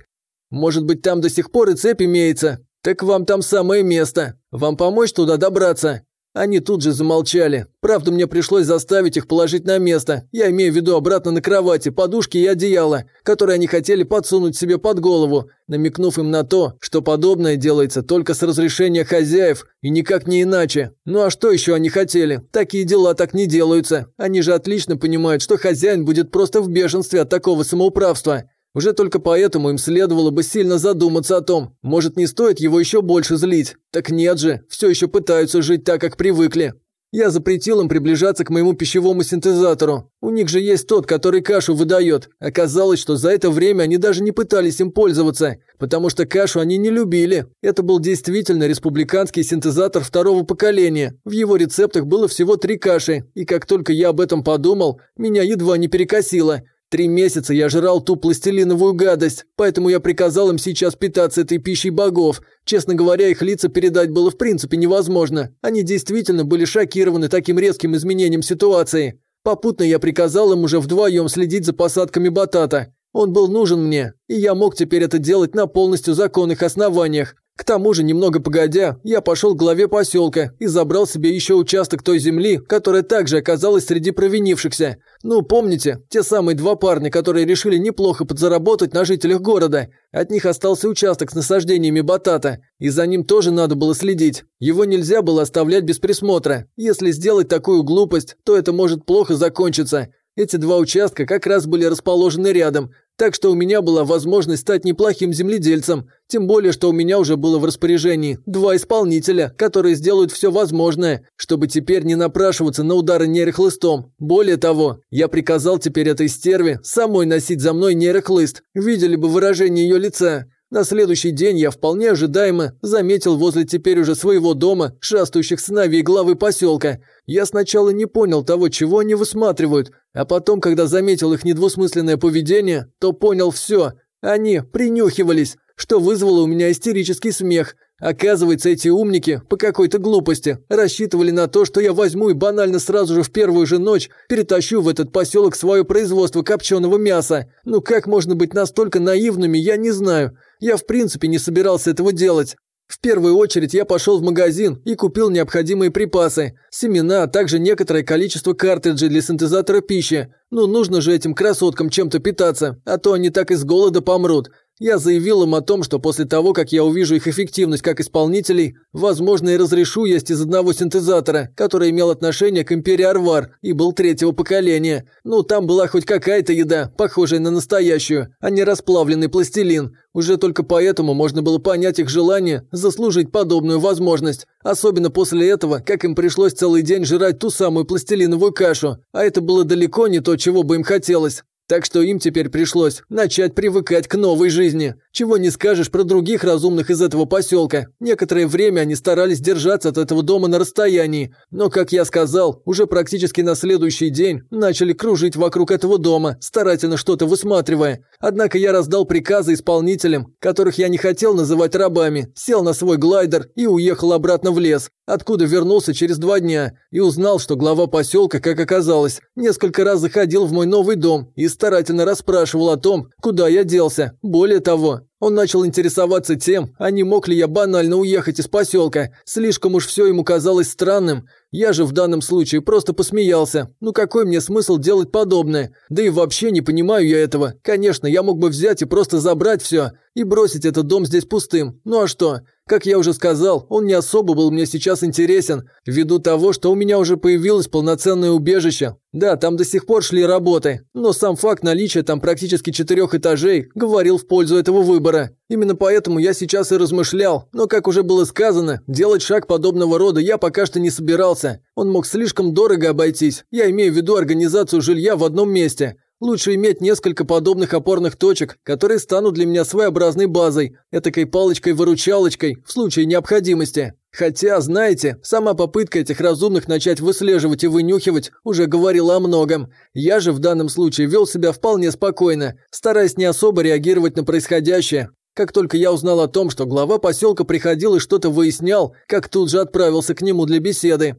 Может быть, там до сих пор и цепь имеется? Так вам там самое место. Вам помочь туда добраться?» Они тут же замолчали. Правда, мне пришлось заставить их положить на место. Я имею в виду обратно на кровати, подушки и одеяло, которые они хотели подсунуть себе под голову, намекнув им на то, что подобное делается только с разрешения хозяев и никак не иначе. Ну а что еще они хотели? Такие дела так не делаются. Они же отлично понимают, что хозяин будет просто в бешенстве от такого самоуправства. Уже только поэтому им следовало бы сильно задуматься о том, может не стоит его еще больше злить. Так нет же, все еще пытаются жить так, как привыкли. Я запретил им приближаться к моему пищевому синтезатору. У них же есть тот, который кашу выдает. Оказалось, что за это время они даже не пытались им пользоваться, потому что кашу они не любили. Это был действительно республиканский синтезатор второго поколения. В его рецептах было всего три каши, и как только я об этом подумал, меня едва не перекосило. Три месяца я жрал ту пластилиновую гадость, поэтому я приказал им сейчас питаться этой пищей богов. Честно говоря, их лица передать было в принципе невозможно. Они действительно были шокированы таким резким изменением ситуации. Попутно я приказал им уже вдвоем следить за посадками батата. Он был нужен мне, и я мог теперь это делать на полностью законных основаниях. К тому же, немного погодя, я пошел к главе поселка и забрал себе еще участок той земли, которая также оказалась среди провинившихся. Ну, помните, те самые два парня, которые решили неплохо подзаработать на жителях города. От них остался участок с насаждениями батата, и за ним тоже надо было следить. Его нельзя было оставлять без присмотра. Если сделать такую глупость, то это может плохо закончиться. Эти два участка как раз были расположены рядом, так что у меня была возможность стать неплохим земледельцем, тем более, что у меня уже было в распоряжении два исполнителя, которые сделают все возможное, чтобы теперь не напрашиваться на удары нейрохлыстом. Более того, я приказал теперь этой стерве самой носить за мной нейрохлыст. Видели бы выражение ее лица. На следующий день я вполне ожидаемо заметил возле теперь уже своего дома шастающих сыновей главы поселка. Я сначала не понял того, чего они высматривают, а потом, когда заметил их недвусмысленное поведение, то понял все. Они принюхивались, что вызвало у меня истерический смех. Оказывается, эти умники по какой-то глупости рассчитывали на то, что я возьму и банально сразу же в первую же ночь перетащу в этот поселок свое производство копченого мяса. Ну как можно быть настолько наивными, я не знаю. Я в принципе не собирался этого делать. В первую очередь я пошел в магазин и купил необходимые припасы, семена, а также некоторое количество картриджей для синтезатора пищи. Ну, нужно же этим красоткам чем-то питаться, а то они так из голода помрут. Я заявил им о том, что после того, как я увижу их эффективность как исполнителей, возможно и разрешу есть из одного синтезатора, который имел отношение к империи Арвар и был третьего поколения. Ну, там была хоть какая-то еда, похожая на настоящую, а не расплавленный пластилин. Уже только поэтому можно было понять их желание заслужить подобную возможность. Особенно после этого, как им пришлось целый день жрать ту самую пластилиновую кашу. А это было далеко не то, чего бы им хотелось. Так что им теперь пришлось начать привыкать к новой жизни. Чего не скажешь про других разумных из этого поселка. Некоторое время они старались держаться от этого дома на расстоянии, но, как я сказал, уже практически на следующий день начали кружить вокруг этого дома, старательно что-то высматривая. Однако я раздал приказы исполнителям, которых я не хотел называть рабами, сел на свой глайдер и уехал обратно в лес, откуда вернулся через два дня и узнал, что глава поселка, как оказалось, несколько раз заходил в мой новый дом и старательно расспрашивал о том, куда я делся. Более того, он начал интересоваться тем, а не мог ли я банально уехать из поселка. Слишком уж все ему казалось странным. Я же в данном случае просто посмеялся. Ну какой мне смысл делать подобное? Да и вообще не понимаю я этого. Конечно, я мог бы взять и просто забрать все и бросить этот дом здесь пустым. Ну а что? Как я уже сказал, он не особо был мне сейчас интересен, ввиду того, что у меня уже появилось полноценное убежище. Да, там до сих пор шли работы, но сам факт наличия там практически четырех этажей говорил в пользу этого выбора. Именно поэтому я сейчас и размышлял, но, как уже было сказано, делать шаг подобного рода я пока что не собирался. Он мог слишком дорого обойтись, я имею в виду организацию жилья в одном месте. Лучше иметь несколько подобных опорных точек, которые станут для меня своеобразной базой, этакой палочкой-выручалочкой в случае необходимости. Хотя, знаете, сама попытка этих разумных начать выслеживать и вынюхивать уже говорила о многом. Я же в данном случае вел себя вполне спокойно, стараясь не особо реагировать на происходящее. Как только я узнал о том, что глава поселка приходил и что-то выяснял, как тут же отправился к нему для беседы.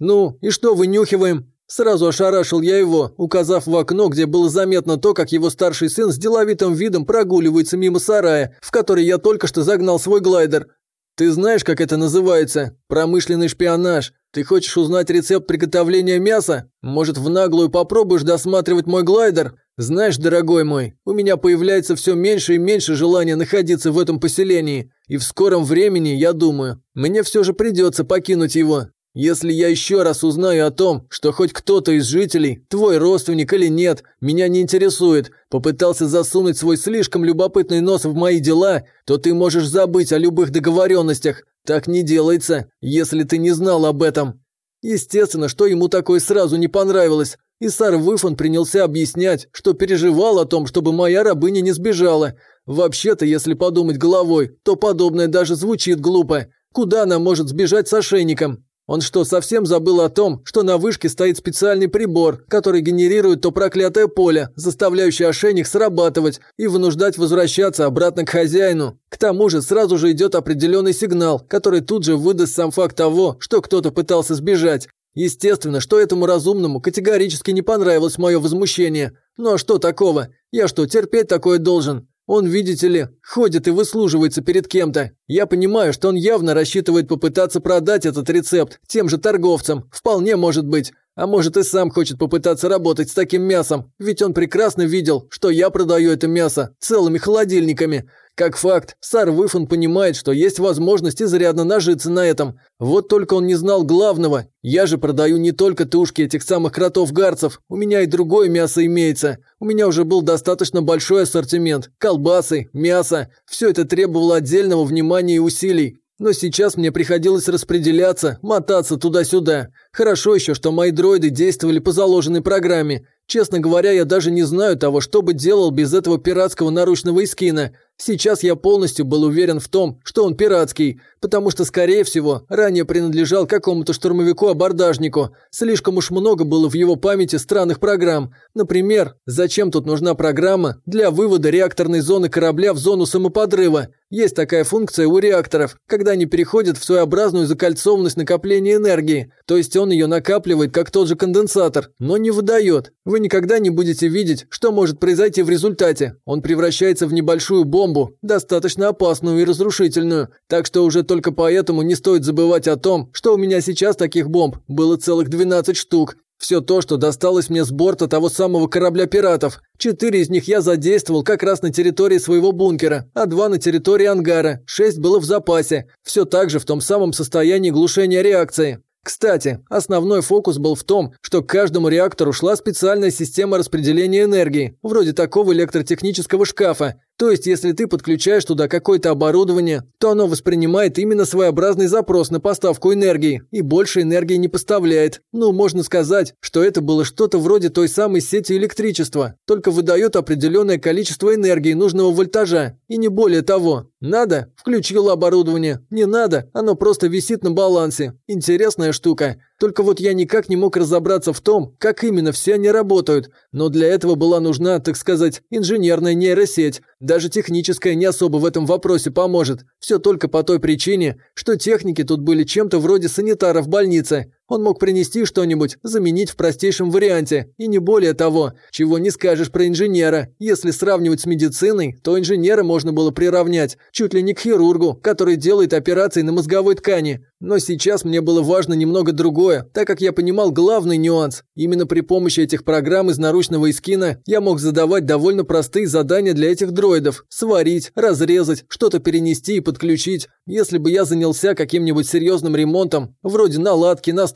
«Ну, и что вынюхиваем?» Сразу ошарашил я его, указав в окно, где было заметно то, как его старший сын с деловитым видом прогуливается мимо сарая, в который я только что загнал свой глайдер. «Ты знаешь, как это называется? Промышленный шпионаж. Ты хочешь узнать рецепт приготовления мяса? Может, в наглую попробуешь досматривать мой глайдер? Знаешь, дорогой мой, у меня появляется все меньше и меньше желания находиться в этом поселении, и в скором времени, я думаю, мне все же придется покинуть его. Если я еще раз узнаю о том, что хоть кто-то из жителей, твой родственник или нет, меня не интересует, попытался засунуть свой слишком любопытный нос в мои дела, то ты можешь забыть о любых договоренностях. Так не делается, если ты не знал об этом. Естественно, что ему такое сразу не понравилось. И сар Выфон принялся объяснять, что переживал о том, чтобы моя рабыня не сбежала. Вообще-то, если подумать головой, то подобное даже звучит глупо. Куда она может сбежать с ошейником? Он что, совсем забыл о том, что на вышке стоит специальный прибор, который генерирует то проклятое поле, заставляющее ошейник срабатывать и вынуждать возвращаться обратно к хозяину? К тому же сразу же идет определенный сигнал, который тут же выдаст сам факт того, что кто-то пытался сбежать. Естественно, что этому разумному категорически не понравилось мое возмущение. Ну а что такого? Я что, терпеть такое должен? Он, видите ли, ходит и выслуживается перед кем-то. Я понимаю, что он явно рассчитывает попытаться продать этот рецепт тем же торговцам. Вполне может быть. А может и сам хочет попытаться работать с таким мясом, ведь он прекрасно видел, что я продаю это мясо целыми холодильниками. Как факт, Сар Выфон понимает, что есть возможность изрядно нажиться на этом. Вот только он не знал главного. Я же продаю не только тушки этих самых кротов-гарцев, у меня и другое мясо имеется. У меня уже был достаточно большой ассортимент. Колбасы, мясо. Все это требовало отдельного внимания и усилий. Но сейчас мне приходилось распределяться, мотаться туда-сюда. Хорошо еще, что мои дроиды действовали по заложенной программе. Честно говоря, я даже не знаю того, что бы делал без этого пиратского наручного эскина. Сейчас я полностью был уверен в том, что он пиратский, потому что, скорее всего, ранее принадлежал какому-то штурмовику-абордажнику. Слишком уж много было в его памяти странных программ. Например, зачем тут нужна программа для вывода реакторной зоны корабля в зону самоподрыва? Есть такая функция у реакторов, когда они переходят в своеобразную закольцованность накопления энергии, то есть он ее накапливает, как тот же конденсатор, но не выдает. Вы никогда не будете видеть, что может произойти в результате. Он превращается в небольшую бомбу, достаточно опасную и разрушительную, так что уже только поэтому не стоит забывать о том, что у меня сейчас таких бомб было целых 12 штук. Все то, что досталось мне с борта того самого корабля пиратов. Четыре из них я задействовал как раз на территории своего бункера, а два на территории ангара, шесть было в запасе. Все так же в том самом состоянии глушения реакции. Кстати, основной фокус был в том, что к каждому реактору шла специальная система распределения энергии, вроде такого электротехнического шкафа, то есть, если ты подключаешь туда какое-то оборудование, то оно воспринимает именно своеобразный запрос на поставку энергии и больше энергии не поставляет. Ну, можно сказать, что это было что-то вроде той самой сети электричества, только выдает определенное количество энергии нужного вольтажа, и не более того. Надо – включил оборудование, не надо – оно просто висит на балансе. Интересная штука. Только вот я никак не мог разобраться в том, как именно все они работают, но для этого была нужна, так сказать, инженерная нейросеть. Даже техническая не особо в этом вопросе поможет. Все только по той причине, что техники тут были чем-то вроде санитара в больнице. Он мог принести что-нибудь, заменить в простейшем варианте, и не более того, чего не скажешь про инженера. Если сравнивать с медициной, то инженера можно было приравнять чуть ли не к хирургу, который делает операции на мозговой ткани. Но сейчас мне было важно немного другое, так как я понимал главный нюанс. Именно при помощи этих программ из наручного эскина я мог задавать довольно простые задания для этих дроидов. Сварить, разрезать, что-то перенести и подключить. Если бы я занялся каким-нибудь серьезным ремонтом, вроде наладки, настройки,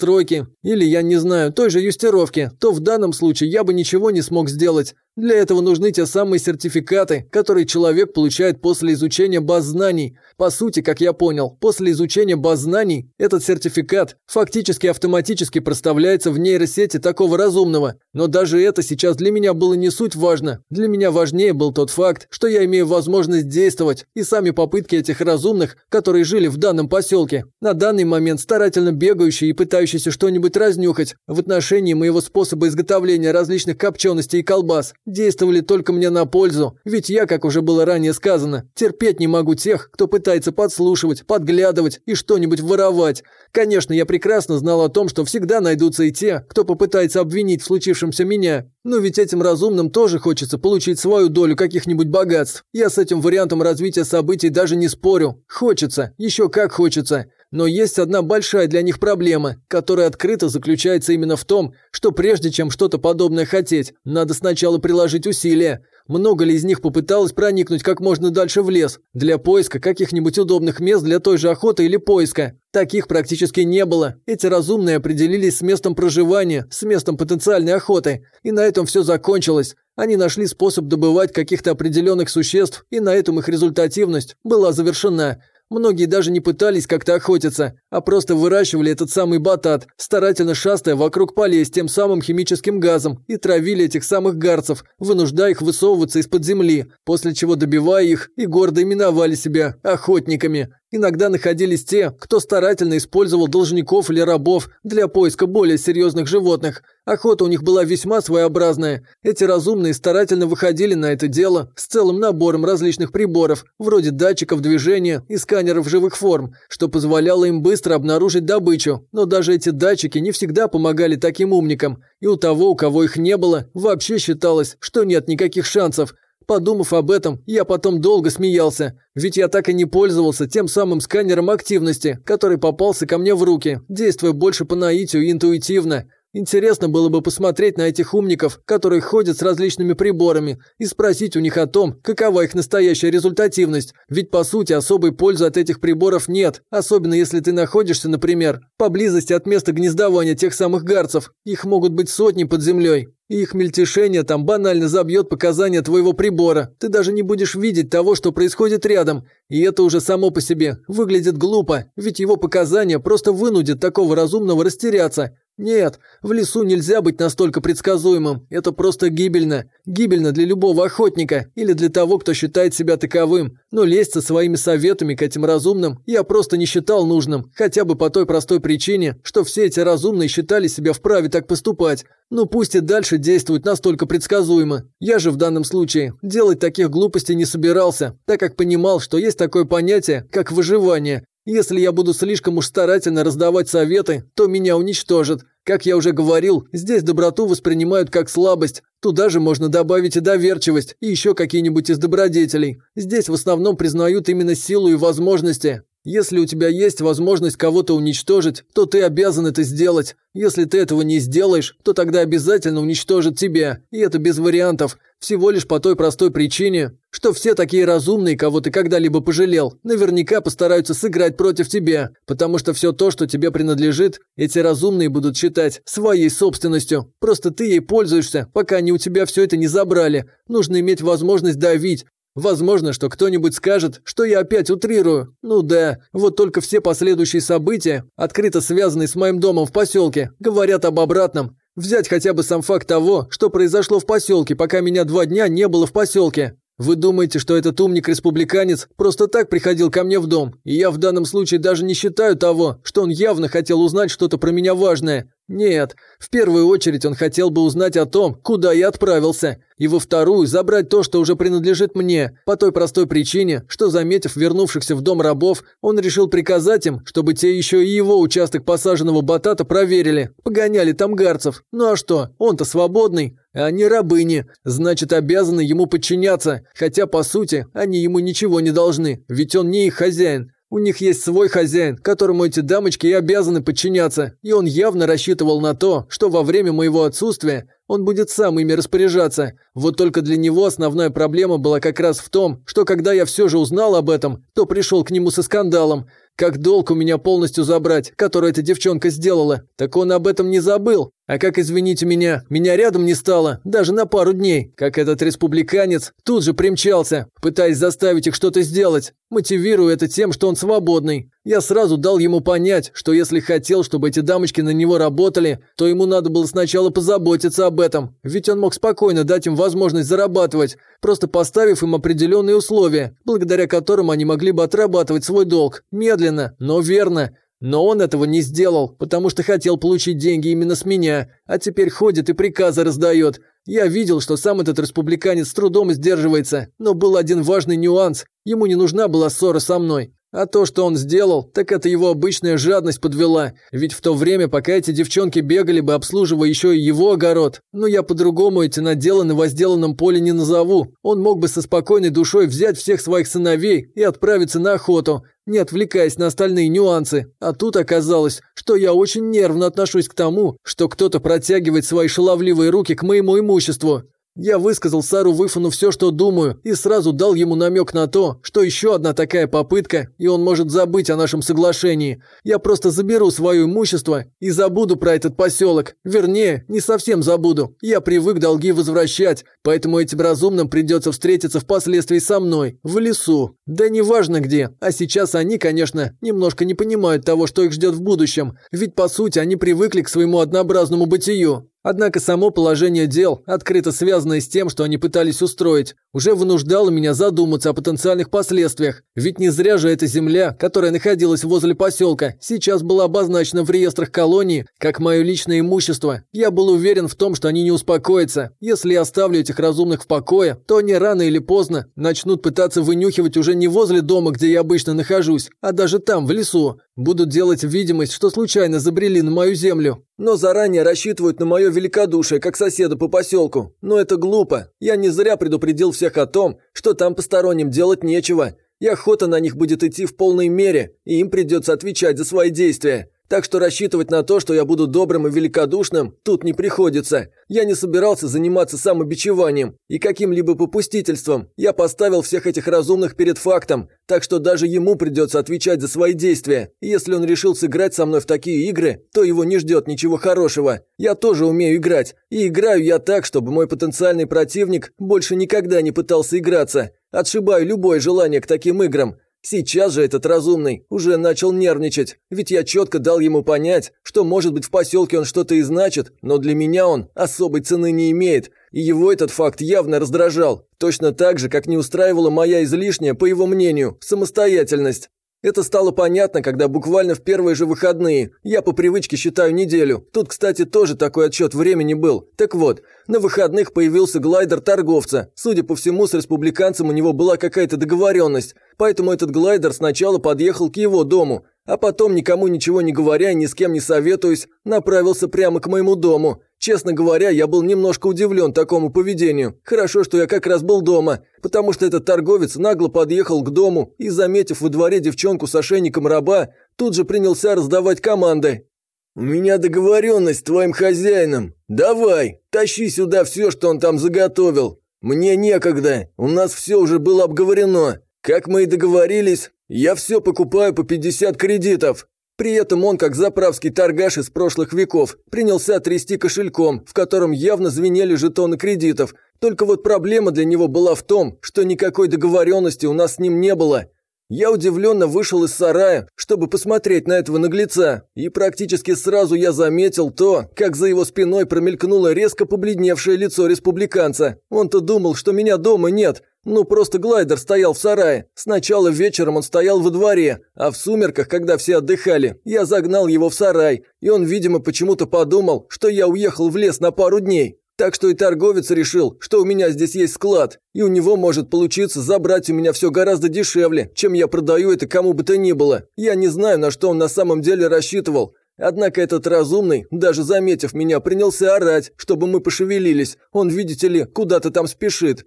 или, я не знаю, той же юстировки, то в данном случае я бы ничего не смог сделать. Для этого нужны те самые сертификаты, которые человек получает после изучения баз знаний. По сути, как я понял, после изучения баз знаний этот сертификат фактически автоматически проставляется в нейросети такого разумного. Но даже это сейчас для меня было не суть важно. Для меня важнее был тот факт, что я имею возможность действовать, и сами попытки этих разумных, которые жили в данном поселке, на данный момент старательно бегающие и пытающиеся что-нибудь разнюхать в отношении моего способа изготовления различных копченостей и колбас, действовали только мне на пользу, ведь я, как уже было ранее сказано, терпеть не могу тех, кто пытается подслушивать, подглядывать и что-нибудь воровать. Конечно, я прекрасно знал о том, что всегда найдутся и те, кто попытается обвинить в случившемся меня, но ведь этим разумным тоже хочется получить свою долю каких-нибудь богатств. Я с этим вариантом развития событий даже не спорю. Хочется, еще как хочется. Но есть одна большая для них проблема, которая открыто заключается именно в том, что прежде чем что-то подобное хотеть, надо сначала приложить усилия. Много ли из них попыталось проникнуть как можно дальше в лес для поиска каких-нибудь удобных мест для той же охоты или поиска? Таких практически не было. Эти разумные определились с местом проживания, с местом потенциальной охоты. И на этом все закончилось. Они нашли способ добывать каких-то определенных существ, и на этом их результативность была завершена. Многие даже не пытались как-то охотиться, а просто выращивали этот самый батат, старательно шастая вокруг полей с тем самым химическим газом и травили этих самых гарцев, вынуждая их высовываться из-под земли, после чего добивая их и гордо именовали себя охотниками. Иногда находились те, кто старательно использовал должников или рабов для поиска более серьезных животных. Охота у них была весьма своеобразная. Эти разумные старательно выходили на это дело с целым набором различных приборов, вроде датчиков движения и сканеров живых форм, что позволяло им быстро обнаружить добычу. Но даже эти датчики не всегда помогали таким умникам. И у того, у кого их не было, вообще считалось, что нет никаких шансов – Подумав об этом, я потом долго смеялся, ведь я так и не пользовался тем самым сканером активности, который попался ко мне в руки, действуя больше по наитию и интуитивно. Интересно было бы посмотреть на этих умников, которые ходят с различными приборами, и спросить у них о том, какова их настоящая результативность, ведь по сути особой пользы от этих приборов нет, особенно если ты находишься, например, поблизости от места гнездования тех самых гарцев, их могут быть сотни под землей. И их мельтешение там банально забьет показания твоего прибора. Ты даже не будешь видеть того, что происходит рядом. И это уже само по себе выглядит глупо, ведь его показания просто вынудят такого разумного растеряться. Нет, в лесу нельзя быть настолько предсказуемым. Это просто гибельно. Гибельно для любого охотника или для того, кто считает себя таковым. Но лезть со своими советами к этим разумным я просто не считал нужным, хотя бы по той простой причине, что все эти разумные считали себя вправе так поступать. Ну пусть и дальше действуют настолько предсказуемо. Я же в данном случае делать таких глупостей не собирался, так как понимал, что есть такое понятие, как выживание, если я буду слишком уж старательно раздавать советы, то меня уничтожат. Как я уже говорил, здесь доброту воспринимают как слабость. Туда же можно добавить и доверчивость, и еще какие-нибудь из добродетелей. Здесь в основном признают именно силу и возможности. Если у тебя есть возможность кого-то уничтожить, то ты обязан это сделать. Если ты этого не сделаешь, то тогда обязательно уничтожат тебя. И это без вариантов. Всего лишь по той простой причине, что все такие разумные, кого ты когда-либо пожалел, наверняка постараются сыграть против тебя, потому что все то, что тебе принадлежит, эти разумные будут считать своей собственностью. Просто ты ей пользуешься, пока они у тебя все это не забрали. Нужно иметь возможность давить, Возможно, что кто-нибудь скажет, что я опять утрирую. Ну да, вот только все последующие события, открыто связанные с моим домом в поселке, говорят об обратном. Взять хотя бы сам факт того, что произошло в поселке, пока меня два дня не было в поселке. Вы думаете, что этот умник-республиканец просто так приходил ко мне в дом, и я в данном случае даже не считаю того, что он явно хотел узнать что-то про меня важное. Нет, в первую очередь он хотел бы узнать о том, куда я отправился, и во вторую забрать то, что уже принадлежит мне, по той простой причине, что, заметив вернувшихся в дом рабов, он решил приказать им, чтобы те еще и его участок посаженного батата проверили, погоняли там гарцев. Ну а что, он-то свободный, они рабыни, значит обязаны ему подчиняться, хотя по сути они ему ничего не должны, ведь он не их хозяин. У них есть свой хозяин, которому эти дамочки и обязаны подчиняться, и он явно рассчитывал на то, что во время моего отсутствия он будет сам ими распоряжаться. Вот только для него основная проблема была как раз в том, что когда я все же узнал об этом, то пришел к нему со скандалом. Как долг у меня полностью забрать, который эта девчонка сделала, так он об этом не забыл. А как, извините меня, меня рядом не стало, даже на пару дней, как этот республиканец тут же примчался, пытаясь заставить их что-то сделать, мотивируя это тем, что он свободный. Я сразу дал ему понять, что если хотел, чтобы эти дамочки на него работали, то ему надо было сначала позаботиться об этом, ведь он мог спокойно дать им возможность зарабатывать, просто поставив им определенные условия, благодаря которым они могли бы отрабатывать свой долг, медленно, но верно, но он этого не сделал, потому что хотел получить деньги именно с меня, а теперь ходит и приказы раздает. Я видел, что сам этот республиканец с трудом сдерживается, но был один важный нюанс. Ему не нужна была ссора со мной. А то, что он сделал, так это его обычная жадность подвела. Ведь в то время, пока эти девчонки бегали бы, обслуживая еще и его огород, но я по-другому эти наделы на возделанном поле не назову. Он мог бы со спокойной душой взять всех своих сыновей и отправиться на охоту, не отвлекаясь на остальные нюансы. А тут оказалось, что я очень нервно отношусь к тому, что кто-то протягивает свои шаловливые руки к моему имуществу. Я высказал Сару Выфану все, что думаю, и сразу дал ему намек на то, что еще одна такая попытка, и он может забыть о нашем соглашении. Я просто заберу свое имущество и забуду про этот поселок. Вернее, не совсем забуду. Я привык долги возвращать, поэтому этим разумным придется встретиться впоследствии со мной, в лесу. Да неважно где. А сейчас они, конечно, немножко не понимают того, что их ждет в будущем. Ведь, по сути, они привыкли к своему однообразному бытию. Однако само положение дел, открыто связанное с тем, что они пытались устроить, уже вынуждало меня задуматься о потенциальных последствиях. Ведь не зря же эта земля, которая находилась возле поселка, сейчас была обозначена в реестрах колонии как мое личное имущество. Я был уверен в том, что они не успокоятся. Если я оставлю этих разумных в покое, то они рано или поздно начнут пытаться вынюхивать уже не возле дома, где я обычно нахожусь, а даже там, в лесу. Будут делать видимость, что случайно забрели на мою землю. Но заранее рассчитывают на мое великодушие, как соседа по поселку. Но это глупо. Я не зря предупредил всех о том, что там посторонним делать нечего. И охота на них будет идти в полной мере, и им придется отвечать за свои действия. Так что рассчитывать на то, что я буду добрым и великодушным, тут не приходится. Я не собирался заниматься самобичеванием и каким-либо попустительством. Я поставил всех этих разумных перед фактом, так что даже ему придется отвечать за свои действия. И если он решил сыграть со мной в такие игры, то его не ждет ничего хорошего. Я тоже умею играть. И играю я так, чтобы мой потенциальный противник больше никогда не пытался играться. Отшибаю любое желание к таким играм. Сейчас же этот разумный уже начал нервничать, ведь я четко дал ему понять, что может быть в поселке он что-то и значит, но для меня он особой цены не имеет, и его этот факт явно раздражал, точно так же, как не устраивала моя излишняя, по его мнению, самостоятельность. Это стало понятно, когда буквально в первые же выходные, я по привычке считаю неделю, тут, кстати, тоже такой отчет времени был. Так вот, на выходных появился глайдер торговца, судя по всему, с республиканцем у него была какая-то договоренность, поэтому этот глайдер сначала подъехал к его дому, а потом, никому ничего не говоря, ни с кем не советуясь, направился прямо к моему дому. Честно говоря, я был немножко удивлен такому поведению. Хорошо, что я как раз был дома, потому что этот торговец нагло подъехал к дому и, заметив во дворе девчонку с ошейником раба, тут же принялся раздавать команды. «У меня договоренность с твоим хозяином. Давай, тащи сюда все, что он там заготовил. Мне некогда, у нас все уже было обговорено. Как мы и договорились, я все покупаю по 50 кредитов. При этом он, как заправский торгаш из прошлых веков, принялся трясти кошельком, в котором явно звенели жетоны кредитов. Только вот проблема для него была в том, что никакой договоренности у нас с ним не было. Я удивленно вышел из сарая, чтобы посмотреть на этого наглеца, и практически сразу я заметил то, как за его спиной промелькнуло резко побледневшее лицо республиканца. Он-то думал, что меня дома нет, ну, просто глайдер стоял в сарае. Сначала вечером он стоял во дворе, а в сумерках, когда все отдыхали, я загнал его в сарай, и он, видимо, почему-то подумал, что я уехал в лес на пару дней. Так что и торговец решил, что у меня здесь есть склад, и у него может получиться забрать у меня все гораздо дешевле, чем я продаю это кому бы то ни было. Я не знаю, на что он на самом деле рассчитывал. Однако этот разумный, даже заметив меня, принялся орать, чтобы мы пошевелились. Он, видите ли, куда-то там спешит.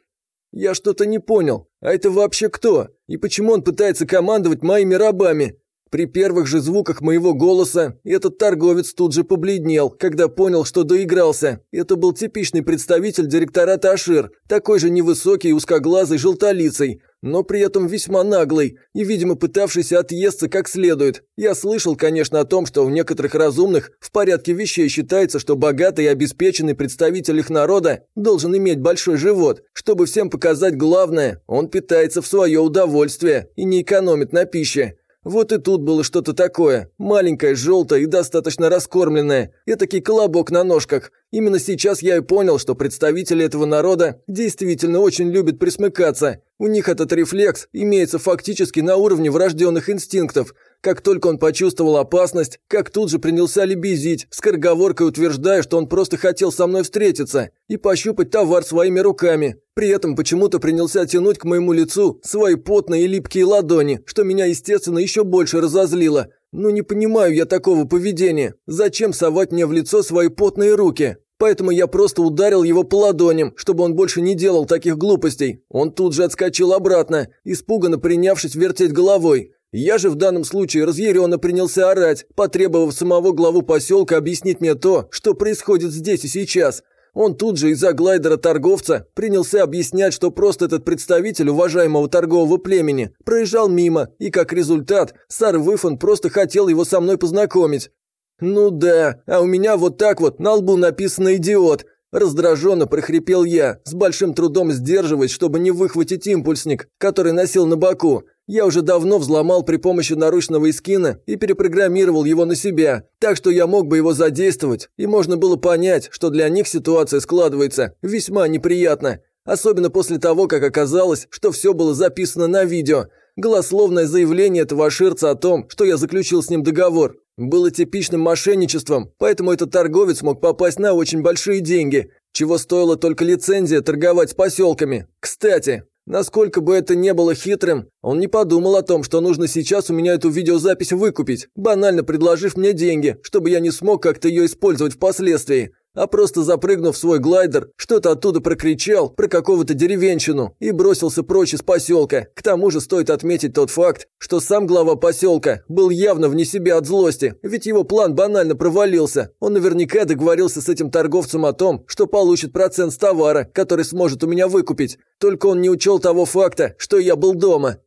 «Я что-то не понял. А это вообще кто? И почему он пытается командовать моими рабами?» При первых же звуках моего голоса этот торговец тут же побледнел, когда понял, что доигрался. Это был типичный представитель директората Ашир, такой же невысокий, узкоглазый, желтолицей, но при этом весьма наглый и, видимо, пытавшийся отъесться как следует. Я слышал, конечно, о том, что у некоторых разумных в порядке вещей считается, что богатый и обеспеченный представитель их народа должен иметь большой живот. Чтобы всем показать главное, он питается в свое удовольствие и не экономит на пище. Вот и тут было что-то такое. Маленькое, желтое и достаточно раскормленное. Этакий колобок на ножках. Именно сейчас я и понял, что представители этого народа действительно очень любят присмыкаться. У них этот рефлекс имеется фактически на уровне врожденных инстинктов. Как только он почувствовал опасность, как тут же принялся лебезить, скороговоркой утверждая, что он просто хотел со мной встретиться и пощупать товар своими руками. При этом почему-то принялся тянуть к моему лицу свои потные и липкие ладони, что меня, естественно, еще больше разозлило. Ну не понимаю я такого поведения. Зачем совать мне в лицо свои потные руки? Поэтому я просто ударил его по ладоням, чтобы он больше не делал таких глупостей. Он тут же отскочил обратно, испуганно принявшись вертеть головой. Я же в данном случае разъяренно принялся орать, потребовав самого главу поселка объяснить мне то, что происходит здесь и сейчас. Он тут же из-за глайдера-торговца принялся объяснять, что просто этот представитель уважаемого торгового племени проезжал мимо, и как результат Сар Выфон просто хотел его со мной познакомить. «Ну да, а у меня вот так вот на лбу написано «идиот», Раздраженно прохрипел я, с большим трудом сдерживаясь, чтобы не выхватить импульсник, который носил на боку. Я уже давно взломал при помощи наручного эскина и перепрограммировал его на себя, так что я мог бы его задействовать, и можно было понять, что для них ситуация складывается весьма неприятно. Особенно после того, как оказалось, что все было записано на видео. Голословное заявление этого ширца о том, что я заключил с ним договор, было типичным мошенничеством, поэтому этот торговец мог попасть на очень большие деньги, чего стоила только лицензия торговать поселками. Кстати, Насколько бы это не было хитрым, он не подумал о том, что нужно сейчас у меня эту видеозапись выкупить, банально предложив мне деньги, чтобы я не смог как-то ее использовать впоследствии а просто запрыгнув в свой глайдер, что-то оттуда прокричал про какого-то деревенщину и бросился прочь из поселка. К тому же стоит отметить тот факт, что сам глава поселка был явно вне себя от злости, ведь его план банально провалился. Он наверняка договорился с этим торговцем о том, что получит процент с товара, который сможет у меня выкупить. Только он не учел того факта, что я был дома.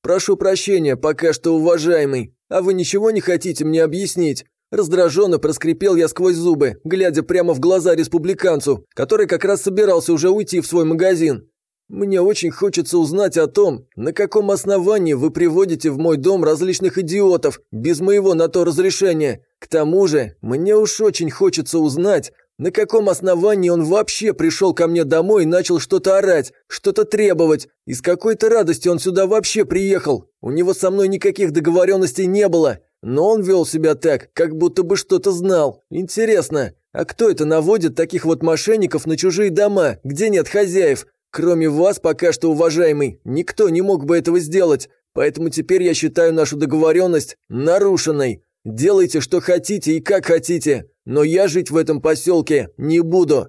«Прошу прощения, пока что уважаемый, а вы ничего не хотите мне объяснить?» Раздраженно проскрипел я сквозь зубы, глядя прямо в глаза республиканцу, который как раз собирался уже уйти в свой магазин. «Мне очень хочется узнать о том, на каком основании вы приводите в мой дом различных идиотов, без моего на то разрешения. К тому же, мне уж очень хочется узнать, на каком основании он вообще пришел ко мне домой и начал что-то орать, что-то требовать? И с какой-то радостью он сюда вообще приехал? У него со мной никаких договоренностей не было. Но он вел себя так, как будто бы что-то знал. Интересно, а кто это наводит таких вот мошенников на чужие дома, где нет хозяев? Кроме вас, пока что, уважаемый, никто не мог бы этого сделать. Поэтому теперь я считаю нашу договоренность нарушенной. Делайте, что хотите и как хотите, но я жить в этом поселке не буду.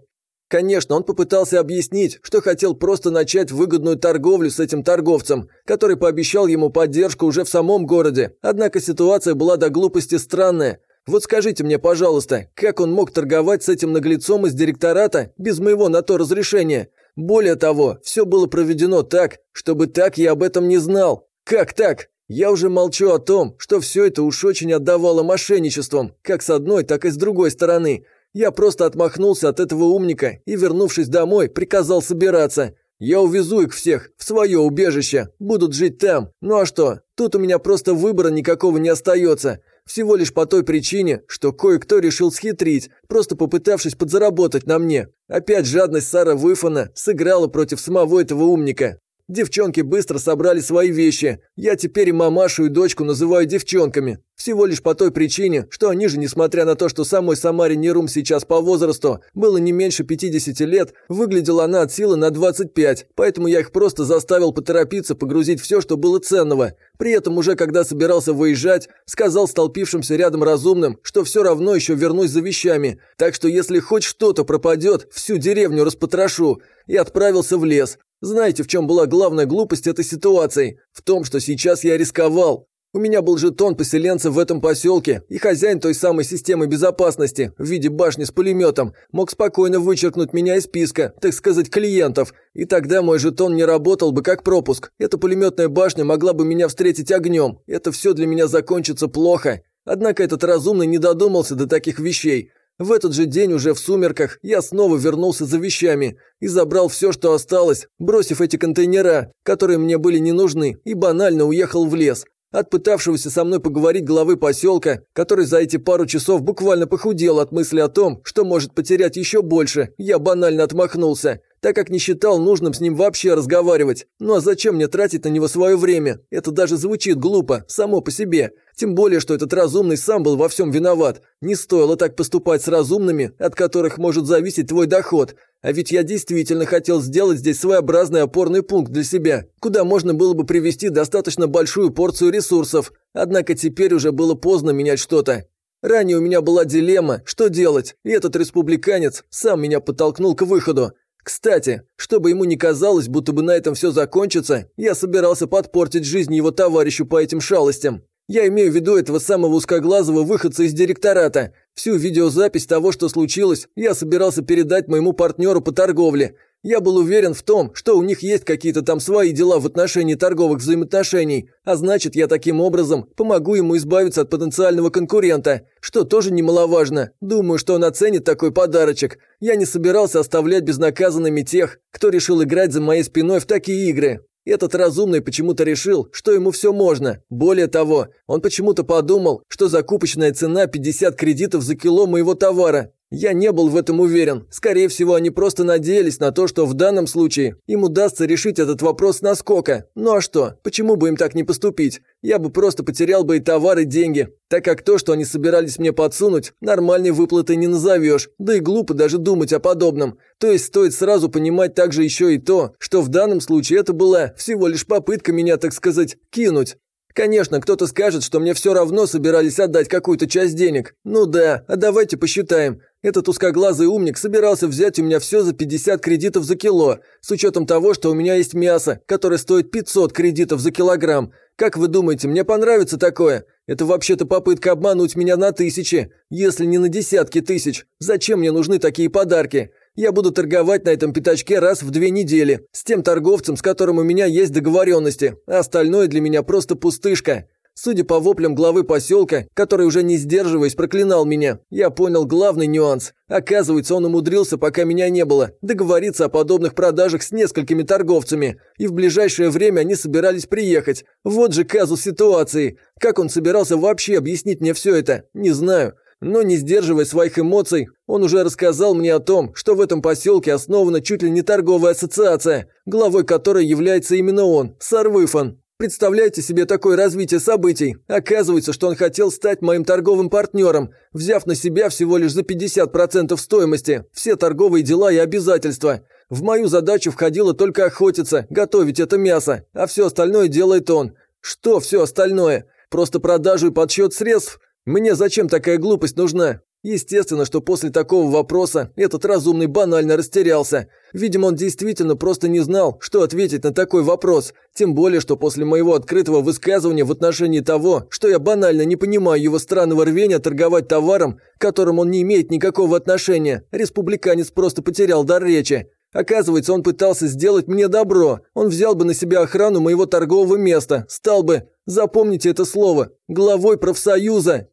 Конечно, он попытался объяснить, что хотел просто начать выгодную торговлю с этим торговцем, который пообещал ему поддержку уже в самом городе. Однако ситуация была до глупости странная. Вот скажите мне, пожалуйста, как он мог торговать с этим наглецом из директората без моего на то разрешения? Более того, все было проведено так, чтобы так я об этом не знал. Как так? Я уже молчу о том, что все это уж очень отдавало мошенничеством, как с одной, так и с другой стороны – я просто отмахнулся от этого умника и, вернувшись домой, приказал собираться. Я увезу их всех в свое убежище, будут жить там. Ну а что, тут у меня просто выбора никакого не остается. Всего лишь по той причине, что кое-кто решил схитрить, просто попытавшись подзаработать на мне. Опять жадность Сара Выфана сыграла против самого этого умника. Девчонки быстро собрали свои вещи. Я теперь и мамашу, и дочку называю девчонками. Всего лишь по той причине, что они же, несмотря на то, что самой Самаре Нерум сейчас по возрасту было не меньше 50 лет, выглядела она от силы на 25, поэтому я их просто заставил поторопиться погрузить все, что было ценного. При этом уже когда собирался выезжать, сказал столпившимся рядом разумным, что все равно еще вернусь за вещами, так что если хоть что-то пропадет, всю деревню распотрошу, и отправился в лес. Знаете, в чем была главная глупость этой ситуации? В том, что сейчас я рисковал. У меня был жетон поселенца в этом поселке, и хозяин той самой системы безопасности в виде башни с пулеметом мог спокойно вычеркнуть меня из списка, так сказать, клиентов. И тогда мой жетон не работал бы как пропуск. Эта пулеметная башня могла бы меня встретить огнем. Это все для меня закончится плохо. Однако этот разумный не додумался до таких вещей. В этот же день уже в сумерках я снова вернулся за вещами и забрал все, что осталось, бросив эти контейнера, которые мне были не нужны, и банально уехал в лес. От пытавшегося со мной поговорить главы поселка, который за эти пару часов буквально похудел от мысли о том, что может потерять еще больше, я банально отмахнулся так как не считал нужным с ним вообще разговаривать. Ну а зачем мне тратить на него свое время? Это даже звучит глупо, само по себе. Тем более, что этот разумный сам был во всем виноват. Не стоило так поступать с разумными, от которых может зависеть твой доход. А ведь я действительно хотел сделать здесь своеобразный опорный пункт для себя, куда можно было бы привести достаточно большую порцию ресурсов. Однако теперь уже было поздно менять что-то. Ранее у меня была дилемма, что делать, и этот республиканец сам меня подтолкнул к выходу. Кстати, чтобы ему не казалось, будто бы на этом все закончится, я собирался подпортить жизнь его товарищу по этим шалостям. Я имею в виду этого самого узкоглазого выходца из директората. Всю видеозапись того, что случилось, я собирался передать моему партнеру по торговле, я был уверен в том, что у них есть какие-то там свои дела в отношении торговых взаимоотношений, а значит, я таким образом помогу ему избавиться от потенциального конкурента, что тоже немаловажно. Думаю, что он оценит такой подарочек. Я не собирался оставлять безнаказанными тех, кто решил играть за моей спиной в такие игры. Этот разумный почему-то решил, что ему все можно. Более того, он почему-то подумал, что закупочная цена 50 кредитов за кило моего товара. Я не был в этом уверен. Скорее всего, они просто надеялись на то, что в данном случае им удастся решить этот вопрос наскока. Ну а что? Почему бы им так не поступить? Я бы просто потерял бы и товар, и деньги. Так как то, что они собирались мне подсунуть, нормальной выплатой не назовешь. Да и глупо даже думать о подобном. То есть стоит сразу понимать также еще и то, что в данном случае это была всего лишь попытка меня, так сказать, кинуть. Конечно, кто-то скажет, что мне все равно собирались отдать какую-то часть денег. Ну да, а давайте посчитаем. Этот узкоглазый умник собирался взять у меня все за 50 кредитов за кило, с учетом того, что у меня есть мясо, которое стоит 500 кредитов за килограмм. Как вы думаете, мне понравится такое? Это вообще-то попытка обмануть меня на тысячи, если не на десятки тысяч. Зачем мне нужны такие подарки? Я буду торговать на этом пятачке раз в две недели, с тем торговцем, с которым у меня есть договоренности, а остальное для меня просто пустышка. Судя по воплям главы поселка, который уже не сдерживаясь проклинал меня, я понял главный нюанс. Оказывается, он умудрился, пока меня не было, договориться о подобных продажах с несколькими торговцами, и в ближайшее время они собирались приехать. Вот же казус ситуации. Как он собирался вообще объяснить мне все это, не знаю. Но не сдерживая своих эмоций, он уже рассказал мне о том, что в этом поселке основана чуть ли не торговая ассоциация, главой которой является именно он, Сарвыфан. Представляете себе такое развитие событий? Оказывается, что он хотел стать моим торговым партнером, взяв на себя всего лишь за 50% стоимости все торговые дела и обязательства. В мою задачу входило только охотиться, готовить это мясо, а все остальное делает он. Что все остальное? Просто продажу и подсчет средств? Мне зачем такая глупость нужна? Естественно, что после такого вопроса этот разумный банально растерялся. Видимо, он действительно просто не знал, что ответить на такой вопрос. Тем более, что после моего открытого высказывания в отношении того, что я банально не понимаю его странного рвения торговать товаром, к которому он не имеет никакого отношения, республиканец просто потерял дар речи. Оказывается, он пытался сделать мне добро. Он взял бы на себя охрану моего торгового места, стал бы, запомните это слово, главой профсоюза.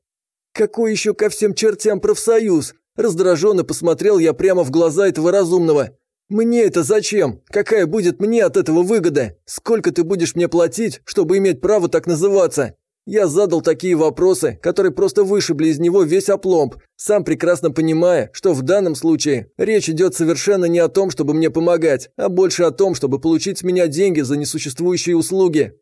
Какой еще ко всем чертям профсоюз? Раздраженно посмотрел я прямо в глаза этого разумного. «Мне это зачем? Какая будет мне от этого выгода? Сколько ты будешь мне платить, чтобы иметь право так называться?» Я задал такие вопросы, которые просто вышибли из него весь опломб, сам прекрасно понимая, что в данном случае речь идет совершенно не о том, чтобы мне помогать, а больше о том, чтобы получить с меня деньги за несуществующие услуги.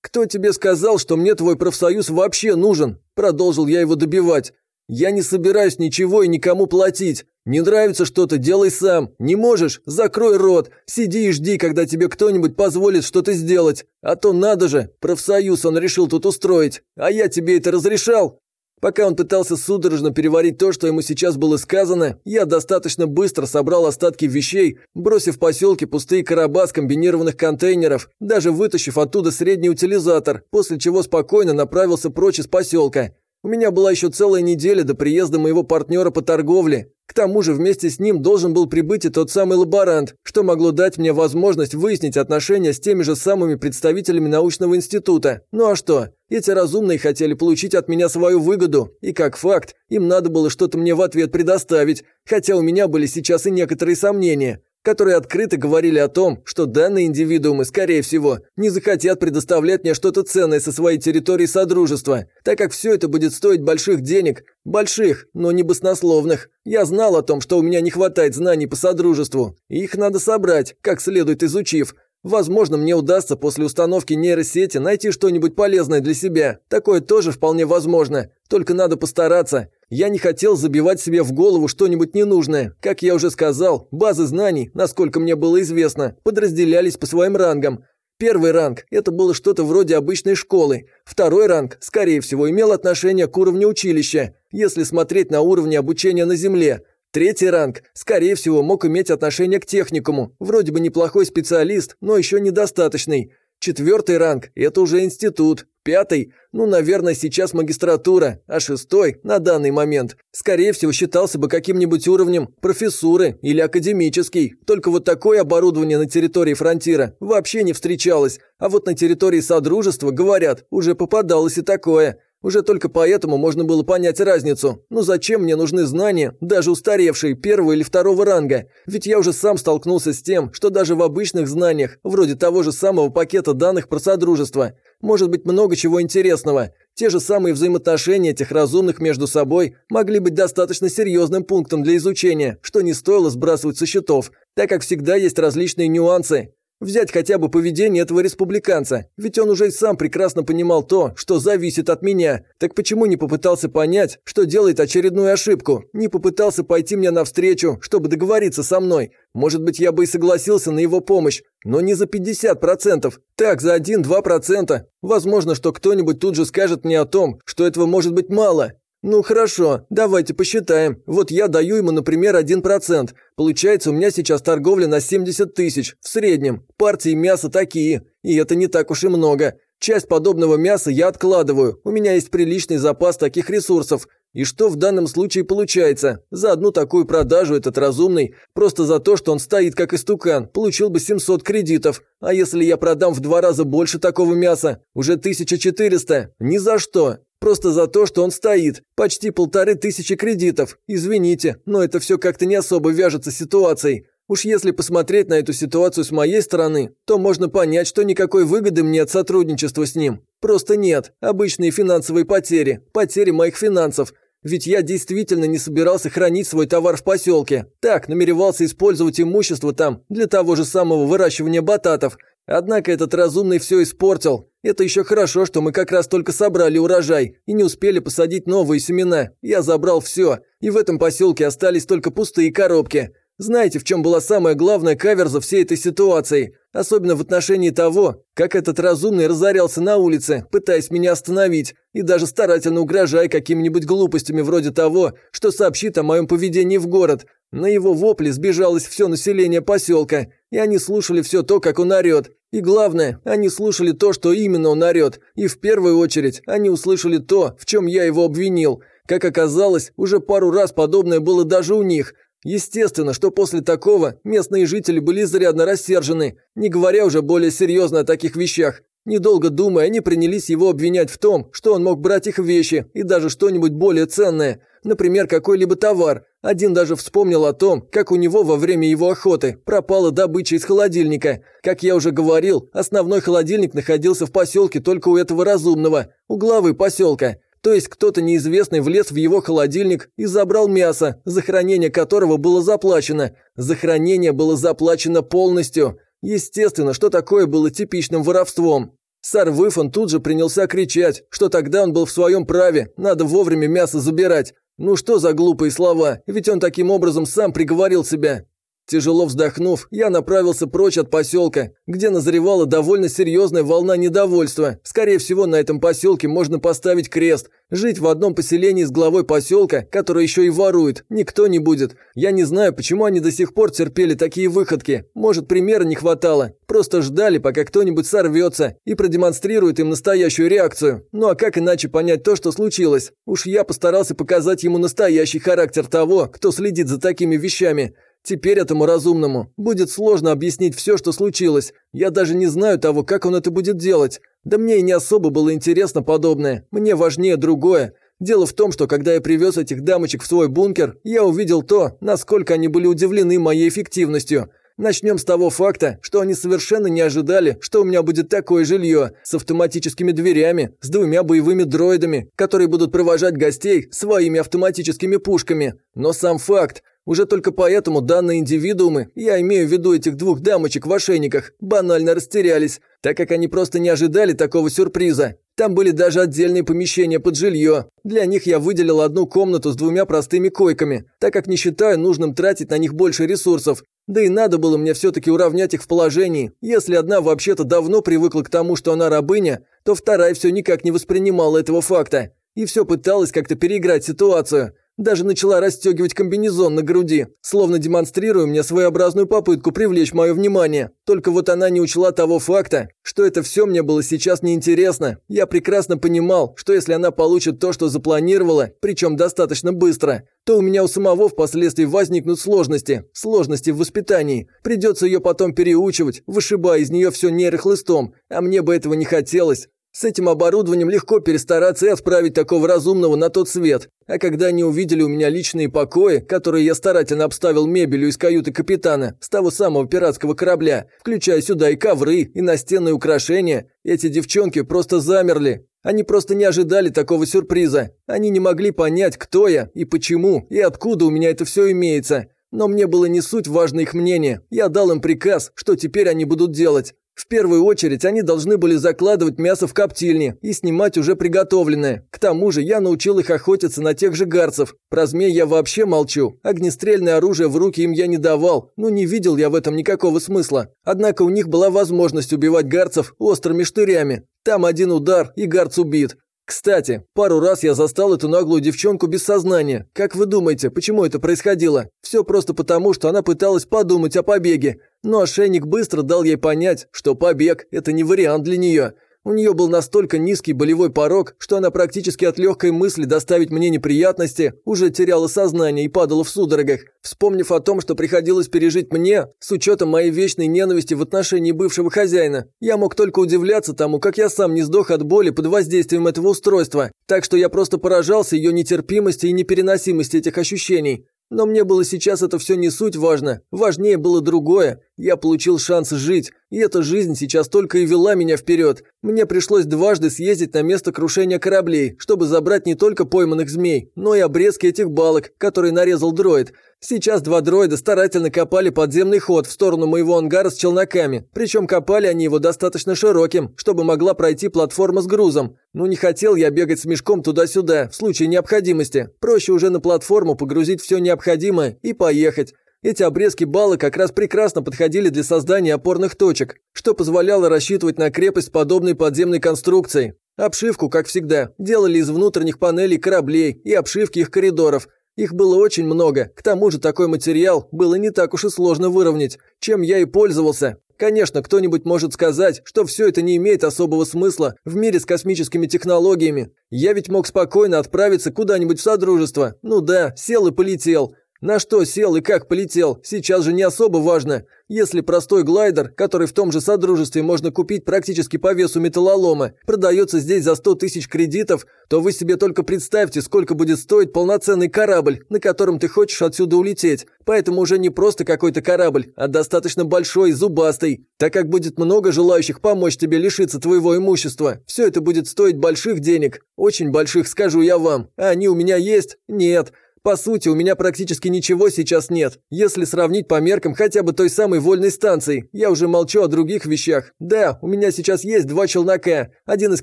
«Кто тебе сказал, что мне твой профсоюз вообще нужен?» Продолжил я его добивать. «Я не собираюсь ничего и никому платить. Не нравится что-то, делай сам. Не можешь? Закрой рот. Сиди и жди, когда тебе кто-нибудь позволит что-то сделать. А то надо же, профсоюз он решил тут устроить. А я тебе это разрешал?» Пока он пытался судорожно переварить то, что ему сейчас было сказано, я достаточно быстро собрал остатки вещей, бросив в поселке пустые короба с комбинированных контейнеров, даже вытащив оттуда средний утилизатор, после чего спокойно направился прочь из поселка. У меня была еще целая неделя до приезда моего партнера по торговле. К тому же вместе с ним должен был прибыть и тот самый лаборант, что могло дать мне возможность выяснить отношения с теми же самыми представителями научного института. Ну а что? Эти разумные хотели получить от меня свою выгоду, и как факт, им надо было что-то мне в ответ предоставить, хотя у меня были сейчас и некоторые сомнения. Которые открыто говорили о том, что данные индивидуумы, скорее всего, не захотят предоставлять мне что-то ценное со своей территории Содружества, так как все это будет стоить больших денег, больших, но не баснословных. Я знал о том, что у меня не хватает знаний по Содружеству, и их надо собрать, как следует изучив, Возможно, мне удастся после установки нейросети найти что-нибудь полезное для себя. Такое тоже вполне возможно. Только надо постараться. Я не хотел забивать себе в голову что-нибудь ненужное. Как я уже сказал, базы знаний, насколько мне было известно, подразделялись по своим рангам. Первый ранг – это было что-то вроде обычной школы. Второй ранг, скорее всего, имел отношение к уровню училища, если смотреть на уровни обучения на Земле. Третий ранг, скорее всего, мог иметь отношение к техникуму. Вроде бы неплохой специалист, но еще недостаточный. Четвертый ранг – это уже институт. Пятый – ну, наверное, сейчас магистратура. А шестой – на данный момент. Скорее всего, считался бы каким-нибудь уровнем профессуры или академический. Только вот такое оборудование на территории фронтира вообще не встречалось. А вот на территории Содружества, говорят, уже попадалось и такое – уже только поэтому можно было понять разницу. Ну зачем мне нужны знания, даже устаревшие, первого или второго ранга? Ведь я уже сам столкнулся с тем, что даже в обычных знаниях, вроде того же самого пакета данных про Содружество, может быть много чего интересного. Те же самые взаимоотношения этих разумных между собой могли быть достаточно серьезным пунктом для изучения, что не стоило сбрасывать со счетов, так как всегда есть различные нюансы. Взять хотя бы поведение этого республиканца, ведь он уже и сам прекрасно понимал то, что зависит от меня. Так почему не попытался понять, что делает очередную ошибку? Не попытался пойти мне навстречу, чтобы договориться со мной? Может быть, я бы и согласился на его помощь, но не за 50%, так, за 1-2%. Возможно, что кто-нибудь тут же скажет мне о том, что этого может быть мало, «Ну хорошо, давайте посчитаем. Вот я даю ему, например, 1%. Получается, у меня сейчас торговля на 70 тысяч, в среднем. Партии мяса такие, и это не так уж и много. Часть подобного мяса я откладываю, у меня есть приличный запас таких ресурсов. И что в данном случае получается? За одну такую продажу этот разумный, просто за то, что он стоит как истукан, получил бы 700 кредитов. А если я продам в два раза больше такого мяса? Уже 1400? Ни за что. Просто за то, что он стоит. Почти полторы тысячи кредитов. Извините, но это все как-то не особо вяжется с ситуацией. Уж если посмотреть на эту ситуацию с моей стороны, то можно понять, что никакой выгоды мне от сотрудничества с ним. Просто нет. Обычные финансовые потери. Потери моих финансов. Ведь я действительно не собирался хранить свой товар в поселке. Так, намеревался использовать имущество там для того же самого выращивания бататов. Однако этот разумный все испортил. Это еще хорошо, что мы как раз только собрали урожай и не успели посадить новые семена. Я забрал все, и в этом поселке остались только пустые коробки. Знаете, в чем была самая главная каверза всей этой ситуации? Особенно в отношении того, как этот разумный разорялся на улице, пытаясь меня остановить, и даже старательно угрожая какими-нибудь глупостями вроде того, что сообщит о моем поведении в город. На его вопли сбежалось все население поселка, и они слушали все то, как он орет. И главное, они слушали то, что именно он орет, и в первую очередь они услышали то, в чем я его обвинил. Как оказалось, уже пару раз подобное было даже у них. Естественно, что после такого местные жители были изрядно рассержены, не говоря уже более серьезно о таких вещах. Недолго думая, они принялись его обвинять в том, что он мог брать их вещи и даже что-нибудь более ценное, например, какой-либо товар, один даже вспомнил о том, как у него во время его охоты пропала добыча из холодильника. Как я уже говорил, основной холодильник находился в поселке только у этого разумного, у главы поселка. То есть кто-то неизвестный влез в его холодильник и забрал мясо, за хранение которого было заплачено. За хранение было заплачено полностью. Естественно, что такое было типичным воровством. Сар Выфон тут же принялся кричать, что тогда он был в своем праве, надо вовремя мясо забирать. Ну что за глупые слова, ведь он таким образом сам приговорил себя. Тяжело вздохнув, я направился прочь от поселка, где назревала довольно серьезная волна недовольства. Скорее всего, на этом поселке можно поставить крест. Жить в одном поселении с главой поселка, который еще и ворует, никто не будет. Я не знаю, почему они до сих пор терпели такие выходки. Может, примера не хватало. Просто ждали, пока кто-нибудь сорвется и продемонстрирует им настоящую реакцию. Ну а как иначе понять то, что случилось? Уж я постарался показать ему настоящий характер того, кто следит за такими вещами. Теперь этому разумному будет сложно объяснить все, что случилось. Я даже не знаю того, как он это будет делать. Да мне и не особо было интересно подобное. Мне важнее другое. Дело в том, что когда я привез этих дамочек в свой бункер, я увидел то, насколько они были удивлены моей эффективностью. Начнем с того факта, что они совершенно не ожидали, что у меня будет такое жилье с автоматическими дверями, с двумя боевыми дроидами, которые будут провожать гостей своими автоматическими пушками. Но сам факт, уже только поэтому данные индивидуумы, я имею в виду этих двух дамочек в ошейниках, банально растерялись, так как они просто не ожидали такого сюрприза. Там были даже отдельные помещения под жилье. Для них я выделил одну комнату с двумя простыми койками, так как не считаю нужным тратить на них больше ресурсов. Да и надо было мне все-таки уравнять их в положении. Если одна вообще-то давно привыкла к тому, что она рабыня, то вторая все никак не воспринимала этого факта. И все пыталась как-то переиграть ситуацию. Даже начала расстегивать комбинезон на груди, словно демонстрируя мне своеобразную попытку привлечь мое внимание. Только вот она не учла того факта, что это все мне было сейчас неинтересно. Я прекрасно понимал, что если она получит то, что запланировала, причем достаточно быстро, то у меня у самого впоследствии возникнут сложности, сложности в воспитании. Придется ее потом переучивать, вышибая из нее все нейрохлыстом, а мне бы этого не хотелось. С этим оборудованием легко перестараться и отправить такого разумного на тот свет. А когда они увидели у меня личные покои, которые я старательно обставил мебелью из каюты капитана с того самого пиратского корабля, включая сюда и ковры, и настенные украшения, эти девчонки просто замерли. Они просто не ожидали такого сюрприза. Они не могли понять, кто я и почему, и откуда у меня это все имеется. Но мне было не суть важно их мнение. Я дал им приказ, что теперь они будут делать. В первую очередь они должны были закладывать мясо в коптильне и снимать уже приготовленное. К тому же я научил их охотиться на тех же гарцев. Про змей я вообще молчу. Огнестрельное оружие в руки им я не давал, но не видел я в этом никакого смысла. Однако у них была возможность убивать гарцев острыми штырями. Там один удар, и гарц убит. Кстати, пару раз я застал эту наглую девчонку без сознания. Как вы думаете, почему это происходило? Все просто потому, что она пыталась подумать о побеге. Но ошейник быстро дал ей понять, что побег – это не вариант для нее. У нее был настолько низкий болевой порог, что она практически от легкой мысли доставить мне неприятности уже теряла сознание и падала в судорогах. Вспомнив о том, что приходилось пережить мне, с учетом моей вечной ненависти в отношении бывшего хозяина, я мог только удивляться тому, как я сам не сдох от боли под воздействием этого устройства. Так что я просто поражался ее нетерпимости и непереносимости этих ощущений. Но мне было сейчас это все не суть важно, важнее было другое. Я получил шанс жить, и эта жизнь сейчас только и вела меня вперед. Мне пришлось дважды съездить на место крушения кораблей, чтобы забрать не только пойманных змей, но и обрезки этих балок, которые нарезал дроид. Сейчас два дроида старательно копали подземный ход в сторону моего ангара с челноками, причем копали они его достаточно широким, чтобы могла пройти платформа с грузом. Ну не хотел я бегать с мешком туда-сюда, в случае необходимости. Проще уже на платформу погрузить все необходимое и поехать. Эти обрезки балла как раз прекрасно подходили для создания опорных точек, что позволяло рассчитывать на крепость подобной подземной конструкции. Обшивку, как всегда, делали из внутренних панелей кораблей и обшивки их коридоров – их было очень много, к тому же такой материал было не так уж и сложно выровнять, чем я и пользовался. Конечно, кто-нибудь может сказать, что все это не имеет особого смысла в мире с космическими технологиями. Я ведь мог спокойно отправиться куда-нибудь в Содружество. Ну да, сел и полетел. На что сел и как полетел, сейчас же не особо важно. Если простой глайдер, который в том же Содружестве можно купить практически по весу металлолома, продается здесь за 100 тысяч кредитов, то вы себе только представьте, сколько будет стоить полноценный корабль, на котором ты хочешь отсюда улететь. Поэтому уже не просто какой-то корабль, а достаточно большой зубастый. Так как будет много желающих помочь тебе лишиться твоего имущества, все это будет стоить больших денег. Очень больших, скажу я вам. А они у меня есть? Нет. По сути, у меня практически ничего сейчас нет, если сравнить по меркам хотя бы той самой вольной станции. Я уже молчу о других вещах. Да, у меня сейчас есть два челнока, один из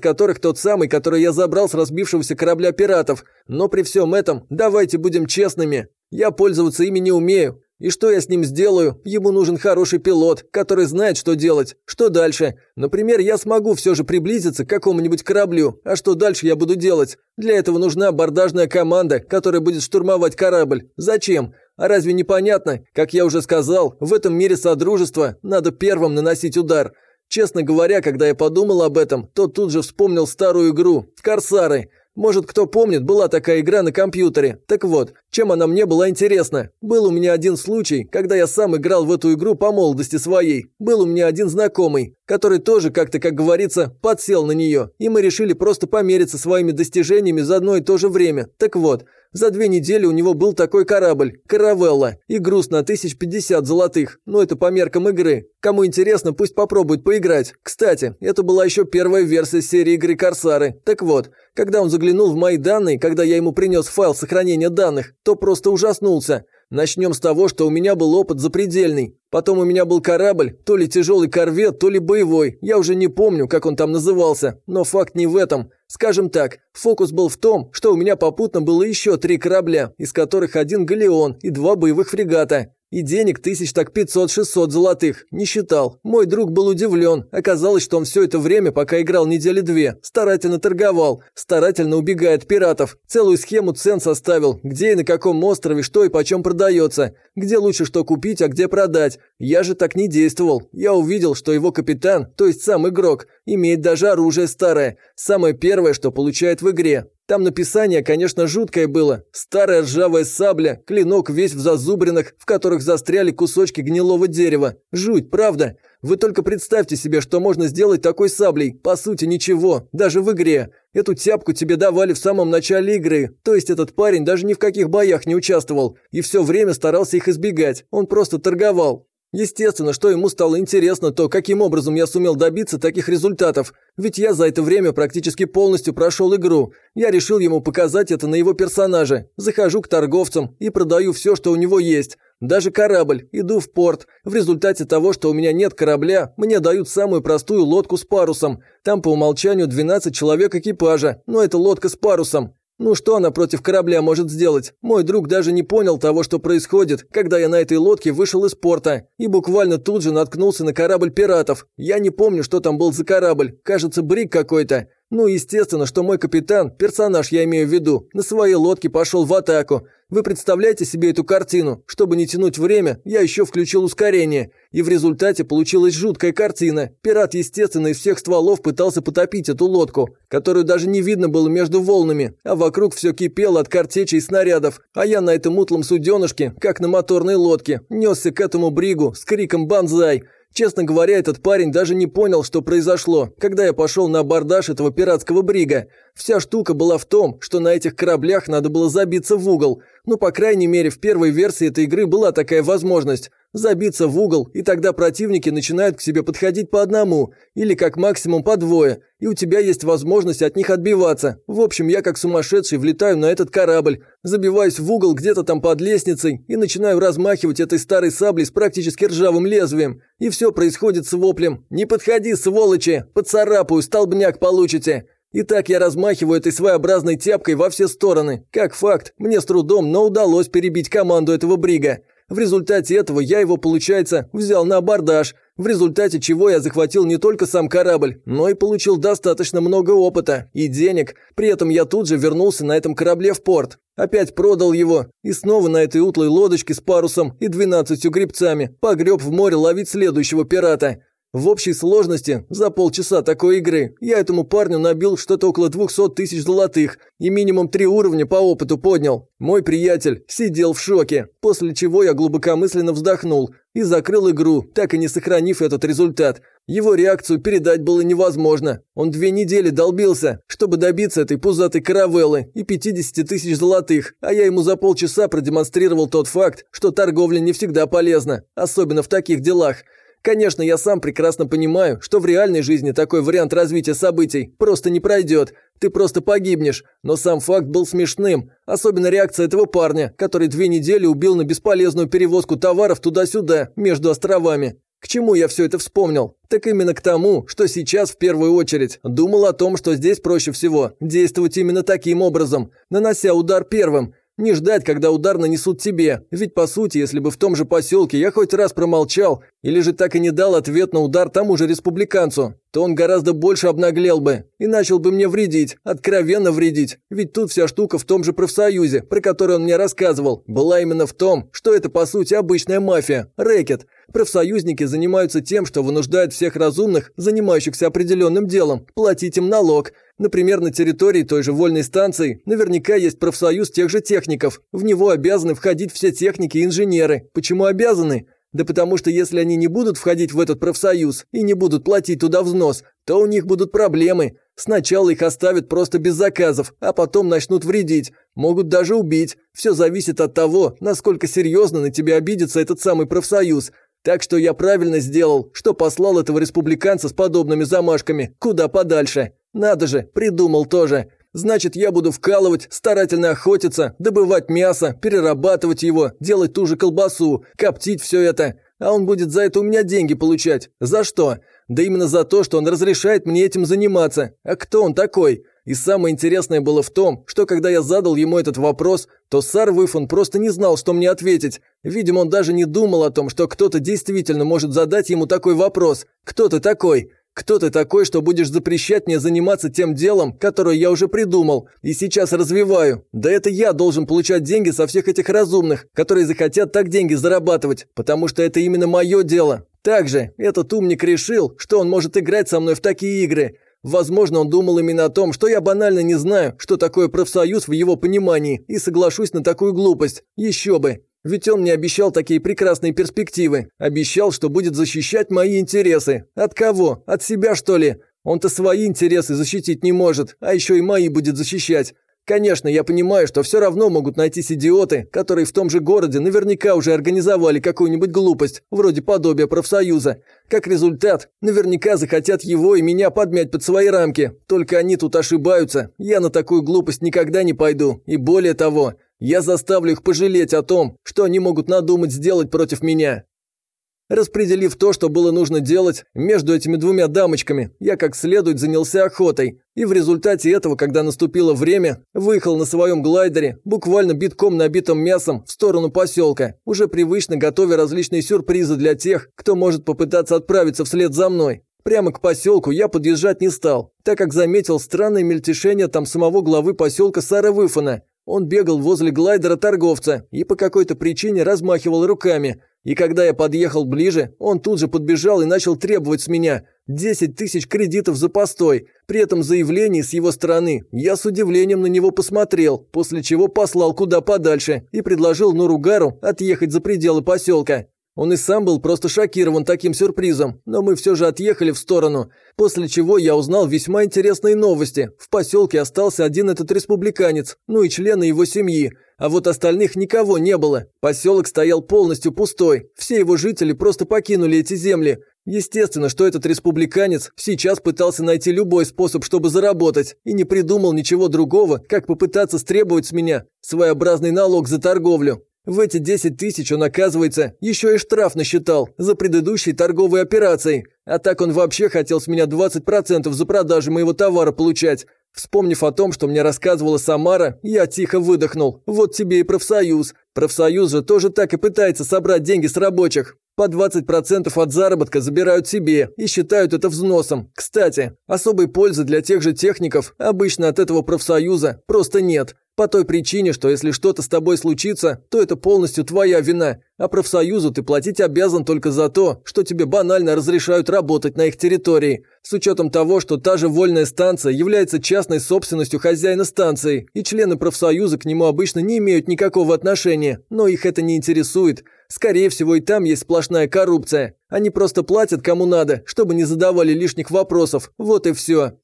которых тот самый, который я забрал с разбившегося корабля пиратов. Но при всем этом, давайте будем честными, я пользоваться ими не умею. И что я с ним сделаю? Ему нужен хороший пилот, который знает, что делать. Что дальше? Например, я смогу все же приблизиться к какому-нибудь кораблю. А что дальше я буду делать? Для этого нужна абордажная команда, которая будет штурмовать корабль. Зачем? А разве непонятно? Как я уже сказал, в этом мире Содружества надо первым наносить удар. Честно говоря, когда я подумал об этом, то тут же вспомнил старую игру «Корсары». Может, кто помнит, была такая игра на компьютере. Так вот, чем она мне была интересна? Был у меня один случай, когда я сам играл в эту игру по молодости своей. Был у меня один знакомый, который тоже как-то, как говорится, подсел на нее, и мы решили просто помериться своими достижениями за одно и то же время. Так вот, за две недели у него был такой корабль, каравелла, и груз на 1050 золотых, но это по меркам игры. Кому интересно, пусть попробует поиграть. Кстати, это была еще первая версия серии игры «Корсары». Так вот, когда он заглянул в мои данные, когда я ему принес файл сохранения данных, то просто ужаснулся. Начнем с того, что у меня был опыт запредельный. Потом у меня был корабль, то ли тяжелый корвет, то ли боевой. Я уже не помню, как он там назывался. Но факт не в этом. Скажем так, фокус был в том, что у меня попутно было еще три корабля, из которых один галеон и два боевых фрегата. И денег тысяч так 500-600 золотых. Не считал. Мой друг был удивлен. Оказалось, что он все это время, пока играл недели две, старательно торговал, старательно убегая от пиратов. Целую схему цен составил, где и на каком острове, что и почем продается, где лучше что купить, а где продать. Я же так не действовал. Я увидел, что его капитан, то есть сам игрок, имеет даже оружие старое. Самое первое, что получает в игре. Там написание, конечно, жуткое было. Старая ржавая сабля, клинок весь в зазубринах, в которых застряли кусочки гнилого дерева. Жуть, правда? Вы только представьте себе, что можно сделать такой саблей. По сути, ничего, даже в игре. Эту тяпку тебе давали в самом начале игры. То есть этот парень даже ни в каких боях не участвовал. И все время старался их избегать. Он просто торговал. Естественно, что ему стало интересно то, каким образом я сумел добиться таких результатов. Ведь я за это время практически полностью прошел игру. Я решил ему показать это на его персонаже. Захожу к торговцам и продаю все, что у него есть. Даже корабль. Иду в порт. В результате того, что у меня нет корабля, мне дают самую простую лодку с парусом. Там по умолчанию 12 человек экипажа, но это лодка с парусом. Ну что она против корабля может сделать? Мой друг даже не понял того, что происходит, когда я на этой лодке вышел из порта и буквально тут же наткнулся на корабль пиратов. Я не помню, что там был за корабль. Кажется, брик какой-то. Ну, естественно, что мой капитан, персонаж я имею в виду, на своей лодке пошел в атаку. Вы представляете себе эту картину? Чтобы не тянуть время, я еще включил ускорение. И в результате получилась жуткая картина. Пират, естественно, из всех стволов пытался потопить эту лодку, которую даже не видно было между волнами, а вокруг все кипело от картечей и снарядов. А я на этом утлом суденышке, как на моторной лодке, несся к этому бригу с криком «Бонзай!» Честно говоря, этот парень даже не понял, что произошло, когда я пошел на абордаж этого пиратского брига. Вся штука была в том, что на этих кораблях надо было забиться в угол. Ну, по крайней мере, в первой версии этой игры была такая возможность. Забиться в угол, и тогда противники начинают к себе подходить по одному, или как максимум по двое, и у тебя есть возможность от них отбиваться. В общем, я как сумасшедший влетаю на этот корабль, забиваюсь в угол где-то там под лестницей и начинаю размахивать этой старой саблей с практически ржавым лезвием. И все происходит с воплем «Не подходи, сволочи! Поцарапаю, столбняк получите!» И так я размахиваю этой своеобразной тяпкой во все стороны. Как факт, мне с трудом, но удалось перебить команду этого брига. В результате этого я его, получается, взял на абордаж, в результате чего я захватил не только сам корабль, но и получил достаточно много опыта и денег. При этом я тут же вернулся на этом корабле в порт. Опять продал его и снова на этой утлой лодочке с парусом и двенадцатью грибцами погреб в море ловить следующего пирата. В общей сложности, за полчаса такой игры, я этому парню набил что-то около 200 тысяч золотых и минимум три уровня по опыту поднял. Мой приятель сидел в шоке, после чего я глубокомысленно вздохнул и закрыл игру, так и не сохранив этот результат. Его реакцию передать было невозможно. Он две недели долбился, чтобы добиться этой пузатой каравеллы и 50 тысяч золотых, а я ему за полчаса продемонстрировал тот факт, что торговля не всегда полезна, особенно в таких делах. Конечно, я сам прекрасно понимаю, что в реальной жизни такой вариант развития событий просто не пройдет. Ты просто погибнешь. Но сам факт был смешным. Особенно реакция этого парня, который две недели убил на бесполезную перевозку товаров туда-сюда, между островами. К чему я все это вспомнил? Так именно к тому, что сейчас в первую очередь думал о том, что здесь проще всего действовать именно таким образом, нанося удар первым, не ждать, когда удар нанесут тебе. Ведь, по сути, если бы в том же поселке я хоть раз промолчал, или же так и не дал ответ на удар тому же республиканцу, то он гораздо больше обнаглел бы и начал бы мне вредить, откровенно вредить. Ведь тут вся штука в том же профсоюзе, про который он мне рассказывал, была именно в том, что это, по сути, обычная мафия, рэкет. Профсоюзники занимаются тем, что вынуждают всех разумных, занимающихся определенным делом, платить им налог – Например, на территории той же вольной станции наверняка есть профсоюз тех же техников. В него обязаны входить все техники и инженеры. Почему обязаны? Да потому что если они не будут входить в этот профсоюз и не будут платить туда взнос, то у них будут проблемы. Сначала их оставят просто без заказов, а потом начнут вредить. Могут даже убить. Все зависит от того, насколько серьезно на тебя обидится этот самый профсоюз. Так что я правильно сделал, что послал этого республиканца с подобными замашками куда подальше. Надо же, придумал тоже. Значит, я буду вкалывать, старательно охотиться, добывать мясо, перерабатывать его, делать ту же колбасу, коптить все это. А он будет за это у меня деньги получать. За что? Да именно за то, что он разрешает мне этим заниматься. А кто он такой? И самое интересное было в том, что когда я задал ему этот вопрос, то Сар Выфон просто не знал, что мне ответить. Видимо, он даже не думал о том, что кто-то действительно может задать ему такой вопрос. «Кто ты такой?» Кто ты такой, что будешь запрещать мне заниматься тем делом, которое я уже придумал и сейчас развиваю? Да это я должен получать деньги со всех этих разумных, которые захотят так деньги зарабатывать, потому что это именно мое дело. Также этот умник решил, что он может играть со мной в такие игры. Возможно, он думал именно о том, что я банально не знаю, что такое профсоюз в его понимании, и соглашусь на такую глупость. Еще бы. Ведь он мне обещал такие прекрасные перспективы. Обещал, что будет защищать мои интересы. От кого? От себя, что ли? Он-то свои интересы защитить не может, а еще и мои будет защищать. Конечно, я понимаю, что все равно могут найтись идиоты, которые в том же городе наверняка уже организовали какую-нибудь глупость, вроде подобия профсоюза. Как результат, наверняка захотят его и меня подмять под свои рамки. Только они тут ошибаются. Я на такую глупость никогда не пойду. И более того, я заставлю их пожалеть о том, что они могут надумать сделать против меня. Распределив то, что было нужно делать, между этими двумя дамочками, я как следует занялся охотой. И в результате этого, когда наступило время, выехал на своем глайдере, буквально битком набитым мясом, в сторону поселка, уже привычно готовя различные сюрпризы для тех, кто может попытаться отправиться вслед за мной. Прямо к поселку я подъезжать не стал, так как заметил странное мельтешение там самого главы поселка Сара Выфана, он бегал возле глайдера торговца и по какой-то причине размахивал руками. И когда я подъехал ближе, он тут же подбежал и начал требовать с меня 10 тысяч кредитов за постой. При этом заявлении с его стороны я с удивлением на него посмотрел, после чего послал куда подальше и предложил Нуругару отъехать за пределы поселка. Он и сам был просто шокирован таким сюрпризом, но мы все же отъехали в сторону, после чего я узнал весьма интересные новости. В поселке остался один этот республиканец, ну и члены его семьи, а вот остальных никого не было. Поселок стоял полностью пустой, все его жители просто покинули эти земли. Естественно, что этот республиканец сейчас пытался найти любой способ, чтобы заработать, и не придумал ничего другого, как попытаться стребовать с меня своеобразный налог за торговлю. В эти 10 тысяч он, оказывается, еще и штраф насчитал за предыдущие торговые операции. А так он вообще хотел с меня 20% за продажу моего товара получать. Вспомнив о том, что мне рассказывала Самара, я тихо выдохнул. Вот тебе и профсоюз. Профсоюз же тоже так и пытается собрать деньги с рабочих. По 20% от заработка забирают себе и считают это взносом. Кстати, особой пользы для тех же техников обычно от этого профсоюза просто нет. По той причине, что если что-то с тобой случится, то это полностью твоя вина, а профсоюзу ты платить обязан только за то, что тебе банально разрешают работать на их территории, с учетом того, что та же вольная станция является частной собственностью хозяина станции, и члены профсоюза к нему обычно не имеют никакого отношения, но их это не интересует. Скорее всего, и там есть сплошная коррупция. Они просто платят кому надо, чтобы не задавали лишних вопросов, вот и все.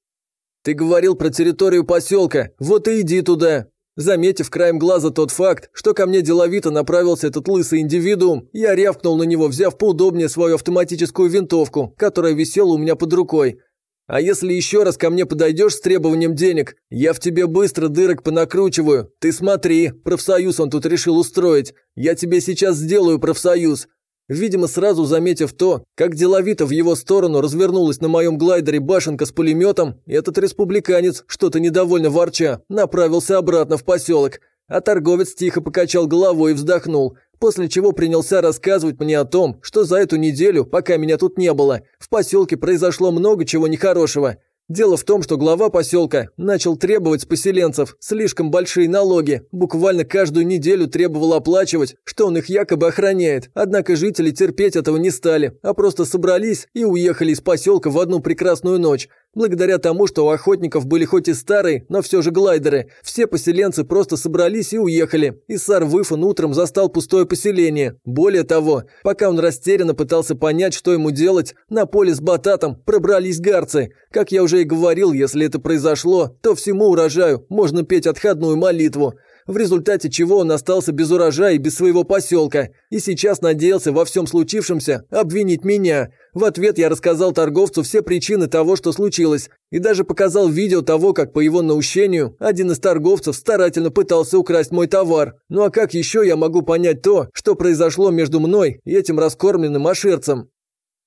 Ты говорил про территорию поселка, вот и иди туда. Заметив краем глаза тот факт, что ко мне деловито направился этот лысый индивидуум, я рявкнул на него, взяв поудобнее свою автоматическую винтовку, которая висела у меня под рукой. «А если еще раз ко мне подойдешь с требованием денег, я в тебе быстро дырок понакручиваю. Ты смотри, профсоюз он тут решил устроить. Я тебе сейчас сделаю профсоюз. Видимо, сразу заметив то, как деловито в его сторону развернулась на моем глайдере башенка с пулеметом, этот республиканец, что-то недовольно ворча, направился обратно в поселок. А торговец тихо покачал головой и вздохнул, после чего принялся рассказывать мне о том, что за эту неделю, пока меня тут не было, в поселке произошло много чего нехорошего. Дело в том, что глава поселка начал требовать с поселенцев слишком большие налоги, буквально каждую неделю требовал оплачивать, что он их якобы охраняет. Однако жители терпеть этого не стали, а просто собрались и уехали из поселка в одну прекрасную ночь. Благодаря тому, что у охотников были хоть и старые, но все же глайдеры, все поселенцы просто собрались и уехали. И сар Выфан утром застал пустое поселение. Более того, пока он растерянно пытался понять, что ему делать, на поле с бататом пробрались гарцы. Как я уже и говорил, если это произошло, то всему урожаю можно петь отходную молитву в результате чего он остался без урожая и без своего поселка, и сейчас надеялся во всем случившемся обвинить меня. В ответ я рассказал торговцу все причины того, что случилось, и даже показал видео того, как по его наущению один из торговцев старательно пытался украсть мой товар. Ну а как еще я могу понять то, что произошло между мной и этим раскормленным аширцем?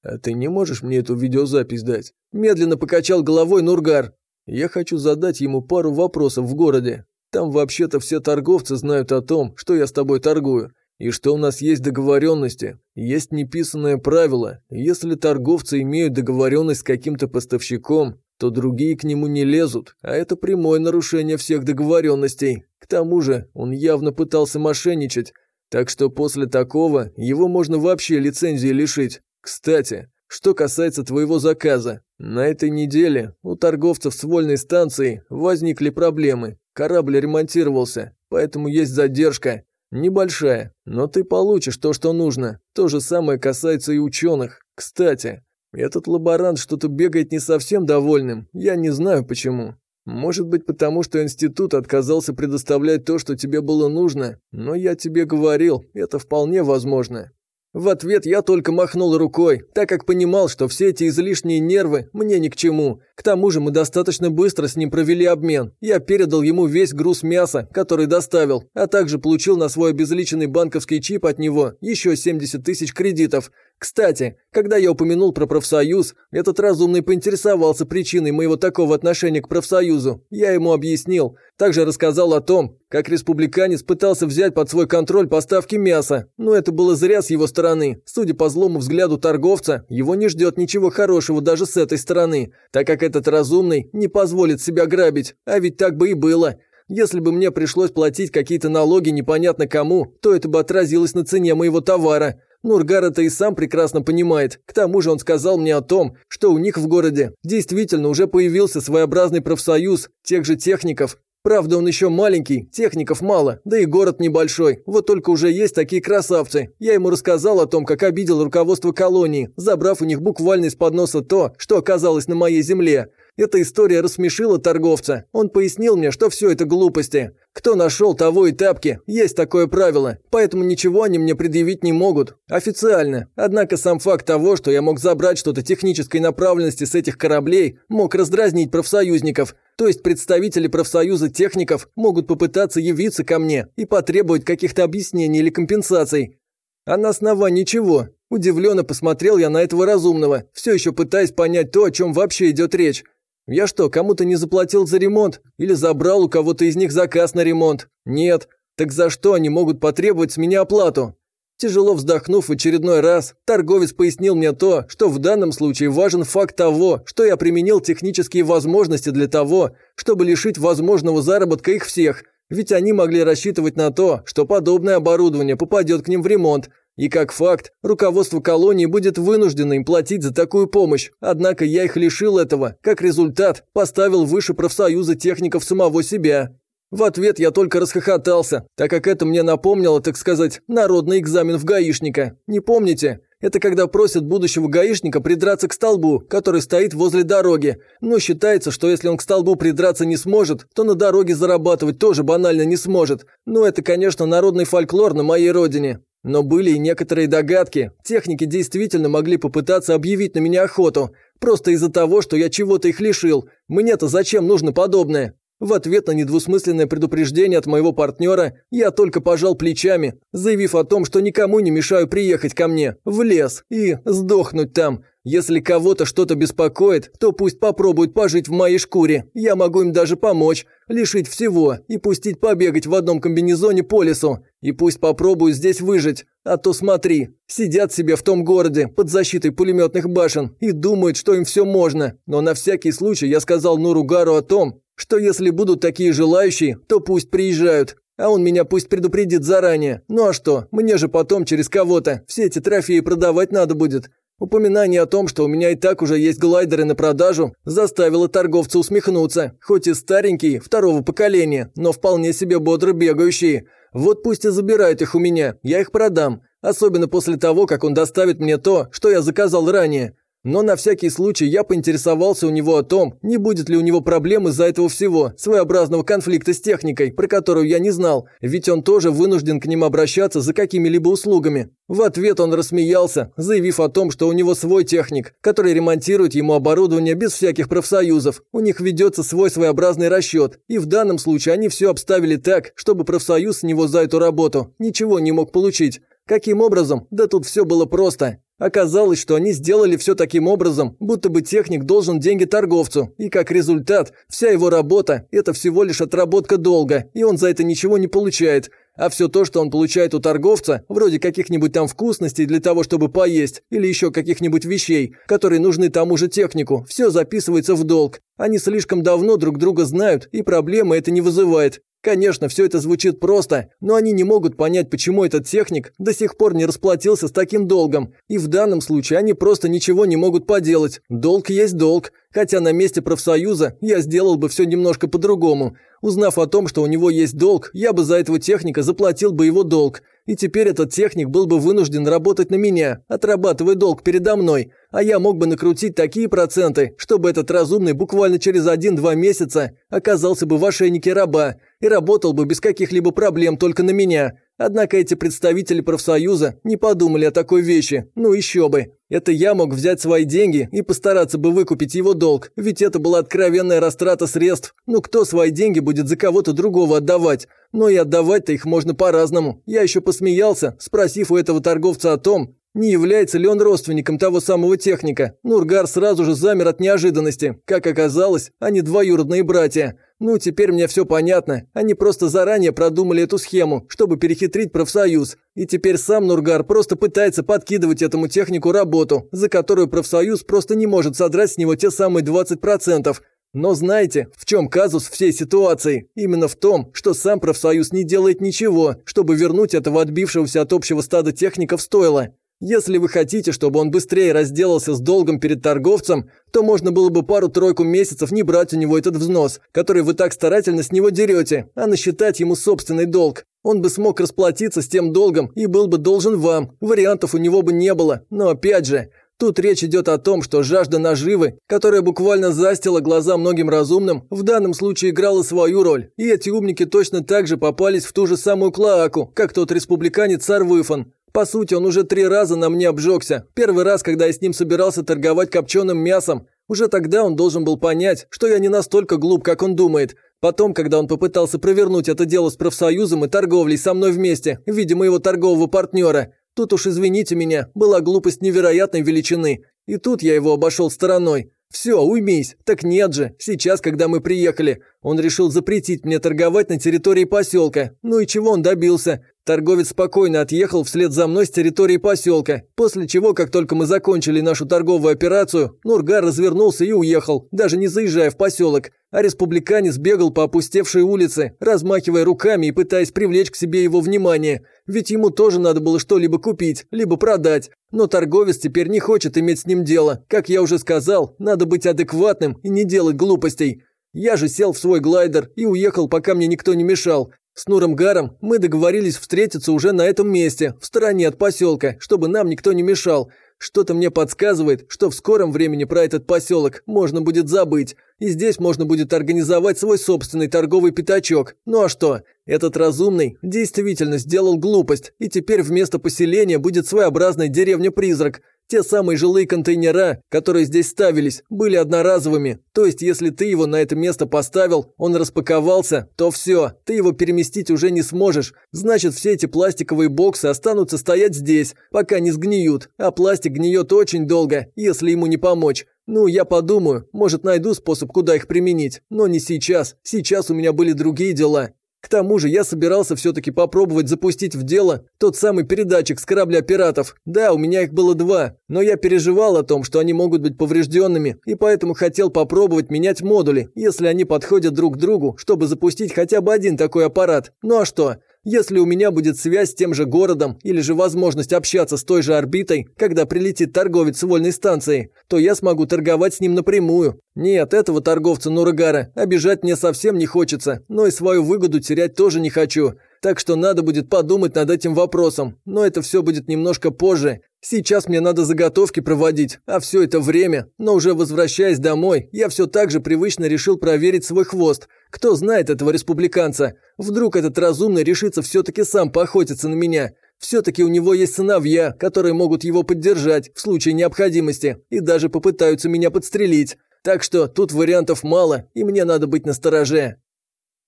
«А ты не можешь мне эту видеозапись дать?» Медленно покачал головой Нургар. «Я хочу задать ему пару вопросов в городе. Там вообще-то все торговцы знают о том, что я с тобой торгую, и что у нас есть договоренности, есть неписанное правило. Если торговцы имеют договоренность с каким-то поставщиком, то другие к нему не лезут, а это прямое нарушение всех договоренностей. К тому же он явно пытался мошенничать, так что после такого его можно вообще лицензии лишить. Кстати, что касается твоего заказа, на этой неделе у торговцев с вольной станцией возникли проблемы. Корабль ремонтировался, поэтому есть задержка. Небольшая, но ты получишь то, что нужно. То же самое касается и ученых. Кстати, этот лаборант что-то бегает не совсем довольным. Я не знаю почему. Может быть, потому что институт отказался предоставлять то, что тебе было нужно, но я тебе говорил, это вполне возможно. В ответ я только махнул рукой, так как понимал, что все эти излишние нервы мне ни к чему. К тому же мы достаточно быстро с ним провели обмен. Я передал ему весь груз мяса, который доставил, а также получил на свой обезличенный банковский чип от него еще 70 тысяч кредитов. Кстати, когда я упомянул про профсоюз, этот разумный поинтересовался причиной моего такого отношения к профсоюзу. Я ему объяснил. Также рассказал о том, как республиканец пытался взять под свой контроль поставки мяса. Но это было зря с его стороны. Судя по злому взгляду торговца, его не ждет ничего хорошего даже с этой стороны, так как этот разумный не позволит себя грабить. А ведь так бы и было. Если бы мне пришлось платить какие-то налоги непонятно кому, то это бы отразилось на цене моего товара. Нургар это и сам прекрасно понимает. К тому же он сказал мне о том, что у них в городе действительно уже появился своеобразный профсоюз тех же техников. Правда, он еще маленький, техников мало, да и город небольшой. Вот только уже есть такие красавцы. Я ему рассказал о том, как обидел руководство колонии, забрав у них буквально из-под носа то, что оказалось на моей земле. Эта история рассмешила торговца. Он пояснил мне, что все это глупости. Кто нашел, того и тапки. Есть такое правило. Поэтому ничего они мне предъявить не могут. Официально. Однако сам факт того, что я мог забрать что-то технической направленности с этих кораблей, мог раздразнить профсоюзников. То есть представители профсоюза техников могут попытаться явиться ко мне и потребовать каких-то объяснений или компенсаций. А на основании чего? Удивленно посмотрел я на этого разумного, все еще пытаясь понять то, о чем вообще идет речь. Я что, кому-то не заплатил за ремонт? Или забрал у кого-то из них заказ на ремонт? Нет. Так за что они могут потребовать с меня оплату? Тяжело вздохнув в очередной раз, торговец пояснил мне то, что в данном случае важен факт того, что я применил технические возможности для того, чтобы лишить возможного заработка их всех, ведь они могли рассчитывать на то, что подобное оборудование попадет к ним в ремонт, и как факт, руководство колонии будет вынуждено им платить за такую помощь. Однако я их лишил этого. Как результат, поставил выше профсоюза техников самого себя. В ответ я только расхохотался, так как это мне напомнило, так сказать, народный экзамен в гаишника. Не помните? Это когда просят будущего гаишника придраться к столбу, который стоит возле дороги. Но считается, что если он к столбу придраться не сможет, то на дороге зарабатывать тоже банально не сможет. Но это, конечно, народный фольклор на моей родине. Но были и некоторые догадки. Техники действительно могли попытаться объявить на меня охоту. Просто из-за того, что я чего-то их лишил. Мне-то зачем нужно подобное? В ответ на недвусмысленное предупреждение от моего партнера, я только пожал плечами, заявив о том, что никому не мешаю приехать ко мне, в лес, и сдохнуть там. Если кого-то что-то беспокоит, то пусть попробуют пожить в моей шкуре. Я могу им даже помочь, лишить всего и пустить побегать в одном комбинезоне по лесу. И пусть попробуют здесь выжить. А то смотри, сидят себе в том городе под защитой пулеметных башен и думают, что им все можно. Но на всякий случай я сказал Нуругару о том, что если будут такие желающие, то пусть приезжают. А он меня пусть предупредит заранее. Ну а что, мне же потом через кого-то все эти трофеи продавать надо будет. Упоминание о том, что у меня и так уже есть глайдеры на продажу, заставило торговца усмехнуться, хоть и старенькие, второго поколения, но вполне себе бодро бегающие. Вот пусть и забирают их у меня, я их продам, особенно после того, как он доставит мне то, что я заказал ранее. Но на всякий случай я поинтересовался у него о том, не будет ли у него проблем из-за этого всего, своеобразного конфликта с техникой, про которую я не знал, ведь он тоже вынужден к ним обращаться за какими-либо услугами. В ответ он рассмеялся, заявив о том, что у него свой техник, который ремонтирует ему оборудование без всяких профсоюзов. У них ведется свой своеобразный расчет, и в данном случае они все обставили так, чтобы профсоюз с него за эту работу ничего не мог получить. Каким образом? Да тут все было просто. Оказалось, что они сделали все таким образом, будто бы техник должен деньги торговцу, и как результат, вся его работа – это всего лишь отработка долга, и он за это ничего не получает. А все то, что он получает у торговца, вроде каких-нибудь там вкусностей для того, чтобы поесть, или еще каких-нибудь вещей, которые нужны тому же технику, все записывается в долг. Они слишком давно друг друга знают, и проблемы это не вызывает. Конечно, все это звучит просто, но они не могут понять, почему этот техник до сих пор не расплатился с таким долгом. И в данном случае они просто ничего не могут поделать. Долг есть долг. Хотя на месте профсоюза я сделал бы все немножко по-другому. Узнав о том, что у него есть долг, я бы за этого техника заплатил бы его долг. И теперь этот техник был бы вынужден работать на меня, отрабатывая долг передо мной. А я мог бы накрутить такие проценты, чтобы этот разумный буквально через один-два месяца оказался бы в ошейнике раба и работал бы без каких-либо проблем только на меня. Однако эти представители профсоюза не подумали о такой вещи, ну еще бы. Это я мог взять свои деньги и постараться бы выкупить его долг, ведь это была откровенная растрата средств. Ну кто свои деньги будет за кого-то другого отдавать? Но и отдавать-то их можно по-разному. Я еще посмеялся, спросив у этого торговца о том, не является ли он родственником того самого техника? Нургар сразу же замер от неожиданности. Как оказалось, они двоюродные братья. Ну, теперь мне все понятно. Они просто заранее продумали эту схему, чтобы перехитрить профсоюз. И теперь сам Нургар просто пытается подкидывать этому технику работу, за которую профсоюз просто не может содрать с него те самые 20%. Но знаете, в чем казус всей ситуации? Именно в том, что сам профсоюз не делает ничего, чтобы вернуть этого отбившегося от общего стада техников стоило. Если вы хотите, чтобы он быстрее разделался с долгом перед торговцем, то можно было бы пару-тройку месяцев не брать у него этот взнос, который вы так старательно с него дерете, а насчитать ему собственный долг. Он бы смог расплатиться с тем долгом и был бы должен вам. Вариантов у него бы не было. Но опять же, Тут речь идет о том, что жажда наживы, которая буквально застила глаза многим разумным, в данном случае играла свою роль, и эти умники точно так же попались в ту же самую клоаку, как тот республиканец Сарвыфан. По сути, он уже три раза на мне обжегся. Первый раз, когда я с ним собирался торговать копченым мясом. Уже тогда он должен был понять, что я не настолько глуп, как он думает. Потом, когда он попытался провернуть это дело с профсоюзом и торговлей со мной вместе, в виде моего торгового партнера, тут уж извините меня, была глупость невероятной величины. И тут я его обошел стороной. «Все, уймись. Так нет же. Сейчас, когда мы приехали, он решил запретить мне торговать на территории поселка. Ну и чего он добился? Торговец спокойно отъехал вслед за мной с территории поселка, после чего, как только мы закончили нашу торговую операцию, Нургар развернулся и уехал, даже не заезжая в поселок. А республиканец бегал по опустевшей улице, размахивая руками и пытаясь привлечь к себе его внимание. Ведь ему тоже надо было что-либо купить, либо продать. Но торговец теперь не хочет иметь с ним дело. Как я уже сказал, надо быть адекватным и не делать глупостей. Я же сел в свой глайдер и уехал, пока мне никто не мешал. С Нуром Гаром мы договорились встретиться уже на этом месте, в стороне от поселка, чтобы нам никто не мешал. Что-то мне подсказывает, что в скором времени про этот поселок можно будет забыть, и здесь можно будет организовать свой собственный торговый пятачок. Ну а что? Этот разумный действительно сделал глупость, и теперь вместо поселения будет своеобразная деревня-призрак. Те самые жилые контейнера, которые здесь ставились, были одноразовыми. То есть, если ты его на это место поставил, он распаковался, то все, ты его переместить уже не сможешь. Значит, все эти пластиковые боксы останутся стоять здесь, пока не сгниют. А пластик гниет очень долго, если ему не помочь. Ну, я подумаю, может, найду способ, куда их применить. Но не сейчас. Сейчас у меня были другие дела. К тому же я собирался все-таки попробовать запустить в дело тот самый передатчик с корабля пиратов. Да, у меня их было два, но я переживал о том, что они могут быть поврежденными, и поэтому хотел попробовать менять модули, если они подходят друг к другу, чтобы запустить хотя бы один такой аппарат. Ну а что? Если у меня будет связь с тем же городом или же возможность общаться с той же орбитой, когда прилетит торговец с вольной станции, то я смогу торговать с ним напрямую. Нет, этого торговца Нурагара обижать мне совсем не хочется, но и свою выгоду терять тоже не хочу. Так что надо будет подумать над этим вопросом, но это все будет немножко позже. Сейчас мне надо заготовки проводить, а все это время, но уже возвращаясь домой, я все так же привычно решил проверить свой хвост. Кто знает этого республиканца? Вдруг этот разумный решится все-таки сам поохотиться на меня. Все-таки у него есть сыновья, которые могут его поддержать в случае необходимости и даже попытаются меня подстрелить. Так что тут вариантов мало, и мне надо быть настороже.